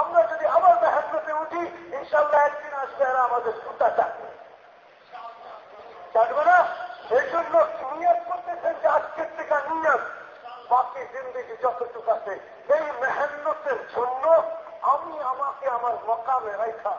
আমরা যদি আবার মেহান্নতে উঠি ইনশাল্লাহ একদিন আসবে এরা আমাদের সুতা চাকবে না? সেই জন্য নিয়োগ করতেছেন যে আজকের থেকে নিয়োগ বাকি জিন্দগি যতটুকু আছে, এই মেহান্নতের জন্য আমি আমাকে আমার মকামে রেখা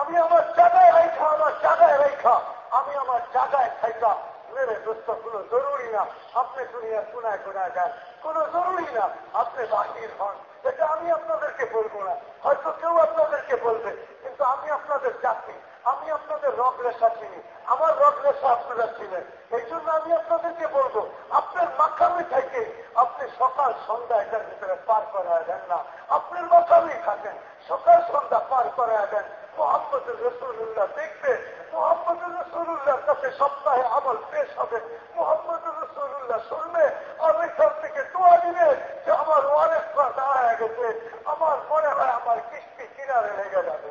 আমি আমার জায়গায় রেখা আমার জায়গায় রেখা আমি আমার জায়গায় থাইকা। মেরে দোস্ত কোন জরুরি না। আপনি কোনায় কোনায় যান। কোন জরুরি না। আপনি বাহির হন। এটা আমি আপনাদেরকে বলব না। হয়তো কেউ আপনাদেরকে বলবে, কিন্তু আমি আপনাদের জাতি। আমি আপনাদের রক রেশা চিনি। আমার রক রেশা আপনারা ছিলেন এই জন্য আমি আপনাদেরকে বলব, আপনার মাকামে থেকে আপনি সকাল সন্ধ্যা এটার ভিতরে পার করা দেন না। আপনার মাকামেই থাকেন। সকাল সন্ধ্যা পার করা দেন। মোহাম্মদ রসুল্লাহ দেখবে মোহাম্মদ রসুল্লাহর কাছে সপ্তাহে আমল পেশ হবে। মোহাম্মদ রসুল্লাহ শুনবে আর থেকে দোয়া দিবে যে আমার ওয়ারেসরা দাঁড়ায় গেছে, আমার মনে হয় আমার কিস্তি কিনারে লেগে যাবে।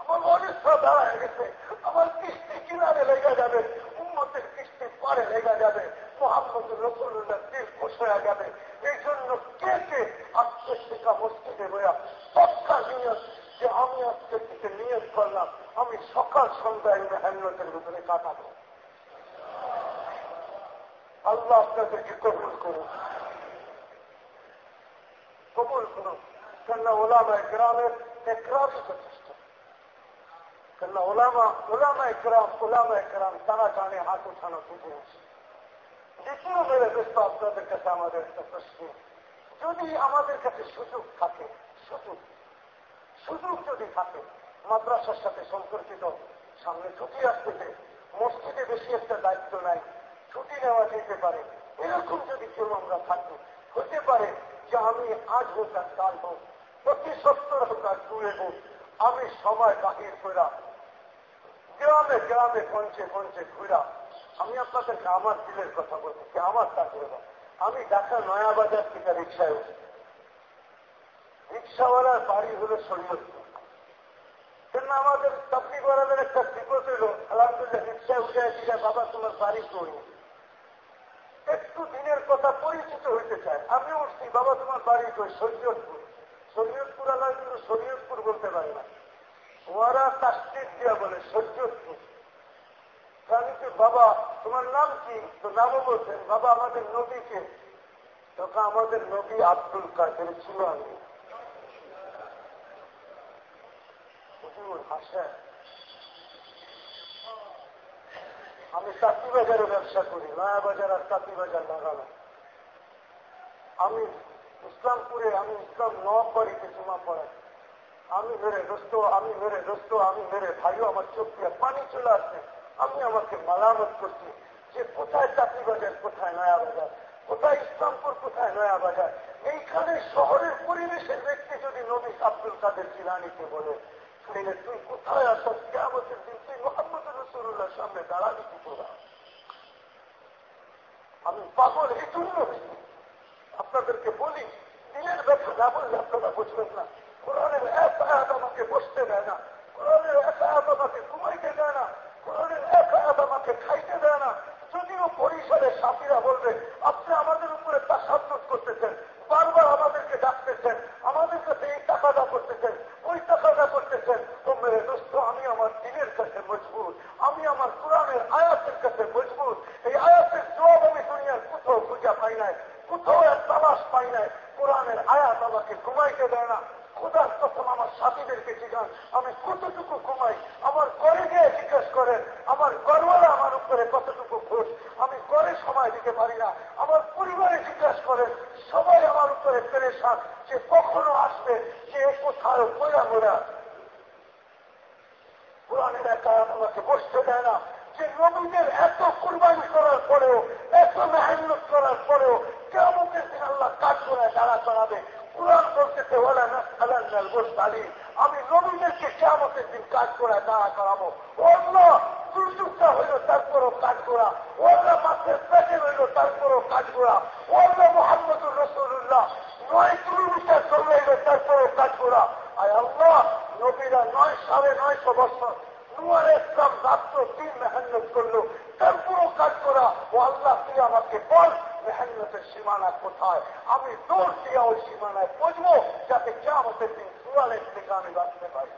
আমার ওয়ারেসরা দাঁড়ায় গেছে, আমার কিস্তি কিনারে লেগে যাবে উন্মতের কিস্তি পরে লেগে যাবে মোহাম্মদ রসুল্লাহ দিল খুশ যাবে। এই জন্য কে কে শেখা মসজিদে বইয়া পক্কা নিয়ত যে আমি আজকে থেকে নিয়োগ করলাম, আমি সকাল সন্ধ্যায় মেহান্নতের ভিতরে কাটাবো। আল্লাহ আপনাদেরকে কবুল করুন কবুল করুন কেননা ওলামায় গ্রামের একরামই যথেষ্ট কেননা ওলামা ওলামা একরাম ওলামা একরাম তারা জানে হাত উঠানো আছে দ্বিতীয় মেরে ব্যস্ত আপনাদের কাছে আমাদের একটা প্রশ্ন। যদি আমাদের কাছে সুযোগ থাকে, সুযোগ সুযোগ যদি থাকে মাদ্রাসার সাথে সম্পর্কিত সামনে ছুটি আসতেছে। মসজিদে বেশি একটা দায়িত্ব নাই, ছুটি নেওয়া যেতে পারে। এরকম যদি কেউ আমরা থাকি, হতে পারে যে আমি আজ হোক আর কাল হোক, প্রতি সত্তর হোক আর দূরে হোক, আমি সময় বাহির করা গ্রামে গ্রামে পঞ্চে পঞ্চে ঘুরা, আমি আপনাদেরকে আমার দিলের কথা বলতেছি আমার তা করব আমি ঢাকা নয়াবাজার থেকে রিক্সায় উঠি রিক্সাওয়ালার বাড়ি হলো শরীয়তপুর কেন আমাদের তাবলিগ ওয়ালাদের একটা বিপদ হইল আলহামদুলিল্লাহ রিক্সায় উঠে দিলে বাবা তোমার বাড়ি করি একটু দিনের কথা পরিচিত হইতে চায়। আমি উঠছি, বাবা তোমার বাড়ি কই? শরীয়তপুর শরীয়তপুর আলাদা কিন্তু শরীয়তপুর বলতে পারে না। ওরা তাস্তির দিয়া বলে শরীয়তপুর আমি বাবা, তোমার নাম কি? তো নামও বলছেন, বাবা আমাদের নবীকে। তখন আমাদের নবী আব্দুল কাদের ছিল আমি আমি চাকরি বাজারে ব্যবসা করি নয়া বাজার আর চাকরি বাজার লাগানো। আমি ইসলামপুরে, আমি ইসলাম নবাড়িতে জমা পড়াই আমি মেরে দোস্ত, আমি মেরে দোস্ত, আমি মেরে ভাইও আমার চোখ পানি চলে আসছে। আমি আমাকে মালামত করছি যে কোথায় চাকরি বাজার, কোথায় নয়া বাজার? কোথায় ইসলামপুর, কোথায় নয়া বাজার? এইখানে শহরের পরিবেশের ব্যক্তি যদি নবী আব্দুল কাদের জিলানিকে বলে তাহলে তুই কোথায় আসস কেমতের দিন তুই মোহাম্মদ রসুল্লাহ সামনে দাঁড়াবি কি তোরা আমি পাগল এই জন্য আপনাদেরকে বলি দিনের ব্যথা না বললে আপনারা বুঝবেন না কোরআনের এক আয়াত আমাকে বসতে দেয় না কোরআনের এক আয়াত আমাকে ঘুমাইতে দেয় না কোরআনের এক আয়াত আমাকে খাইতে দেয় না যদিও পরিসরে সাথীরা বলবে আপনি আমাদের উপরে তাসাদ্দুত করতেছেন। বারবার আমাদেরকে ডাকতেছেন আমাদের কাছে এই টাকাটা করতেছেন, ওই টাকাটা করতেছেন। ও মেরে দোস্ত, আমি আমার দিনের কাছে মজবুত, আমি আমার কোরআনের আয়াতের কাছে মজবুত। এই আয়াতের জবাব আমি দুনিয়ার কোথাও খুঁজা পাই নাই, কোথাও এক তালাশ পাই নাই। কোরআনের আয়াত আমাকে ঘুমাইতে দেয় না। কথা আমার সাথীদেরকে আমি কতটুকু কমাই আমার করে গিয়ে জিজ্ঞেস আমার আমার উপরে কতটুকু আমি করে সময় দিতে পারি না। আমার পরিবারে জিজ্ঞাসা সবাই আমার উপরে যে কখনো আসবে, যে একা আমাকে বসতে দেয় না, যে নবীদের এত কুরবানি করার পরেও, এত মেহনত করার পরেও কেমন দিন আল্লাহ কাজ করে দাঁড়া চড়াবে কোরআন বলতেছে ওরা না খালাল নালবোস পারি আমি নবীদেরকে কেমতের দিন কাজ করা দাঁড়া করাবো। অন্য দুর্যোগটা হইল তারপরও কাজ করা। অন্য মাসের পেটে হইল তারপরও কাজ করা। অন্য মোহাম্মদুর রসুল্লাহ নয় কিলোমিটার চলে এলো তারপরও কাজ করা। আর আল্লাহ, নবীরা নয় সাড়ে নয়শো বছর নুয়ারে ইসলাম রাত্র দিন মেহান্ন করল। তারপরও কাজ করা। ও আল্লাহ, তুই আমাকে বল মেহান্নতের সীমানা কোথায়? আমি দৌড় দিয়ে ওই সীমানায় পৌঁছবো যাতে কেমতের দিন সুয়ালের থেকে আমি বাঁচতে পারি।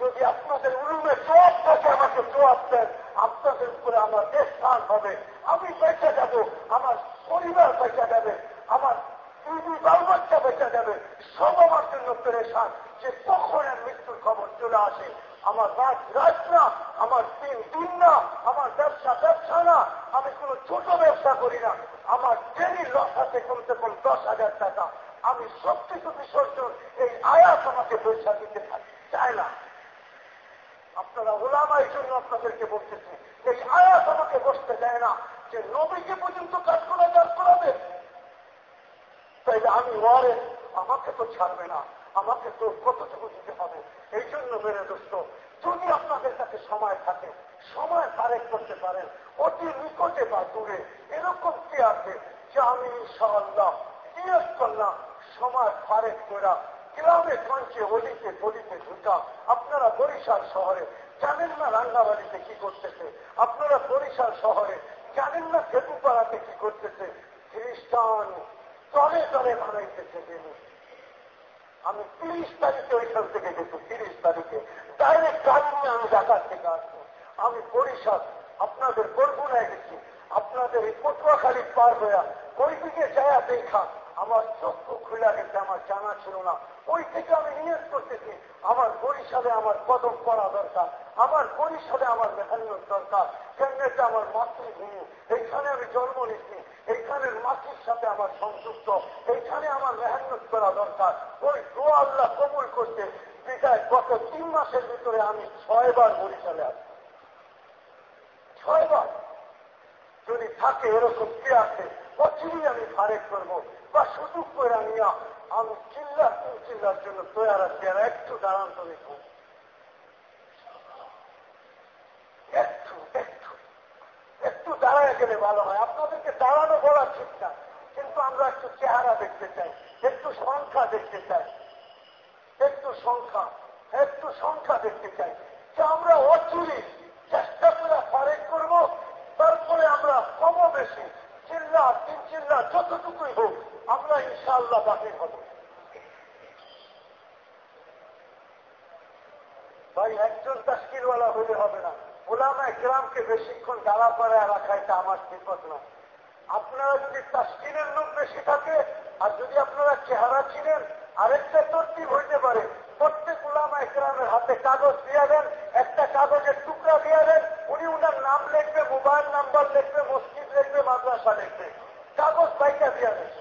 যদি আপনাদের উলুমে জবাব থাকে, আমাকে জবাব দেন। আপনাদের উপরে আমার স্থান হবে। আমি বেঁচে যাব, আমার পরিবার বেঁচে যাবে, আমার দিদি বাল বাচ্চা বেঁচে যাবে। সব আমার জন্য পেরেশান। যে কখন মৃত্যুর খবর চলে আসে আমার রাত রাত না, আমার দিন দিন না, আমার ব্যবসা ব্যবসা না, আমি কোনো ছোট ব্যবসা করি না। আমার ডেলি লস আছে কমসে কম দশ হাজার টাকা। আমি সব কিছু বিসর্জন, এই আয়াত আমাকে পয়সা দিতে চায় না। আপনারা ওলামা জন্য আপনাদেরকে বলতেছি, এই আয়াত আমাকে বসতে দেয় না যে নবীকে পর্যন্ত কাজ করা কাজ করাবে। তাইলে আমি ওয়ারে আমাকে তো ছাড়বে না। আমাকে তো কতটুকু দিতে হবে? এই জন্য মেরে দোস্ত, যদি আপনাদের কাছে সময় থাকে, সময় তারেক করতে পারেন, অতি নিকটে বা দূরে, এরকম কি আছে যে আমি ইনশাআল্লাহ জিজ্ঞেস করলাম, সময় ফারেক করা গ্রামে গঞ্জে, অলিতে, গলিতে ঢুকা, আপনারা বরিশাল শহরে জানেন না রান্নাবাড়িতে কি করতেছে? আপনারা বরিশাল শহরে জানেন না ফেকুপাড়াতে কি করতেছে? খ্রিস্টান তলে তলে বানাইতেছে বেলুন আমি তিরিশ তারিখে ওইখান থেকে গেছি, তিরিশ তারিখে। ডাইরেক্ট গাড়ি নিয়ে আমি ঢাকার থেকে আসব। আমি বরিশাল, আপনাদের বরগুনায় গেছি। আপনাদের এই পটুয়াখালী পার হইয়া ওই দিকে যায়া দেখা? আমার চক্ষু খুলে গেছে আমার জানা ছিল না। ওই থেকে আমি নিয়োগ করতেছি। আমার বরিশালে আমার কদম করা দরকার। আমার বরিশালে আমার মেহান্নত দরকার কেন্দ্রটা আমার মাতৃভূমি, এইখানে আমি জন্ম নিচ্ছি এইখানের মাতৃর সাথে আমার সংযুক্ত, এইখানে আমার মেহান্নত করা দরকার। ওই দোয়া আল্লাহ কবুল করতে বিদায় গত তিন মাসের ভিতরে আমি ছয়বার বরিশালে আসি ছয়বার। যদি থাকে এরকম কে আছে, অচিরই আমি ফারেক করব বা সুযোগ করে নিয়া আমি চিল্লার চিল্লার জন্য তৈরি আছি আর একটু দাঁড়ান তো দেখুন একটু একটু একটু দাঁড়ায় গেলে ভালো হয়। আপনাদেরকে দাঁড়ানো বলা ঠিক না, কিন্তু আমরা একটু চেহারা দেখতে চাই, একটু সংখ্যা দেখতে চাই, একটু সংখ্যা একটু সংখ্যা দেখতে চাই। যে আমরা অচুরি চেষ্টা করে ফারেক করব, তারপরে আমরা কম বেশি, চিল্লা, তিন চিল্লা, যতটুকুই হোক, আমরা ইনশাআল্লাহ বাকি হব। ভাই, একজন তাস্কিরওয়ালা হলে হবে না। ওলামায় গ্রামকে বেশিক্ষণ দাঁড়া করে রাখা এটা আমার বিপদ না আপনারা যদি তাস্কিরের লোক বেশি থাকে, আর যদি আপনারা চেহারা চিনেন, আরেকটা তরতিব হইতে পারে। প্রত্যেক উলামা একরামের হাতে কাগজ দিয়ে দেন, একটা কাগজের টুকরা দিয়ে দেন, উনি উনার নাম লিখবে, মোবাইল নাম্বার লিখবে, মসজিদ লিখবে, মাদ্রাসা লিখবে। কাগজ বাইকা দিয়ে দেন।